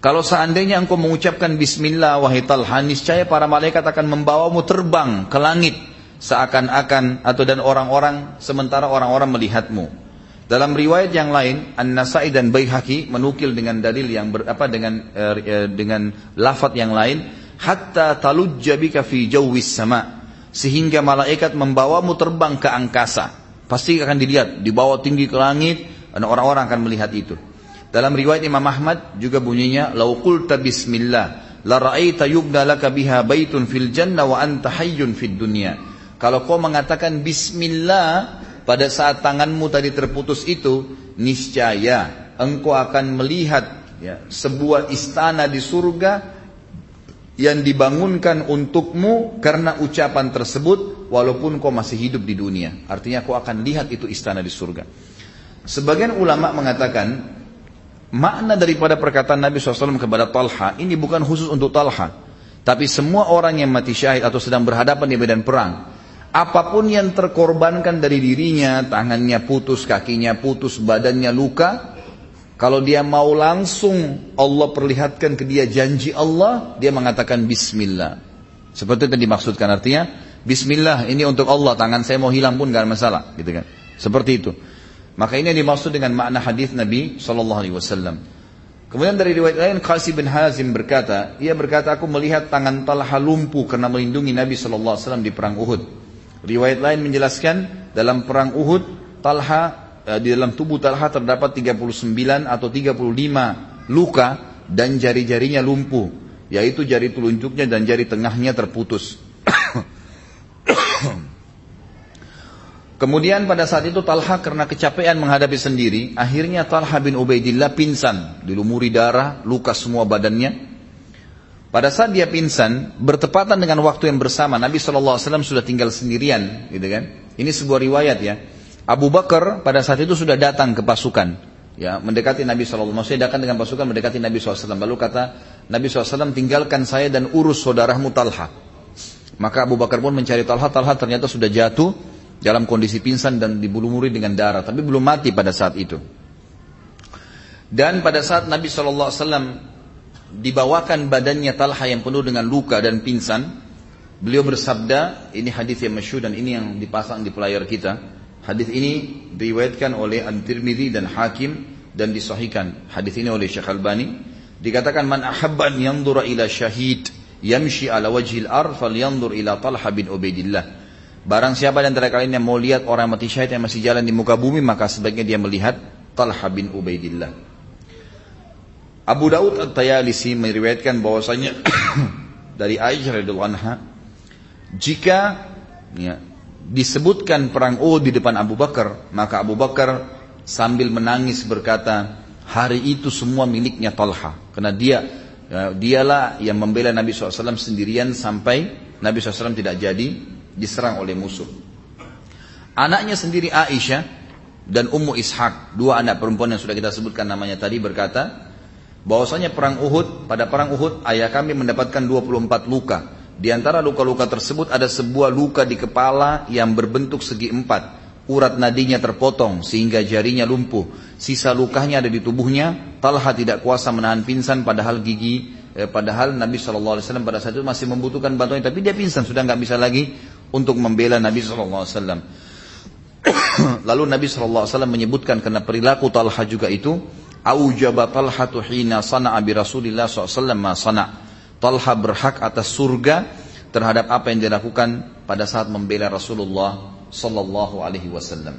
Kalau seandainya engkau mengucapkan bismillah wahai Talha, niscaya para malaikat akan membawamu terbang ke langit seakan-akan atau dan orang-orang sementara orang-orang melihatmu. Dalam riwayat yang lain, An-Nasai dan Baihaqi menukil dengan dalil yang ber, apa dengan eh, dengan lafaz yang lain hatta talujja bika fi jawwis sama. Sehingga malaikat membawamu terbang ke angkasa. Pasti akan dilihat dibawa tinggi ke langit orang-orang akan melihat itu. Dalam riwayat Imam Ahmad juga bunyinya lau qulta bismillah la ra'aita yubna laka biha baitun fil jannah wa anta hayyun fid dunya. Kalau kau mengatakan bismillah pada saat tanganmu tadi terputus itu niscaya engkau akan melihat ya, sebuah istana di surga yang dibangunkan untukmu karena ucapan tersebut walaupun kau masih hidup di dunia. Artinya kau akan lihat itu istana di surga. Sebagian ulama mengatakan makna daripada perkataan Nabi SAW kepada Talha ini bukan khusus untuk Talha. Tapi semua orang yang mati syahid atau sedang berhadapan di medan perang. Apa pun yang terkorbankan dari dirinya, tangannya putus, kakinya putus, badannya luka, kalau dia mau langsung Allah perlihatkan ke dia janji Allah, dia mengatakan Bismillah. Seperti yang dimaksudkan artinya, Bismillah ini untuk Allah, tangan saya mau hilang pun gak ada masalah, gitu kan? Seperti itu. Maka ini yang dimaksud dengan makna hadis Nabi Shallallahu Alaihi Wasallam. Kemudian dari riwayat lain Qasi bin Hazim berkata, ia berkata aku melihat tangan Talha lumpuh karena melindungi Nabi Shallallahu Alaihi Wasallam di perang Uhud. Riwayat lain menjelaskan dalam perang Uhud Talha Eh, di dalam tubuh Talha terdapat 39 atau 35 luka dan jari-jarinya lumpuh, yaitu jari telunjuknya dan jari tengahnya terputus. Kemudian pada saat itu Talha karena kecapean menghadapi sendiri, akhirnya Talha bin Ubaidillah pingsan, dilumuri darah, luka semua badannya. Pada saat dia pingsan, bertepatan dengan waktu yang bersama, Nabi SAW sudah tinggal sendirian, gitu kan? Ini sebuah riwayat ya. Abu Bakar pada saat itu sudah datang ke pasukan, ya mendekati Nabi SAW. Maksudnya datang dengan pasukan mendekati Nabi SAW. Lalu kata Nabi SAW tinggalkan saya dan urus saudaramu Talha. Maka Abu Bakar pun mencari Talha. Talha ternyata sudah jatuh dalam kondisi pingsan dan dibulumuri dengan darah, tapi belum mati pada saat itu. Dan pada saat Nabi SAW dibawakan badannya Talha yang penuh dengan luka dan pingsan, beliau bersabda, ini hadis yang masyhur dan ini yang dipasang di pelayar kita. Hadis ini diriwayatkan oleh An-Tirmidzi dan Hakim dan disahihkan. Hadis ini oleh Syekh Albani. Dikatakan man ahabban yanzura ila syahid yamshi ala wajhil ar falyanzur ila Talha bin Ubaidillah. Barang siapa di antara kalian yang mau lihat orang mati syahid yang masih jalan di muka bumi maka sebaiknya dia melihat Talha bin Ubaidillah. Abu Daud At-Tayalisi meriwayatkan bahwasanya dari Aisyah radhiyallahu anha jika ya, disebutkan perang Uhud di depan Abu Bakar, maka Abu Bakar sambil menangis berkata, hari itu semua miliknya Talha. Karena dia ya, dialah yang membela Nabi SAW sendirian sampai Nabi SAW tidak jadi diserang oleh musuh. Anaknya sendiri Aisyah dan Ummu Ishaq, dua anak perempuan yang sudah kita sebutkan namanya tadi berkata, bahwasanya perang Uhud, pada perang Uhud ayah kami mendapatkan 24 luka di antara luka-luka tersebut ada sebuah luka di kepala yang berbentuk segi empat. Urat nadinya terpotong sehingga jarinya lumpuh. Sisa lukanya ada di tubuhnya. Talha tidak kuasa menahan pingsan padahal gigi, eh, padahal Nabi SAW pada saat itu masih membutuhkan bantuan. Tapi dia pingsan, sudah nggak bisa lagi untuk membela Nabi SAW. Lalu Nabi SAW menyebutkan karena perilaku Talha juga itu. Aujaba Talha hina sana'a bi Rasulillah SAW ma sana' Talha berhak atas surga terhadap apa yang dilakukan pada saat membela Rasulullah sallallahu alaihi wasallam.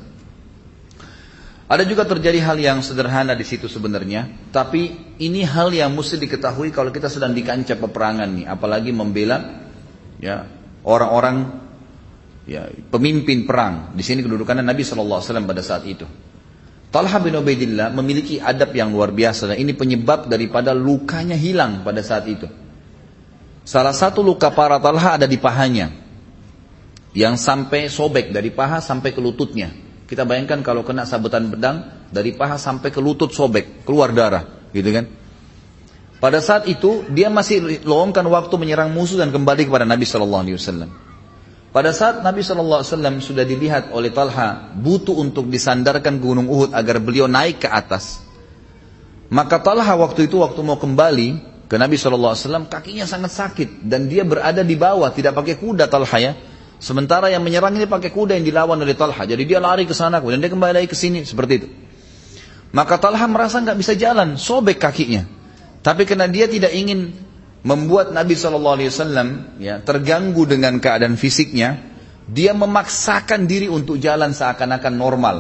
Ada juga terjadi hal yang sederhana di situ sebenarnya, tapi ini hal yang mesti diketahui kalau kita sedang di kancah peperangan nih, apalagi membela ya orang-orang ya pemimpin perang. Di sini kedudukannya Nabi sallallahu alaihi wasallam pada saat itu. Talha bin Ubaidillah memiliki adab yang luar biasa dan ini penyebab daripada lukanya hilang pada saat itu. Salah satu luka parah Talha ada di pahanya. Yang sampai sobek dari paha sampai ke lututnya. Kita bayangkan kalau kena sabetan pedang dari paha sampai ke lutut sobek, keluar darah, gitu kan? Pada saat itu dia masih lowongkan waktu menyerang musuh dan kembali kepada Nabi Shallallahu Alaihi Wasallam. Pada saat Nabi Wasallam sudah dilihat oleh Talha butuh untuk disandarkan gunung Uhud agar beliau naik ke atas, maka Talha waktu itu waktu mau kembali ke Nabi SAW kakinya sangat sakit dan dia berada di bawah tidak pakai kuda Talha ya. Sementara yang menyerang ini pakai kuda yang dilawan oleh Talha. Jadi dia lari ke sana kemudian dia kembali lagi ke sini seperti itu. Maka Talha merasa nggak bisa jalan sobek kakinya. Tapi karena dia tidak ingin membuat Nabi SAW ya terganggu dengan keadaan fisiknya dia memaksakan diri untuk jalan seakan-akan normal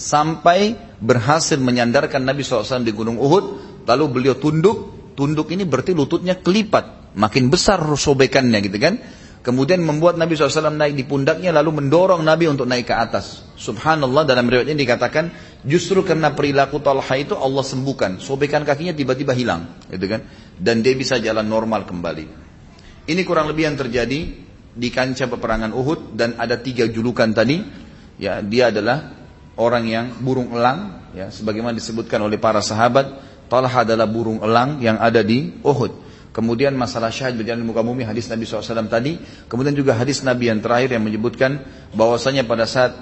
sampai berhasil menyandarkan Nabi SAW di Gunung Uhud lalu beliau tunduk Tunduk ini berarti lututnya kelipat, makin besar sobekannya gitu kan. Kemudian membuat Nabi SAW naik di pundaknya lalu mendorong Nabi untuk naik ke atas. Subhanallah dalam riwayat ini dikatakan justru karena perilaku Talha itu Allah sembuhkan. Sobekan kakinya tiba-tiba hilang gitu kan. Dan dia bisa jalan normal kembali. Ini kurang lebih yang terjadi di kancah peperangan Uhud dan ada tiga julukan tadi. Ya, dia adalah orang yang burung elang ya sebagaimana disebutkan oleh para sahabat Talha adalah burung elang yang ada di Uhud. Kemudian masalah syahid berjalan di muka bumi hadis Nabi SAW tadi. Kemudian juga hadis Nabi yang terakhir yang menyebutkan bahwasanya pada saat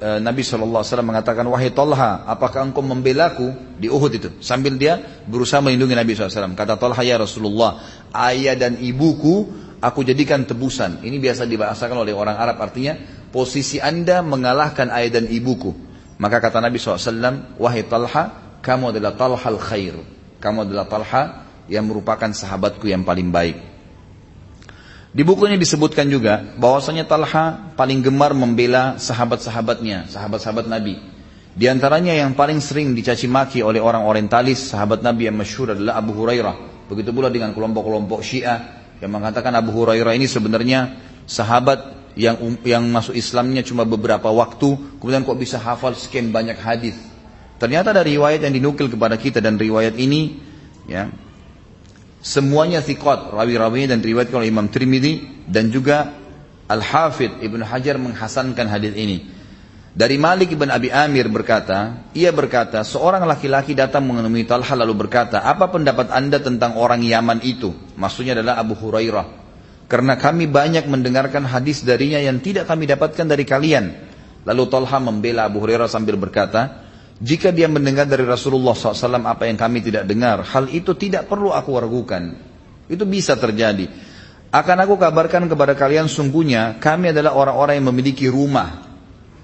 Nabi SAW mengatakan wahai Talha apakah engkau membelaku di Uhud itu sambil dia berusaha melindungi Nabi SAW kata Talha ya Rasulullah ayah dan ibuku aku jadikan tebusan ini biasa dibahasakan oleh orang Arab artinya posisi anda mengalahkan ayah dan ibuku maka kata Nabi SAW wahai Talha kamu adalah talhal khair. Kamu adalah talha yang merupakan sahabatku yang paling baik. Di buku ini disebutkan juga bahwasanya Talha paling gemar membela sahabat-sahabatnya, sahabat-sahabat Nabi. Di antaranya yang paling sering dicaci maki oleh orang orientalis, sahabat Nabi yang masyhur adalah Abu Hurairah. Begitu pula dengan kelompok-kelompok Syiah yang mengatakan Abu Hurairah ini sebenarnya sahabat yang yang masuk Islamnya cuma beberapa waktu, kemudian kok bisa hafal sekian banyak hadis. Ternyata dari riwayat yang dinukil kepada kita dan riwayat ini ya semuanya thiqat, rawi-rawinya dan riwayat oleh Imam Trimidi dan juga Al-Hafidh Ibn Hajar menghasankan hadis ini. Dari Malik ibn Abi Amir berkata, ia berkata, seorang laki-laki datang menemui Talha lalu berkata, apa pendapat anda tentang orang Yaman itu? Maksudnya adalah Abu Hurairah. Karena kami banyak mendengarkan hadis darinya yang tidak kami dapatkan dari kalian. Lalu Talha membela Abu Hurairah sambil berkata, Jika dia mendengar dari Rasulullah SAW apa yang kami tidak dengar, hal itu tidak perlu aku ragukan. Itu bisa terjadi. Akan aku kabarkan kepada kalian sungguhnya kami adalah orang-orang yang memiliki rumah.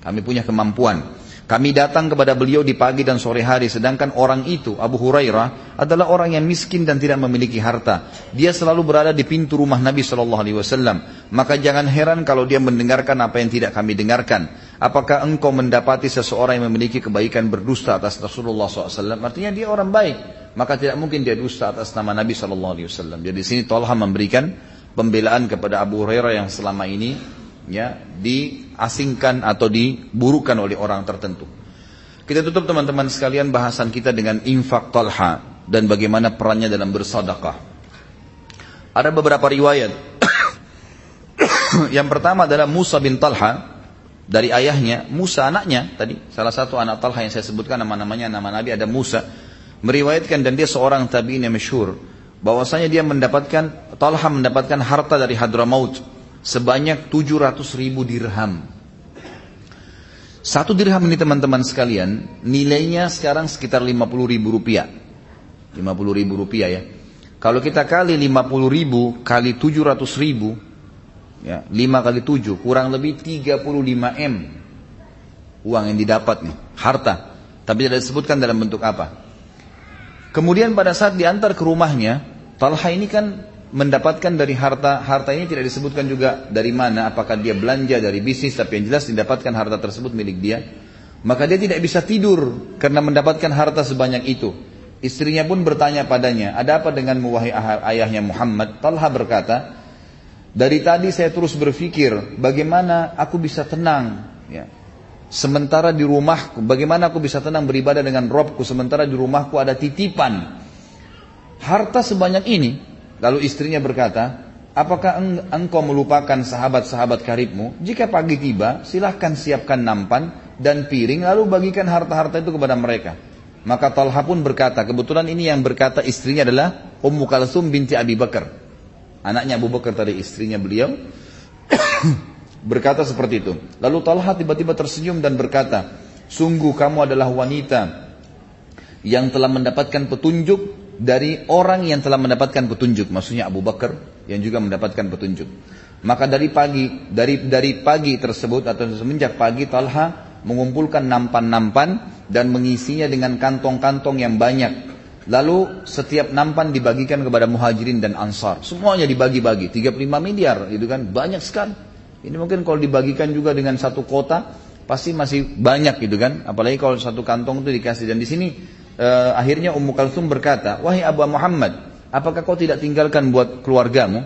Kami punya kemampuan. Kami datang kepada beliau di pagi dan sore hari, sedangkan orang itu, Abu Hurairah, adalah orang yang miskin dan tidak memiliki harta. Dia selalu berada di pintu rumah Nabi Shallallahu Alaihi Wasallam. Maka jangan heran kalau dia mendengarkan apa yang tidak kami dengarkan. Apakah engkau mendapati seseorang yang memiliki kebaikan berdusta atas Rasulullah SAW? Artinya dia orang baik. Maka tidak mungkin dia dusta atas nama Nabi Wasallam. Jadi di sini Tolha memberikan pembelaan kepada Abu Hurairah yang selama ini ya diasingkan atau diburukan oleh orang tertentu. Kita tutup teman-teman sekalian bahasan kita dengan infak talha dan bagaimana perannya dalam bersedekah. Ada beberapa riwayat. yang pertama adalah Musa bin Talha dari ayahnya, Musa anaknya tadi, salah satu anak Talha yang saya sebutkan nama-namanya nama Nabi ada Musa, meriwayatkan dan dia seorang tabi'in yang masyhur bahwasanya dia mendapatkan Talha mendapatkan harta dari Hadramaut sebanyak 700 ribu dirham. Satu dirham ini teman-teman sekalian, nilainya sekarang sekitar 50 ribu rupiah. 50 ribu rupiah ya. Kalau kita kali 50 ribu kali 700 ribu, ya, 5 kali 7 kurang lebih 35 M uang yang didapat nih, harta. Tapi tidak disebutkan dalam bentuk apa. Kemudian pada saat diantar ke rumahnya, Talha ini kan mendapatkan dari harta harta ini tidak disebutkan juga dari mana apakah dia belanja dari bisnis tapi yang jelas didapatkan harta tersebut milik dia maka dia tidak bisa tidur karena mendapatkan harta sebanyak itu istrinya pun bertanya padanya ada apa dengan wahai ayahnya Muhammad Talha berkata dari tadi saya terus berpikir bagaimana aku bisa tenang ya sementara di rumahku bagaimana aku bisa tenang beribadah dengan Robku sementara di rumahku ada titipan harta sebanyak ini Lalu istrinya berkata, apakah engkau melupakan sahabat-sahabat karibmu? Jika pagi tiba, silahkan siapkan nampan dan piring, lalu bagikan harta-harta itu kepada mereka. Maka Talha pun berkata, kebetulan ini yang berkata istrinya adalah Ummu Kalsum binti Abi Bakar. Anaknya Abu Bakar tadi istrinya beliau. berkata seperti itu. Lalu Talha tiba-tiba tersenyum dan berkata, sungguh kamu adalah wanita yang telah mendapatkan petunjuk dari orang yang telah mendapatkan petunjuk, maksudnya Abu Bakar yang juga mendapatkan petunjuk. Maka dari pagi, dari dari pagi tersebut atau semenjak pagi Talha mengumpulkan nampan-nampan dan mengisinya dengan kantong-kantong yang banyak. Lalu setiap nampan dibagikan kepada muhajirin dan ansar. Semuanya dibagi-bagi, 35 miliar, itu kan banyak sekali. Ini mungkin kalau dibagikan juga dengan satu kota, pasti masih banyak gitu kan. Apalagi kalau satu kantong itu dikasih. Dan di sini uh, akhirnya Ummu Kalsum berkata, "Wahai Abu Muhammad, apakah kau tidak tinggalkan buat keluargamu?"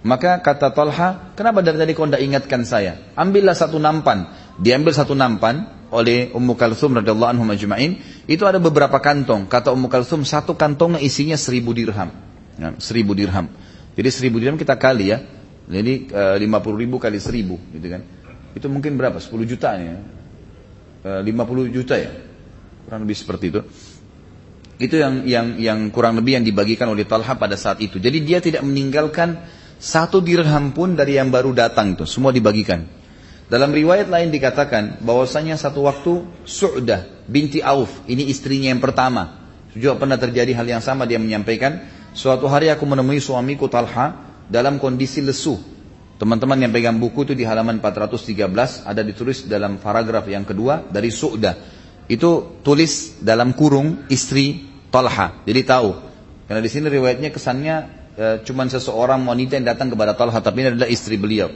Maka kata Talha, "Kenapa dari tadi kau tidak ingatkan saya? Ambillah satu nampan." Diambil satu nampan oleh Ummu Kalsum radhiyallahu anhu majma'in. Itu ada beberapa kantong. Kata Ummu Kalsum, satu kantongnya isinya seribu dirham. Ya, seribu dirham. Jadi seribu dirham kita kali ya. Jadi eh, lima puluh ribu kali seribu, gitu kan? Itu mungkin berapa? 10 juta ya. Lima puluh juta ya. Kurang lebih seperti itu. Itu yang yang yang kurang lebih yang dibagikan oleh Talha pada saat itu. Jadi dia tidak meninggalkan satu dirham pun dari yang baru datang itu, semua dibagikan. Dalam riwayat lain dikatakan bahwasanya satu waktu Su'dah binti Auf, ini istrinya yang pertama. Juga pernah terjadi hal yang sama dia menyampaikan, suatu hari aku menemui suamiku Talha dalam kondisi lesu. Teman-teman yang pegang buku itu di halaman 413 ada ditulis dalam paragraf yang kedua dari Su'dah. Itu tulis dalam kurung istri Talha. Jadi tahu. Karena di sini riwayatnya kesannya e, cuma seseorang wanita yang datang kepada Talha, tapi ini adalah istri beliau.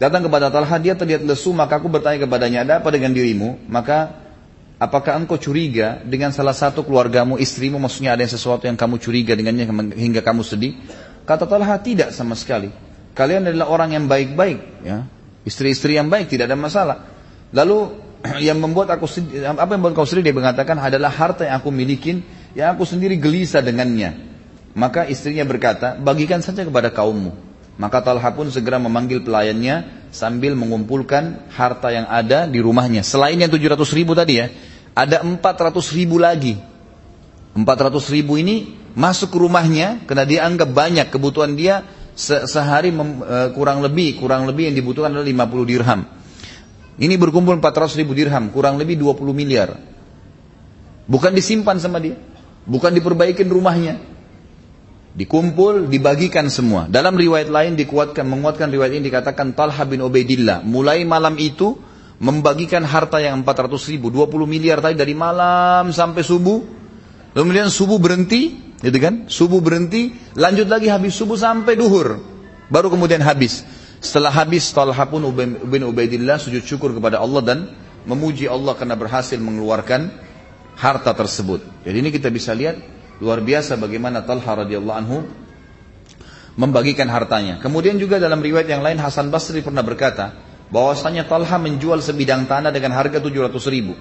Datang kepada Talha, dia terlihat lesu, maka aku bertanya kepadanya, ada apa dengan dirimu? Maka apakah engkau curiga dengan salah satu keluargamu, istrimu, maksudnya ada yang sesuatu yang kamu curiga dengannya hingga kamu sedih? Kata Talha, tidak sama sekali. Kalian adalah orang yang baik-baik, ya. Istri-istri yang baik, tidak ada masalah. Lalu yang membuat aku sedih, apa yang membuat kau sedih dia mengatakan adalah harta yang aku milikin yang aku sendiri gelisah dengannya. Maka istrinya berkata, bagikan saja kepada kaummu. Maka Talha pun segera memanggil pelayannya sambil mengumpulkan harta yang ada di rumahnya. Selain yang 700 ribu tadi ya, ada 400 ribu lagi. 400 ribu ini masuk ke rumahnya karena dia anggap banyak kebutuhan dia sehari eh, kurang lebih kurang lebih yang dibutuhkan adalah 50 dirham. Ini berkumpul 400 ribu dirham, kurang lebih 20 miliar. Bukan disimpan sama dia. Bukan diperbaikin rumahnya. Dikumpul, dibagikan semua. Dalam riwayat lain dikuatkan, menguatkan riwayat ini dikatakan Talha bin Ubaidillah. Mulai malam itu membagikan harta yang 400 ribu, 20 miliar tadi dari malam sampai subuh. Kemudian subuh berhenti, gitu kan? Subuh berhenti, lanjut lagi habis subuh sampai duhur. Baru kemudian habis. Setelah habis Talha pun bin Ubaidillah sujud syukur kepada Allah dan memuji Allah karena berhasil mengeluarkan harta tersebut. Jadi ini kita bisa lihat luar biasa bagaimana Talha radhiyallahu anhu membagikan hartanya. Kemudian juga dalam riwayat yang lain Hasan Basri pernah berkata bahwasanya Talha menjual sebidang tanah dengan harga 700 ribu.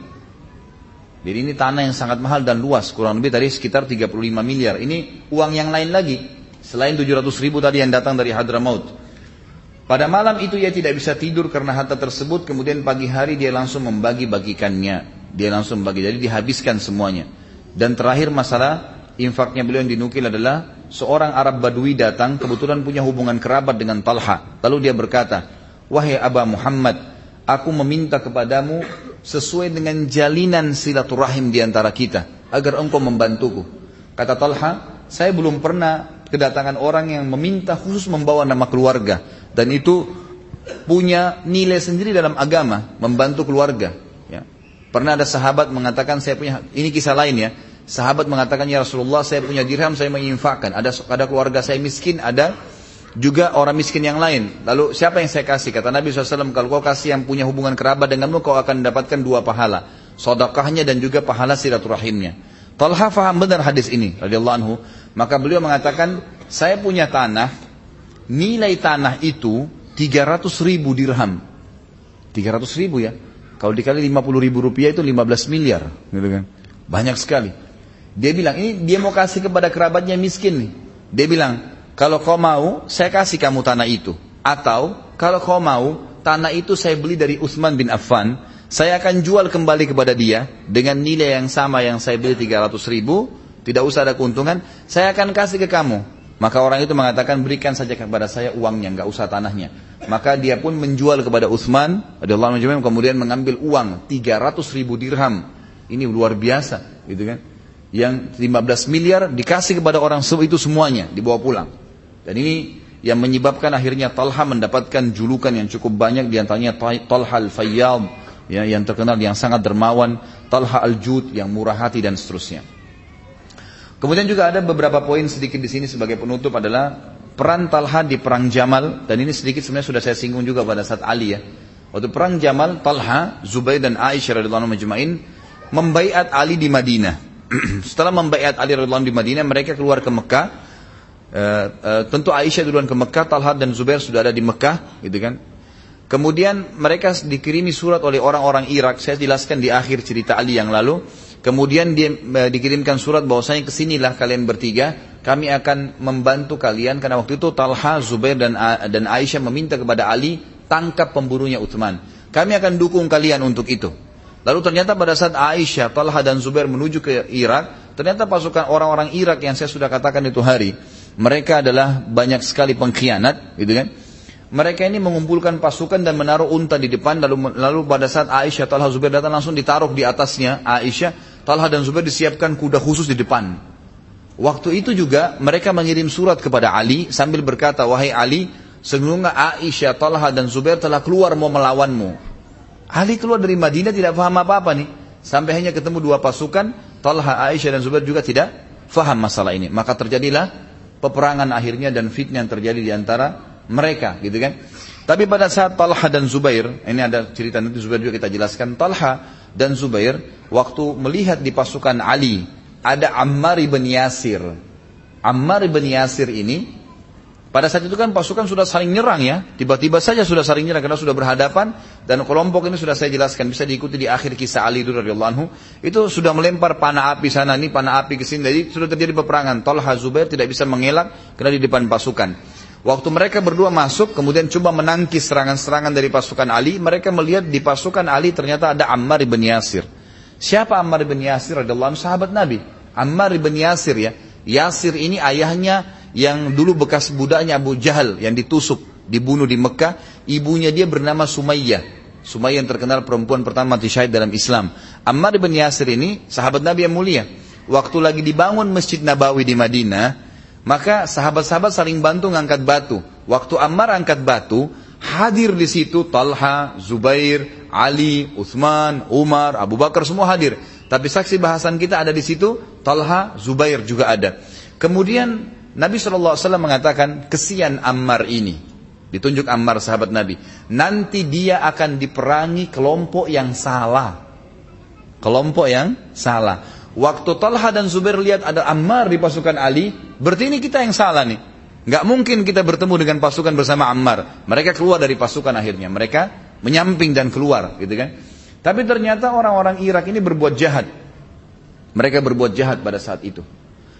Jadi ini tanah yang sangat mahal dan luas, kurang lebih tadi sekitar 35 miliar. Ini uang yang lain lagi, selain 700 ribu tadi yang datang dari Hadramaut. Pada malam itu ia tidak bisa tidur karena harta tersebut. Kemudian pagi hari dia langsung membagi-bagikannya. Dia langsung membagi. Jadi dihabiskan semuanya. Dan terakhir masalah infaknya beliau yang dinukil adalah seorang Arab Badui datang kebetulan punya hubungan kerabat dengan Talha. Lalu dia berkata, Wahai Aba Muhammad, aku meminta kepadamu sesuai dengan jalinan silaturahim di antara kita agar engkau membantuku. Kata Talha, saya belum pernah kedatangan orang yang meminta khusus membawa nama keluarga dan itu punya nilai sendiri dalam agama membantu keluarga ya. pernah ada sahabat mengatakan saya punya ini kisah lain ya sahabat mengatakan ya Rasulullah saya punya dirham saya menginfakkan ada ada keluarga saya miskin ada juga orang miskin yang lain lalu siapa yang saya kasih kata Nabi SAW kalau kau kasih yang punya hubungan kerabat denganmu kau akan mendapatkan dua pahala sodakahnya dan juga pahala silaturahimnya Talha faham benar hadis ini radhiyallahu anhu maka beliau mengatakan saya punya tanah nilai tanah itu 300 ribu dirham. 300 ribu ya. Kalau dikali 50 ribu rupiah itu 15 miliar. Gitu kan. Banyak sekali. Dia bilang, ini dia mau kasih kepada kerabatnya miskin nih. Dia bilang, kalau kau mau, saya kasih kamu tanah itu. Atau, kalau kau mau, tanah itu saya beli dari Utsman bin Affan. Saya akan jual kembali kepada dia dengan nilai yang sama yang saya beli 300 ribu. Tidak usah ada keuntungan. Saya akan kasih ke kamu. Maka orang itu mengatakan berikan saja kepada saya uangnya, nggak usah tanahnya. Maka dia pun menjual kepada Utsman kemudian mengambil uang 300 ribu dirham. Ini luar biasa, gitu kan? Yang 15 miliar dikasih kepada orang itu semuanya dibawa pulang. Dan ini yang menyebabkan akhirnya Talha mendapatkan julukan yang cukup banyak di antaranya Talha al-Fayyad ya, yang terkenal yang sangat dermawan, Talha al-Jud yang murah hati dan seterusnya. Kemudian juga ada beberapa poin sedikit di sini sebagai penutup adalah peran Talha di perang Jamal dan ini sedikit sebenarnya sudah saya singgung juga pada saat Ali ya. Waktu perang Jamal, Talha, Zubair dan Aisyah radhiyallahu anhum membaiat Ali di Madinah. Setelah membaiat Ali radhiyallahu di Madinah, mereka keluar ke Mekah. Uh, uh, tentu Aisyah duluan ke Mekah, Talha dan Zubair sudah ada di Mekah, gitu kan. Kemudian mereka dikirimi surat oleh orang-orang Irak. Saya jelaskan di akhir cerita Ali yang lalu Kemudian dia e, dikirimkan surat bahwasanya ke sinilah kalian bertiga, kami akan membantu kalian karena waktu itu Talha, Zubair dan dan Aisyah meminta kepada Ali tangkap pemburunya Utsman. Kami akan dukung kalian untuk itu. Lalu ternyata pada saat Aisyah, Talha dan Zubair menuju ke Irak, ternyata pasukan orang-orang Irak yang saya sudah katakan itu hari, mereka adalah banyak sekali pengkhianat, gitu kan? Mereka ini mengumpulkan pasukan dan menaruh unta di depan lalu lalu pada saat Aisyah Talha Zubair datang langsung ditaruh di atasnya Aisyah Talha dan Zubair disiapkan kuda khusus di depan. Waktu itu juga mereka mengirim surat kepada Ali sambil berkata wahai Ali sesungguhnya Aisyah Talha dan Zubair telah keluar mau melawanmu. Ali keluar dari Madinah tidak paham apa-apa nih sampai hanya ketemu dua pasukan Talha Aisyah dan Zubair juga tidak faham masalah ini. Maka terjadilah peperangan akhirnya dan fitnah yang terjadi di antara mereka gitu kan. Tapi pada saat Talha dan Zubair, ini ada cerita nanti Zubair juga kita jelaskan. Talha dan Zubair waktu melihat di pasukan Ali ada Ammar ibn Yasir. Ammar ibn Yasir ini pada saat itu kan pasukan sudah saling nyerang ya. Tiba-tiba saja sudah saling nyerang karena sudah berhadapan dan kelompok ini sudah saya jelaskan bisa diikuti di akhir kisah Ali radhiyallahu anhu. Itu sudah melempar panah api sana ini panah api ke sini. Jadi sudah terjadi peperangan. Talha Zubair tidak bisa mengelak karena di depan pasukan. Waktu mereka berdua masuk, kemudian coba menangkis serangan-serangan dari pasukan Ali, mereka melihat di pasukan Ali ternyata ada Ammar ibn Yasir. Siapa Ammar ibn Yasir adalah sahabat Nabi. Ammar ibn Yasir ya. Yasir ini ayahnya yang dulu bekas budaknya Abu Jahal yang ditusuk, dibunuh di Mekah. Ibunya dia bernama Sumayyah. Sumayyah yang terkenal perempuan pertama mati syahid dalam Islam. Ammar bin Yasir ini sahabat Nabi yang mulia. Waktu lagi dibangun Masjid Nabawi di Madinah, maka sahabat-sahabat saling bantu ngangkat batu. Waktu Ammar angkat batu, hadir di situ Talha, Zubair, Ali, Uthman, Umar, Abu Bakar semua hadir. Tapi saksi bahasan kita ada di situ, Talha, Zubair juga ada. Kemudian Nabi SAW mengatakan, kesian Ammar ini. Ditunjuk Ammar sahabat Nabi. Nanti dia akan diperangi kelompok yang salah. Kelompok yang salah. Waktu Talha dan Zubair lihat ada Ammar di pasukan Ali, berarti ini kita yang salah nih. Gak mungkin kita bertemu dengan pasukan bersama Ammar. Mereka keluar dari pasukan akhirnya. Mereka menyamping dan keluar, gitu kan? Tapi ternyata orang-orang Irak ini berbuat jahat. Mereka berbuat jahat pada saat itu.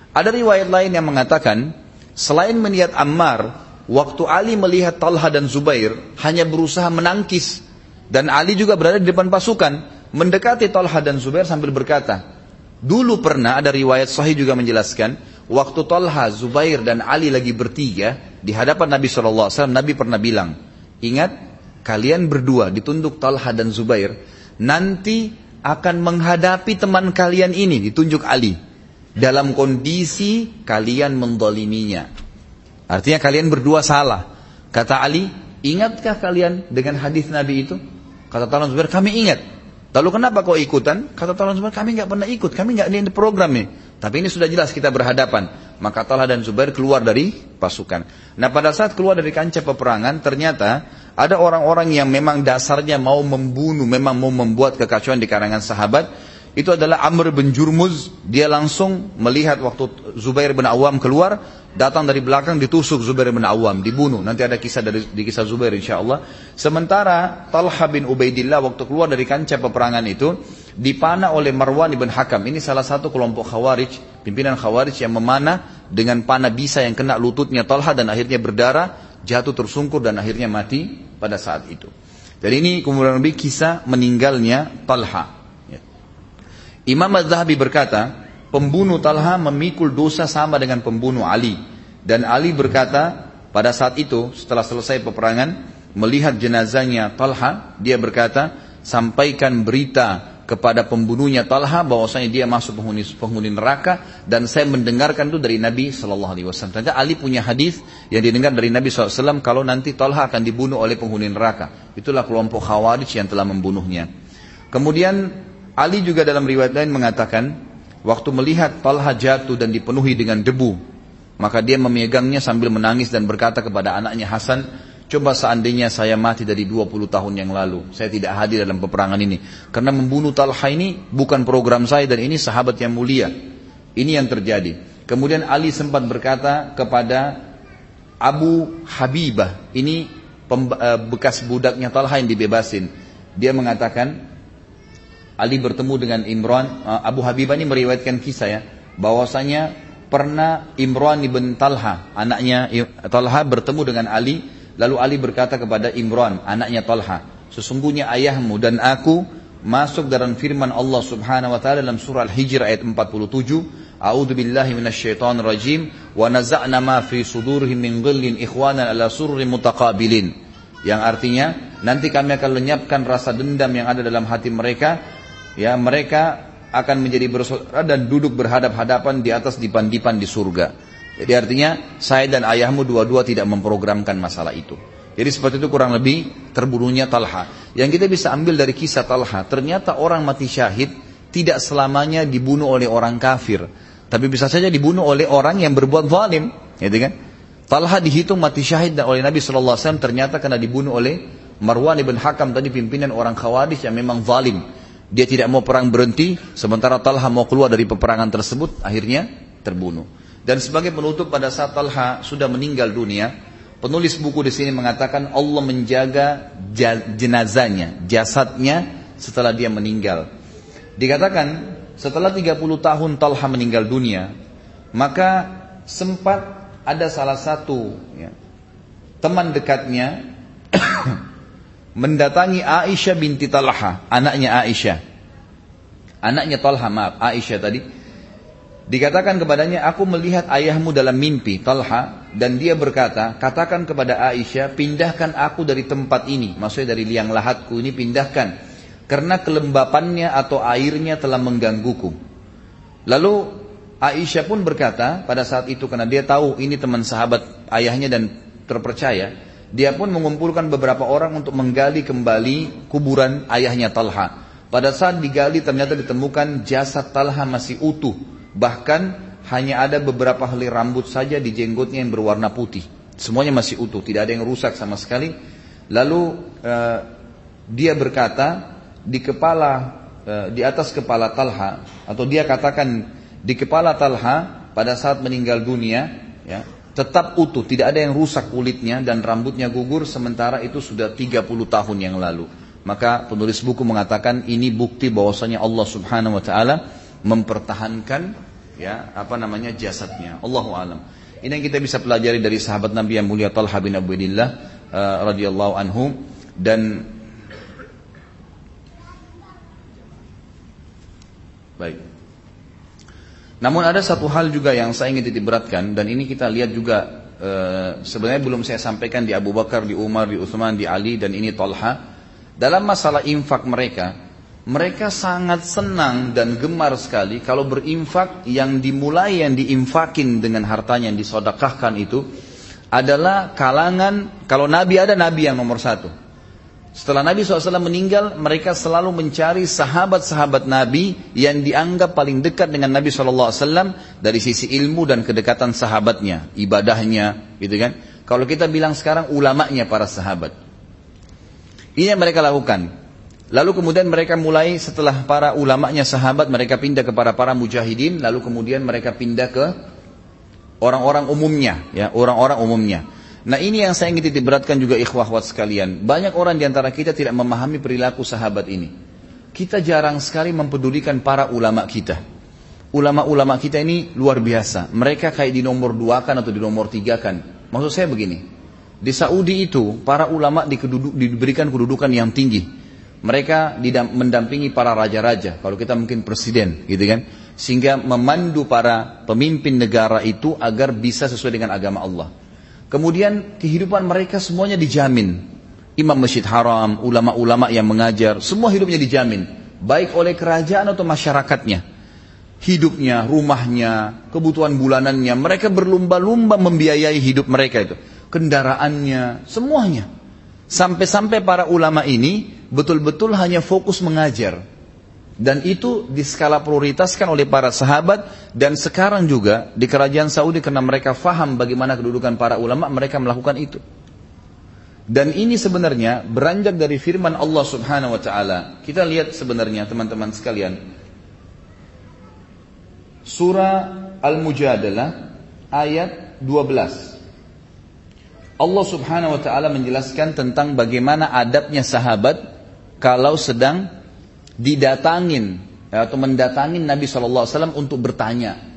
Ada riwayat lain yang mengatakan, selain melihat Ammar, waktu Ali melihat Talha dan Zubair, hanya berusaha menangkis. Dan Ali juga berada di depan pasukan, mendekati Talha dan Zubair sambil berkata, dulu pernah ada riwayat sahih juga menjelaskan, waktu Talha, Zubair dan Ali lagi bertiga, di hadapan Nabi SAW, Nabi pernah bilang, ingat, kalian berdua ditunduk Talha dan Zubair, nanti akan menghadapi teman kalian ini, ditunjuk Ali dalam kondisi kalian mendoliminya. Artinya kalian berdua salah. Kata Ali, ingatkah kalian dengan hadis Nabi itu? Kata Talon Zubair, kami ingat. Lalu kenapa kau ikutan? Kata Talon Zubair, kami nggak pernah ikut, kami nggak di program nih. Tapi ini sudah jelas kita berhadapan. Maka Talha dan Zubair keluar dari pasukan. Nah pada saat keluar dari kancah peperangan, ternyata ada orang-orang yang memang dasarnya mau membunuh, memang mau membuat kekacauan di kalangan sahabat itu adalah Amr bin Jurmuz. Dia langsung melihat waktu Zubair bin Awam keluar, datang dari belakang ditusuk Zubair bin Awam, dibunuh. Nanti ada kisah dari di kisah Zubair insya Allah. Sementara Talha bin Ubaidillah waktu keluar dari kancah peperangan itu dipanah oleh Marwan bin Hakam. Ini salah satu kelompok Khawarij, pimpinan Khawarij yang memanah dengan panah bisa yang kena lututnya Talha dan akhirnya berdarah, jatuh tersungkur dan akhirnya mati pada saat itu. Jadi ini kemudian lebih kisah meninggalnya Talha. Imam Az-Zahabi berkata, pembunuh Talha memikul dosa sama dengan pembunuh Ali. Dan Ali berkata, pada saat itu setelah selesai peperangan, melihat jenazahnya Talha, dia berkata, sampaikan berita kepada pembunuhnya Talha bahwasanya dia masuk penghuni, penghuni neraka dan saya mendengarkan itu dari Nabi Shallallahu Alaihi Wasallam. Ternyata Ali punya hadis yang didengar dari Nabi SAW kalau nanti Talha akan dibunuh oleh penghuni neraka. Itulah kelompok Khawarij yang telah membunuhnya. Kemudian Ali juga dalam riwayat lain mengatakan, waktu melihat Talha jatuh dan dipenuhi dengan debu, maka dia memegangnya sambil menangis dan berkata kepada anaknya Hasan, coba seandainya saya mati dari 20 tahun yang lalu, saya tidak hadir dalam peperangan ini. Karena membunuh Talha ini bukan program saya dan ini sahabat yang mulia. Ini yang terjadi. Kemudian Ali sempat berkata kepada Abu Habibah, ini eh, bekas budaknya Talha yang dibebasin. Dia mengatakan, Ali bertemu dengan Imran, uh, Abu Habibah ini meriwayatkan kisah ya, bahwasanya pernah Imran ibn Talha, anaknya Talha bertemu dengan Ali, lalu Ali berkata kepada Imran, anaknya Talha, sesungguhnya ayahmu dan aku masuk dalam firman Allah Subhanahu wa taala dalam surah Al-Hijr ayat 47, A'udzu billahi minasyaitonir rajim. Wa naza'na ma fi sudurihim min ghillin ikhwanan ala surrin mutaqabilin. Yang artinya nanti kami akan lenyapkan rasa dendam yang ada dalam hati mereka ya mereka akan menjadi bersaudara dan duduk berhadap-hadapan di atas dipan-dipan di surga. Jadi artinya saya dan ayahmu dua-dua tidak memprogramkan masalah itu. Jadi seperti itu kurang lebih terbunuhnya Talha. Yang kita bisa ambil dari kisah Talha, ternyata orang mati syahid tidak selamanya dibunuh oleh orang kafir. Tapi bisa saja dibunuh oleh orang yang berbuat zalim. Gitu kan? Talha dihitung mati syahid dan oleh Nabi SAW ternyata karena dibunuh oleh Marwan ibn Hakam tadi pimpinan orang khawarij yang memang zalim. Dia tidak mau perang berhenti, sementara Talha mau keluar dari peperangan tersebut, akhirnya terbunuh. Dan sebagai penutup pada saat Talha sudah meninggal dunia, penulis buku di sini mengatakan Allah menjaga jenazahnya, jasadnya setelah dia meninggal. Dikatakan setelah 30 tahun Talha meninggal dunia, maka sempat ada salah satu ya, teman dekatnya mendatangi Aisyah binti Talha, anaknya Aisyah. Anaknya Talha, maaf, Aisyah tadi. Dikatakan kepadanya, aku melihat ayahmu dalam mimpi, Talha, dan dia berkata, katakan kepada Aisyah, pindahkan aku dari tempat ini, maksudnya dari liang lahatku ini pindahkan, karena kelembapannya atau airnya telah menggangguku. Lalu Aisyah pun berkata pada saat itu, karena dia tahu ini teman sahabat ayahnya dan terpercaya, dia pun mengumpulkan beberapa orang untuk menggali kembali kuburan ayahnya Talha. Pada saat digali ternyata ditemukan jasad Talha masih utuh Bahkan hanya ada beberapa helai rambut saja di jenggotnya yang berwarna putih. Semuanya masih utuh, tidak ada yang rusak sama sekali. Lalu uh, dia berkata di kepala uh, di atas kepala Talha atau dia katakan di kepala Talha pada saat meninggal dunia ya tetap utuh, tidak ada yang rusak kulitnya dan rambutnya gugur sementara itu sudah 30 tahun yang lalu. Maka penulis buku mengatakan ini bukti bahwasanya Allah Subhanahu wa taala mempertahankan ya apa namanya jasadnya. Allahu alam. Ini yang kita bisa pelajari dari sahabat Nabi yang mulia Talha bin Ubaidillah uh, radhiyallahu anhu dan baik. Namun ada satu hal juga yang saya ingin titip beratkan dan ini kita lihat juga uh, sebenarnya belum saya sampaikan di Abu Bakar, di Umar, di Utsman, di Ali dan ini Talha dalam masalah infak mereka mereka sangat senang dan gemar sekali kalau berinfak yang dimulai yang diinfakin dengan hartanya yang disodakahkan itu adalah kalangan, kalau Nabi ada Nabi yang nomor satu. Setelah Nabi SAW meninggal, mereka selalu mencari sahabat-sahabat Nabi yang dianggap paling dekat dengan Nabi SAW dari sisi ilmu dan kedekatan sahabatnya, ibadahnya, gitu kan. Kalau kita bilang sekarang ulamanya para sahabat. Ini yang mereka lakukan. Lalu kemudian mereka mulai setelah para ulamanya sahabat mereka pindah kepada para mujahidin lalu kemudian mereka pindah ke orang-orang umumnya ya orang-orang umumnya. Nah ini yang saya ingin titip beratkan juga ikhwah sekalian. Banyak orang di antara kita tidak memahami perilaku sahabat ini. Kita jarang sekali mempedulikan para ulama kita. Ulama-ulama kita ini luar biasa. Mereka kayak di nomor dua kan atau di nomor tiga kan. Maksud saya begini. Di Saudi itu para ulama diberikan kedudukan yang tinggi mereka mendampingi para raja-raja, kalau kita mungkin presiden, gitu kan, sehingga memandu para pemimpin negara itu agar bisa sesuai dengan agama Allah. Kemudian kehidupan mereka semuanya dijamin. Imam Masjid Haram, ulama-ulama yang mengajar, semua hidupnya dijamin, baik oleh kerajaan atau masyarakatnya. Hidupnya, rumahnya, kebutuhan bulanannya, mereka berlumba-lumba membiayai hidup mereka itu. Kendaraannya, semuanya. Sampai-sampai para ulama ini betul-betul hanya fokus mengajar. Dan itu diskala prioritaskan oleh para sahabat dan sekarang juga di kerajaan Saudi karena mereka faham bagaimana kedudukan para ulama mereka melakukan itu. Dan ini sebenarnya beranjak dari firman Allah Subhanahu wa taala. Kita lihat sebenarnya teman-teman sekalian. Surah Al-Mujadalah ayat 12. Allah Subhanahu wa taala menjelaskan tentang bagaimana adabnya sahabat kalau sedang didatangin atau mendatangin Nabi SAW untuk bertanya.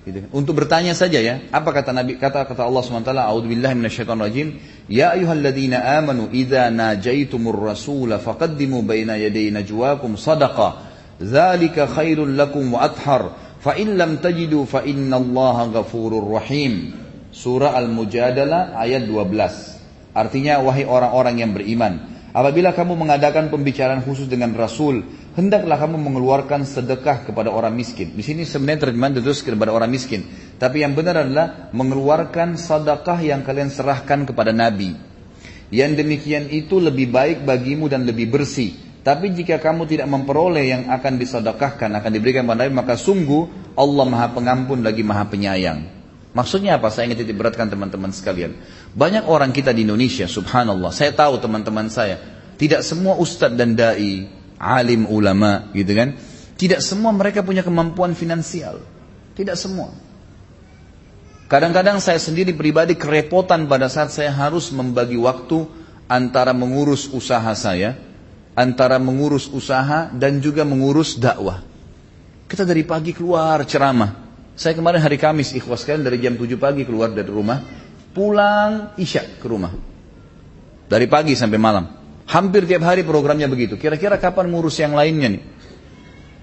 Gitu. Untuk bertanya saja ya. Apa kata Nabi? Kata kata Allah SWT, A'udzubillahi minasyaitonirrajim. Ya ayyuhalladzina amanu idza najaitumur rasula faqaddimu baina yaday najwakum sadaqa. Dzalika khairul lakum wa athhar. Fa in lam tajidu fa innallaha ghafurur rahim. Surah Al-Mujadalah ayat 12. Artinya wahai orang-orang yang beriman, Apabila kamu mengadakan pembicaraan khusus dengan Rasul, hendaklah kamu mengeluarkan sedekah kepada orang miskin. Di sini sebenarnya terjemahan terus kepada orang miskin. Tapi yang benar adalah mengeluarkan sedekah yang kalian serahkan kepada Nabi. Yang demikian itu lebih baik bagimu dan lebih bersih. Tapi jika kamu tidak memperoleh yang akan disedekahkan, akan diberikan kepada Nabi, maka sungguh Allah maha pengampun lagi maha penyayang. Maksudnya apa? Saya ingin titik beratkan teman-teman sekalian. Banyak orang kita di Indonesia, subhanallah. Saya tahu teman-teman saya. Tidak semua ustadz dan da'i, alim ulama gitu kan. Tidak semua mereka punya kemampuan finansial. Tidak semua. Kadang-kadang saya sendiri pribadi kerepotan pada saat saya harus membagi waktu antara mengurus usaha saya, antara mengurus usaha dan juga mengurus dakwah. Kita dari pagi keluar ceramah, saya kemarin hari Kamis ikhwas kalian dari jam 7 pagi keluar dari rumah, pulang isya ke rumah. Dari pagi sampai malam. Hampir tiap hari programnya begitu. Kira-kira kapan ngurus yang lainnya nih?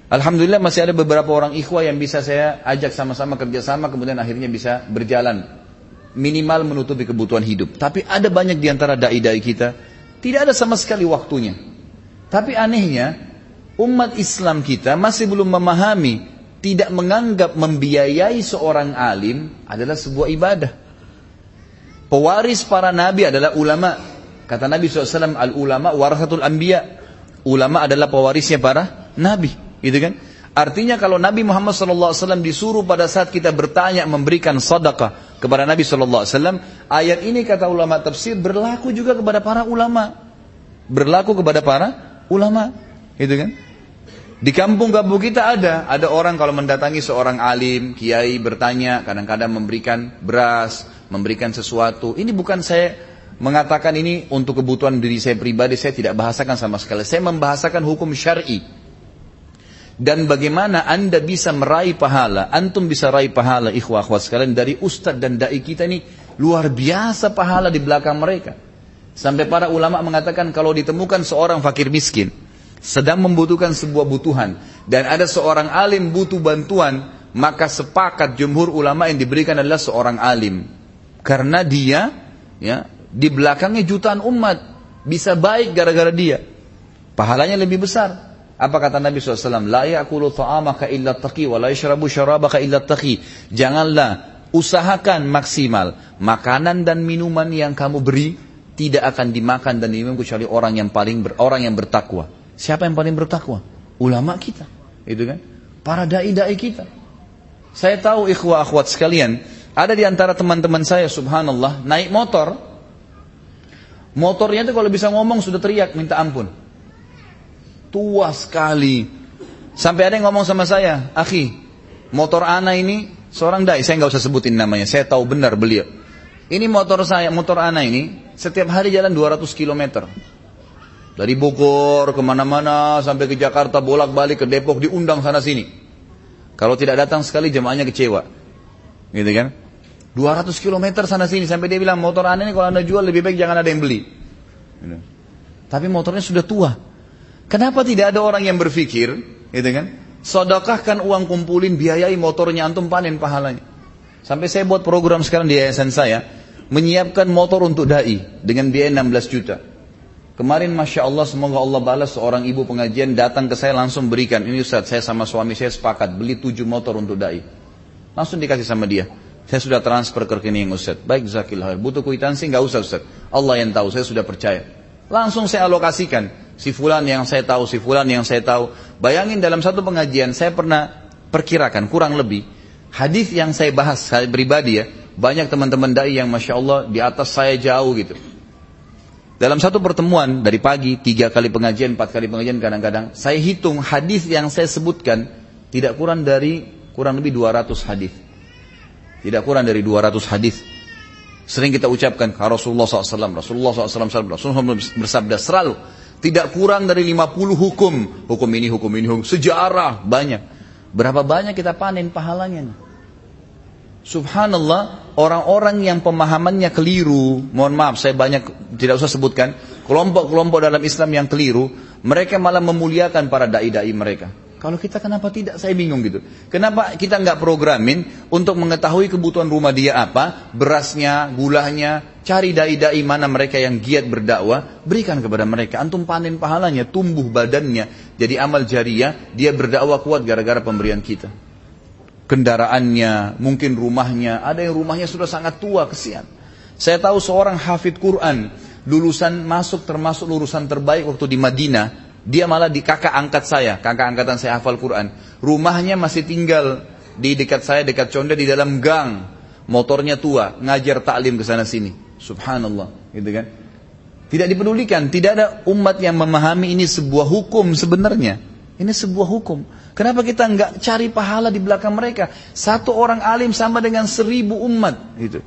Alhamdulillah masih ada beberapa orang ikhwah yang bisa saya ajak sama-sama kerjasama kemudian akhirnya bisa berjalan minimal menutupi kebutuhan hidup. Tapi ada banyak di antara dai-dai kita tidak ada sama sekali waktunya. Tapi anehnya umat Islam kita masih belum memahami tidak menganggap membiayai seorang alim adalah sebuah ibadah. Pewaris para nabi adalah ulama. Kata Nabi SAW, al-ulama warasatul anbiya. Ulama adalah pewarisnya para nabi. Gitu kan? Artinya kalau Nabi Muhammad SAW disuruh pada saat kita bertanya memberikan sadaqah kepada Nabi SAW, ayat ini kata ulama tafsir berlaku juga kepada para ulama. Berlaku kepada para ulama. Gitu kan? Di kampung-kampung kita ada, ada orang kalau mendatangi seorang alim, kiai bertanya, kadang-kadang memberikan beras, memberikan sesuatu. Ini bukan saya mengatakan ini untuk kebutuhan diri saya pribadi, saya tidak bahasakan sama sekali. Saya membahasakan hukum syar'i dan bagaimana anda bisa meraih pahala, antum bisa raih pahala ikhwah akhwat sekalian dari ustadz dan dai kita ini luar biasa pahala di belakang mereka. Sampai para ulama mengatakan kalau ditemukan seorang fakir miskin sedang membutuhkan sebuah butuhan dan ada seorang alim butuh bantuan, maka sepakat jumhur ulama yang diberikan adalah seorang alim. Karena dia ya di belakangnya jutaan umat bisa baik gara-gara dia. Pahalanya lebih besar. Apa kata Nabi SAW? La ya'kulu ta'amaka illa taqi wa la yashrabu syarabaka illa taqi. Janganlah usahakan maksimal makanan dan minuman yang kamu beri tidak akan dimakan dan diminum kecuali orang yang paling ber, orang yang bertakwa. Siapa yang paling bertakwa? Ulama kita. Itu kan? Para dai-dai kita. Saya tahu ikhwah akhwat sekalian, ada di antara teman-teman saya subhanallah naik motor. Motornya itu kalau bisa ngomong sudah teriak minta ampun tua sekali. Sampai ada yang ngomong sama saya, akhi, motor ana ini seorang dai, saya nggak usah sebutin namanya, saya tahu benar beliau. Ini motor saya, motor ana ini setiap hari jalan 200 km. Dari Bogor ke mana-mana sampai ke Jakarta bolak-balik ke Depok diundang sana sini. Kalau tidak datang sekali jemaahnya kecewa. Gitu kan? 200 km sana sini sampai dia bilang motor ana ini kalau anda jual lebih baik jangan ada yang beli. Gitu. Tapi motornya sudah tua. Kenapa tidak ada orang yang berpikir, gitu kan? Sodakahkan uang kumpulin, biayai motornya antum panen pahalanya. Sampai saya buat program sekarang di yayasan saya, menyiapkan motor untuk dai dengan biaya 16 juta. Kemarin Masya Allah semoga Allah balas seorang ibu pengajian datang ke saya langsung berikan. Ini Ustaz saya sama suami saya sepakat beli 7 motor untuk dai. Langsung dikasih sama dia. Saya sudah transfer ke rekening Ustaz. Baik zakillah. Butuh kuitansi nggak usah Ustaz. Allah yang tahu saya sudah percaya. Langsung saya alokasikan si fulan yang saya tahu, si fulan yang saya tahu. Bayangin dalam satu pengajian saya pernah perkirakan kurang lebih hadis yang saya bahas saya pribadi ya, banyak teman-teman dai yang masya Allah di atas saya jauh gitu. Dalam satu pertemuan dari pagi tiga kali pengajian, empat kali pengajian kadang-kadang saya hitung hadis yang saya sebutkan tidak kurang dari kurang lebih 200 hadis. Tidak kurang dari 200 hadis. Sering kita ucapkan Rasulullah SAW, Rasulullah SAW, Rasulullah bersabda selalu tidak kurang dari 50 hukum. Hukum ini, hukum ini, hukum sejarah banyak. Berapa banyak kita panen pahalanya? Subhanallah, orang-orang yang pemahamannya keliru, mohon maaf saya banyak tidak usah sebutkan, kelompok-kelompok dalam Islam yang keliru, mereka malah memuliakan para dai-dai mereka. Kalau kita kenapa tidak? Saya bingung gitu. Kenapa kita nggak programin untuk mengetahui kebutuhan rumah dia apa, berasnya, gulanya, cari dai-dai mana mereka yang giat berdakwah, berikan kepada mereka. Antum panen pahalanya, tumbuh badannya, jadi amal jariah, dia berdakwah kuat gara-gara pemberian kita. Kendaraannya, mungkin rumahnya, ada yang rumahnya sudah sangat tua, kesian. Saya tahu seorang hafid Quran, lulusan masuk termasuk lulusan terbaik waktu di Madinah, dia malah di kakak angkat saya, kakak angkatan saya hafal Quran. Rumahnya masih tinggal di dekat saya, dekat conda di dalam gang. Motornya tua, ngajar taklim ke sana sini. Subhanallah, gitu kan? Tidak dipedulikan, tidak ada umat yang memahami ini sebuah hukum sebenarnya. Ini sebuah hukum. Kenapa kita nggak cari pahala di belakang mereka? Satu orang alim sama dengan seribu umat, gitu.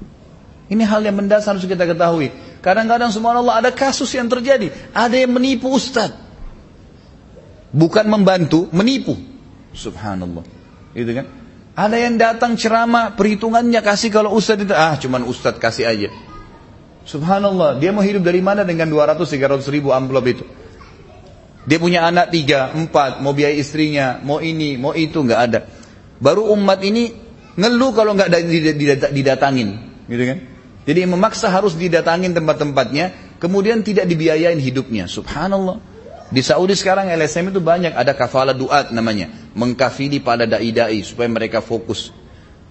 Ini hal yang mendasar harus kita ketahui. Kadang-kadang subhanallah ada kasus yang terjadi. Ada yang menipu ustadz. Bukan membantu, menipu. Subhanallah. Itu kan? Ada yang datang ceramah, perhitungannya kasih kalau ustadz itu, ah cuman ustadz kasih aja. Subhanallah, dia mau hidup dari mana dengan 200-300 ribu amplop itu? Dia punya anak tiga, empat, mau biaya istrinya, mau ini, mau itu, nggak ada. Baru umat ini ngeluh kalau nggak didatangin, gitu kan? Jadi memaksa harus didatangin tempat-tempatnya, kemudian tidak dibiayain hidupnya. Subhanallah. Di Saudi sekarang LSM itu banyak, ada kafala duat namanya. Mengkafili pada da'i-da'i supaya mereka fokus.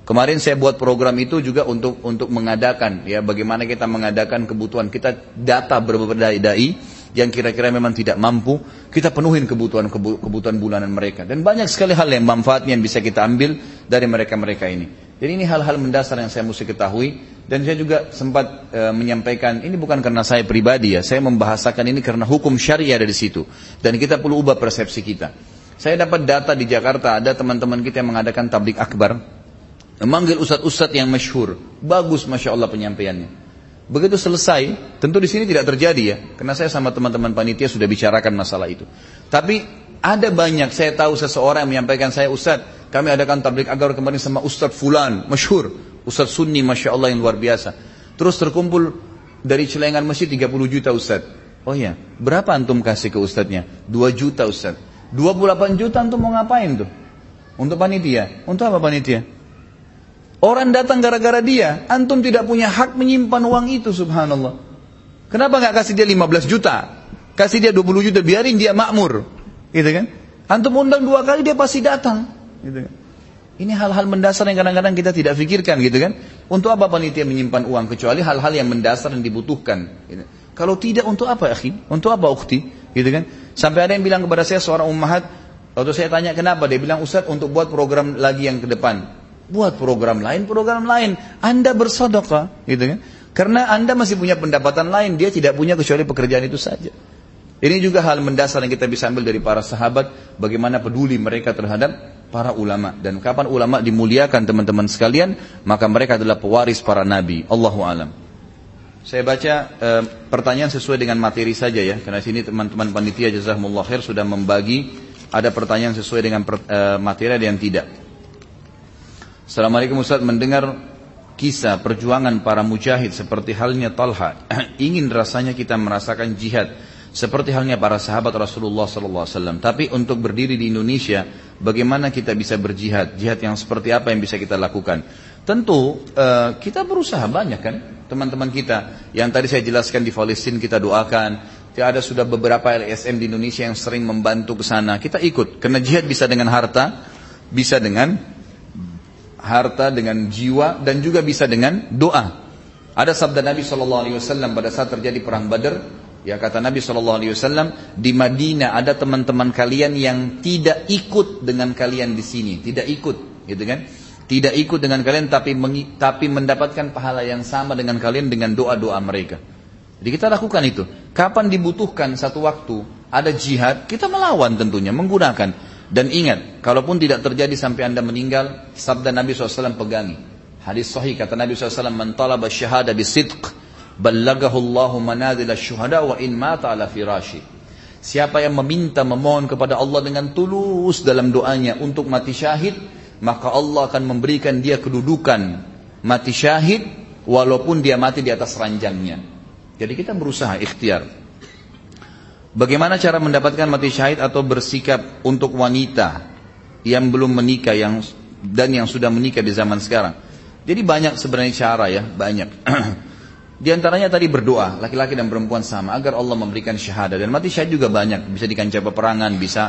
Kemarin saya buat program itu juga untuk untuk mengadakan ya bagaimana kita mengadakan kebutuhan kita data beberapa dai yang kira-kira memang tidak mampu kita penuhin kebutuhan kebutuhan bulanan mereka dan banyak sekali hal yang manfaatnya yang bisa kita ambil dari mereka-mereka ini. Jadi ini hal-hal mendasar yang saya mesti ketahui dan saya juga sempat e, menyampaikan ini bukan karena saya pribadi ya, saya membahasakan ini karena hukum syariah dari situ dan kita perlu ubah persepsi kita. Saya dapat data di Jakarta ada teman-teman kita yang mengadakan tablik akbar memanggil ustadz-ustadz yang masyhur. Bagus Masya Allah penyampaiannya. Begitu selesai, tentu di sini tidak terjadi ya, karena saya sama teman-teman panitia sudah bicarakan masalah itu. Tapi ada banyak, saya tahu seseorang yang menyampaikan saya Ustadz, kami adakan tablik agar kemarin sama Ustadz Fulan, masyhur, Ustadz Sunni, Masya Allah yang luar biasa. Terus terkumpul dari celengan masjid 30 juta Ustadz. Oh ya, berapa antum kasih ke Ustadznya? 2 juta Ustadz. 28 juta antum mau ngapain tuh? Untuk panitia. Untuk apa panitia? Orang datang gara-gara dia, antum tidak punya hak menyimpan uang itu subhanallah. Kenapa nggak kasih dia 15 juta? Kasih dia 20 juta, biarin dia makmur. Gitu kan? Antum undang dua kali dia pasti datang. Gitu kan? Ini hal-hal mendasar yang kadang-kadang kita tidak pikirkan gitu kan. Untuk apa panitia menyimpan uang kecuali hal-hal yang mendasar dan dibutuhkan. Gitu. Kalau tidak untuk apa akhi? Untuk apa ukti? Gitu kan? Sampai ada yang bilang kepada saya seorang ummahat, waktu saya tanya kenapa, dia bilang Ustaz untuk buat program lagi yang ke depan. Buat program lain, program lain. Anda bersedekah, gitu kan? Karena Anda masih punya pendapatan lain, dia tidak punya kecuali pekerjaan itu saja. Ini juga hal mendasar yang kita bisa ambil dari para sahabat, bagaimana peduli mereka terhadap para ulama. Dan kapan ulama dimuliakan teman-teman sekalian, maka mereka adalah pewaris para nabi. Allahu alam. Saya baca e, pertanyaan sesuai dengan materi saja ya, karena sini teman-teman panitia jazakumullah khair sudah membagi ada pertanyaan sesuai dengan per, e, materi dan yang tidak. Assalamualaikum Ustaz mendengar kisah perjuangan para mujahid seperti halnya Talha ingin rasanya kita merasakan jihad seperti halnya para sahabat Rasulullah SAW. Tapi untuk berdiri di Indonesia, bagaimana kita bisa berjihad? Jihad yang seperti apa yang bisa kita lakukan? Tentu uh, kita berusaha banyak kan, teman-teman kita. Yang tadi saya jelaskan di Palestina kita doakan. Ada sudah beberapa LSM di Indonesia yang sering membantu ke sana. Kita ikut, karena jihad bisa dengan harta, bisa dengan harta, dengan jiwa, dan juga bisa dengan doa. Ada sabda Nabi SAW pada saat terjadi perang Badar, ya kata Nabi SAW di Madinah ada teman-teman kalian yang tidak ikut dengan kalian di sini, tidak ikut, gitu kan? Tidak ikut dengan kalian tapi tapi mendapatkan pahala yang sama dengan kalian dengan doa-doa mereka. Jadi kita lakukan itu. Kapan dibutuhkan satu waktu ada jihad, kita melawan tentunya menggunakan dan ingat, kalaupun tidak terjadi sampai anda meninggal, sabda Nabi SAW pegangi. Hadis sahih kata Nabi SAW, Man talaba syahada bisidq, ballagahu Allahu syuhada wa in mata ala firashi. Siapa yang meminta memohon kepada Allah dengan tulus dalam doanya untuk mati syahid, maka Allah akan memberikan dia kedudukan mati syahid walaupun dia mati di atas ranjangnya. Jadi kita berusaha ikhtiar. Bagaimana cara mendapatkan mati syahid atau bersikap untuk wanita yang belum menikah yang dan yang sudah menikah di zaman sekarang? Jadi banyak sebenarnya cara ya, banyak. di antaranya tadi berdoa, laki-laki dan perempuan sama agar Allah memberikan syahadat dan mati syahid juga banyak, bisa di kancah peperangan, bisa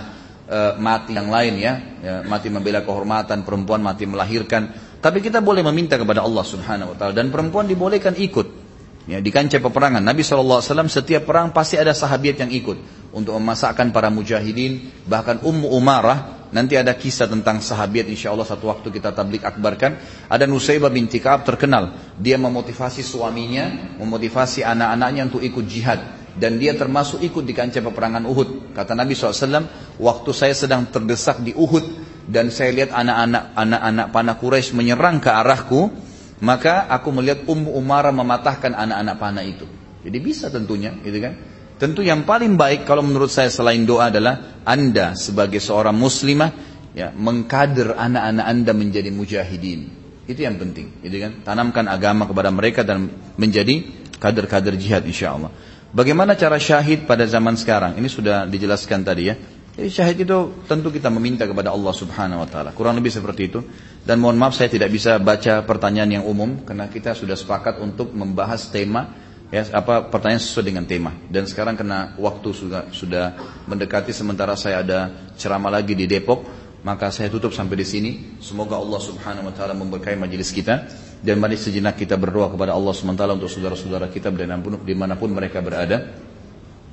uh, mati yang lain ya, ya, mati membela kehormatan, perempuan mati melahirkan. Tapi kita boleh meminta kepada Allah Subhanahu wa taala dan perempuan dibolehkan ikut Ya, di kancah peperangan Nabi SAW setiap perang pasti ada sahabat yang ikut untuk memasakkan para mujahidin bahkan Ummu Umarah nanti ada kisah tentang sahabat insya Allah satu waktu kita tablik akbarkan. Ada Nusaybah binti Ka'ab terkenal dia memotivasi suaminya memotivasi anak-anaknya untuk ikut jihad dan dia termasuk ikut di kancah peperangan Uhud. Kata Nabi SAW waktu saya sedang terdesak di Uhud dan saya lihat anak-anak anak-anak panah Quraisy menyerang ke arahku maka aku melihat Ummu Umarah mematahkan anak-anak panah itu. Jadi bisa tentunya, gitu kan? Tentu yang paling baik kalau menurut saya selain doa adalah Anda sebagai seorang muslimah ya mengkader anak-anak Anda menjadi mujahidin. Itu yang penting, gitu kan? Tanamkan agama kepada mereka dan menjadi kader-kader jihad insya Allah. Bagaimana cara syahid pada zaman sekarang? Ini sudah dijelaskan tadi ya. Jadi syahid itu tentu kita meminta kepada Allah Subhanahu wa taala. Kurang lebih seperti itu. Dan mohon maaf saya tidak bisa baca pertanyaan yang umum karena kita sudah sepakat untuk membahas tema ya apa pertanyaan sesuai dengan tema. Dan sekarang kena waktu sudah sudah mendekati sementara saya ada ceramah lagi di Depok, maka saya tutup sampai di sini. Semoga Allah Subhanahu wa taala memberkahi majelis kita dan mari sejenak kita berdoa kepada Allah Subhanahu wa taala untuk saudara-saudara kita di mana pun mereka berada.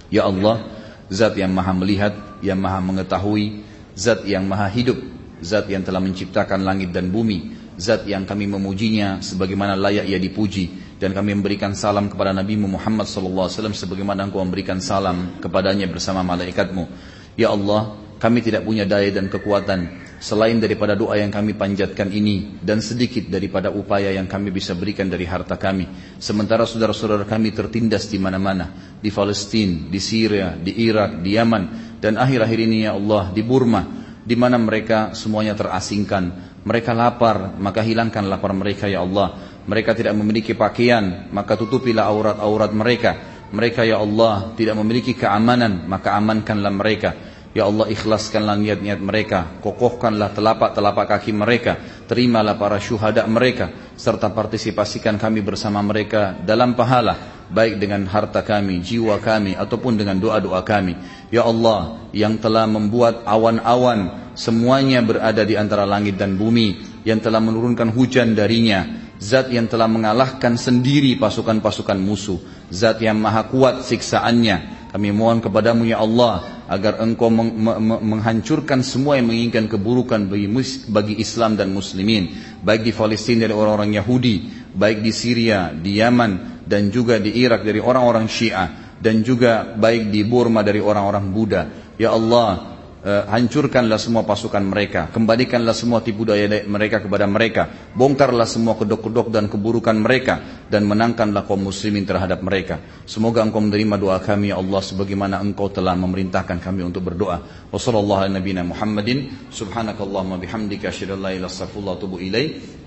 Ya Allah, Zat yang maha melihat, yang maha mengetahui, Zat yang maha hidup, Zat yang telah menciptakan langit dan bumi, Zat yang kami memujinya sebagaimana layak ia dipuji dan kami memberikan salam kepada Nabi Muhammad SAW sebagaimana engkau memberikan salam kepadanya bersama malaikatmu. Ya Allah, kami tidak punya daya dan kekuatan selain daripada doa yang kami panjatkan ini dan sedikit daripada upaya yang kami bisa berikan dari harta kami. Sementara saudara-saudara kami tertindas di mana-mana, di Palestina, di Syria, di Irak, di Yaman dan akhir-akhir ini ya Allah di Burma di mana mereka semuanya terasingkan. Mereka lapar, maka hilangkan lapar mereka ya Allah. Mereka tidak memiliki pakaian, maka tutupilah aurat-aurat mereka. Mereka ya Allah tidak memiliki keamanan, maka amankanlah mereka. Ya Allah ikhlaskanlah niat-niat mereka, kokohkanlah telapak-telapak kaki mereka, terimalah para syuhada mereka, serta partisipasikan kami bersama mereka dalam pahala, baik dengan harta kami, jiwa kami, ataupun dengan doa-doa kami. Ya Allah yang telah membuat awan-awan semuanya berada di antara langit dan bumi, yang telah menurunkan hujan darinya, Zat yang telah mengalahkan sendiri pasukan-pasukan musuh, Zat yang maha kuat siksaannya, kami mohon kepadamu ya Allah agar engkau meng menghancurkan semua yang menginginkan keburukan bagi, bagi Islam dan Muslimin. Baik di Palestina dari orang-orang Yahudi, baik di Syria, di Yaman, dan juga di Irak dari orang-orang Syiah. Dan juga baik di Burma dari orang-orang Buddha. Ya Allah, uh, hancurkanlah semua pasukan mereka, kembalikanlah semua tipu daya mereka kepada mereka, bongkarlah semua kedok-kedok dan keburukan mereka, dan menangkanlah kaum muslimin terhadap mereka. Semoga engkau menerima doa kami ya Allah sebagaimana engkau telah memerintahkan kami untuk berdoa.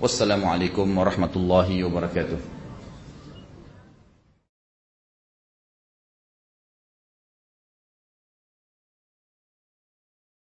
Wassalamualaikum warahmatullahi wabarakatuh.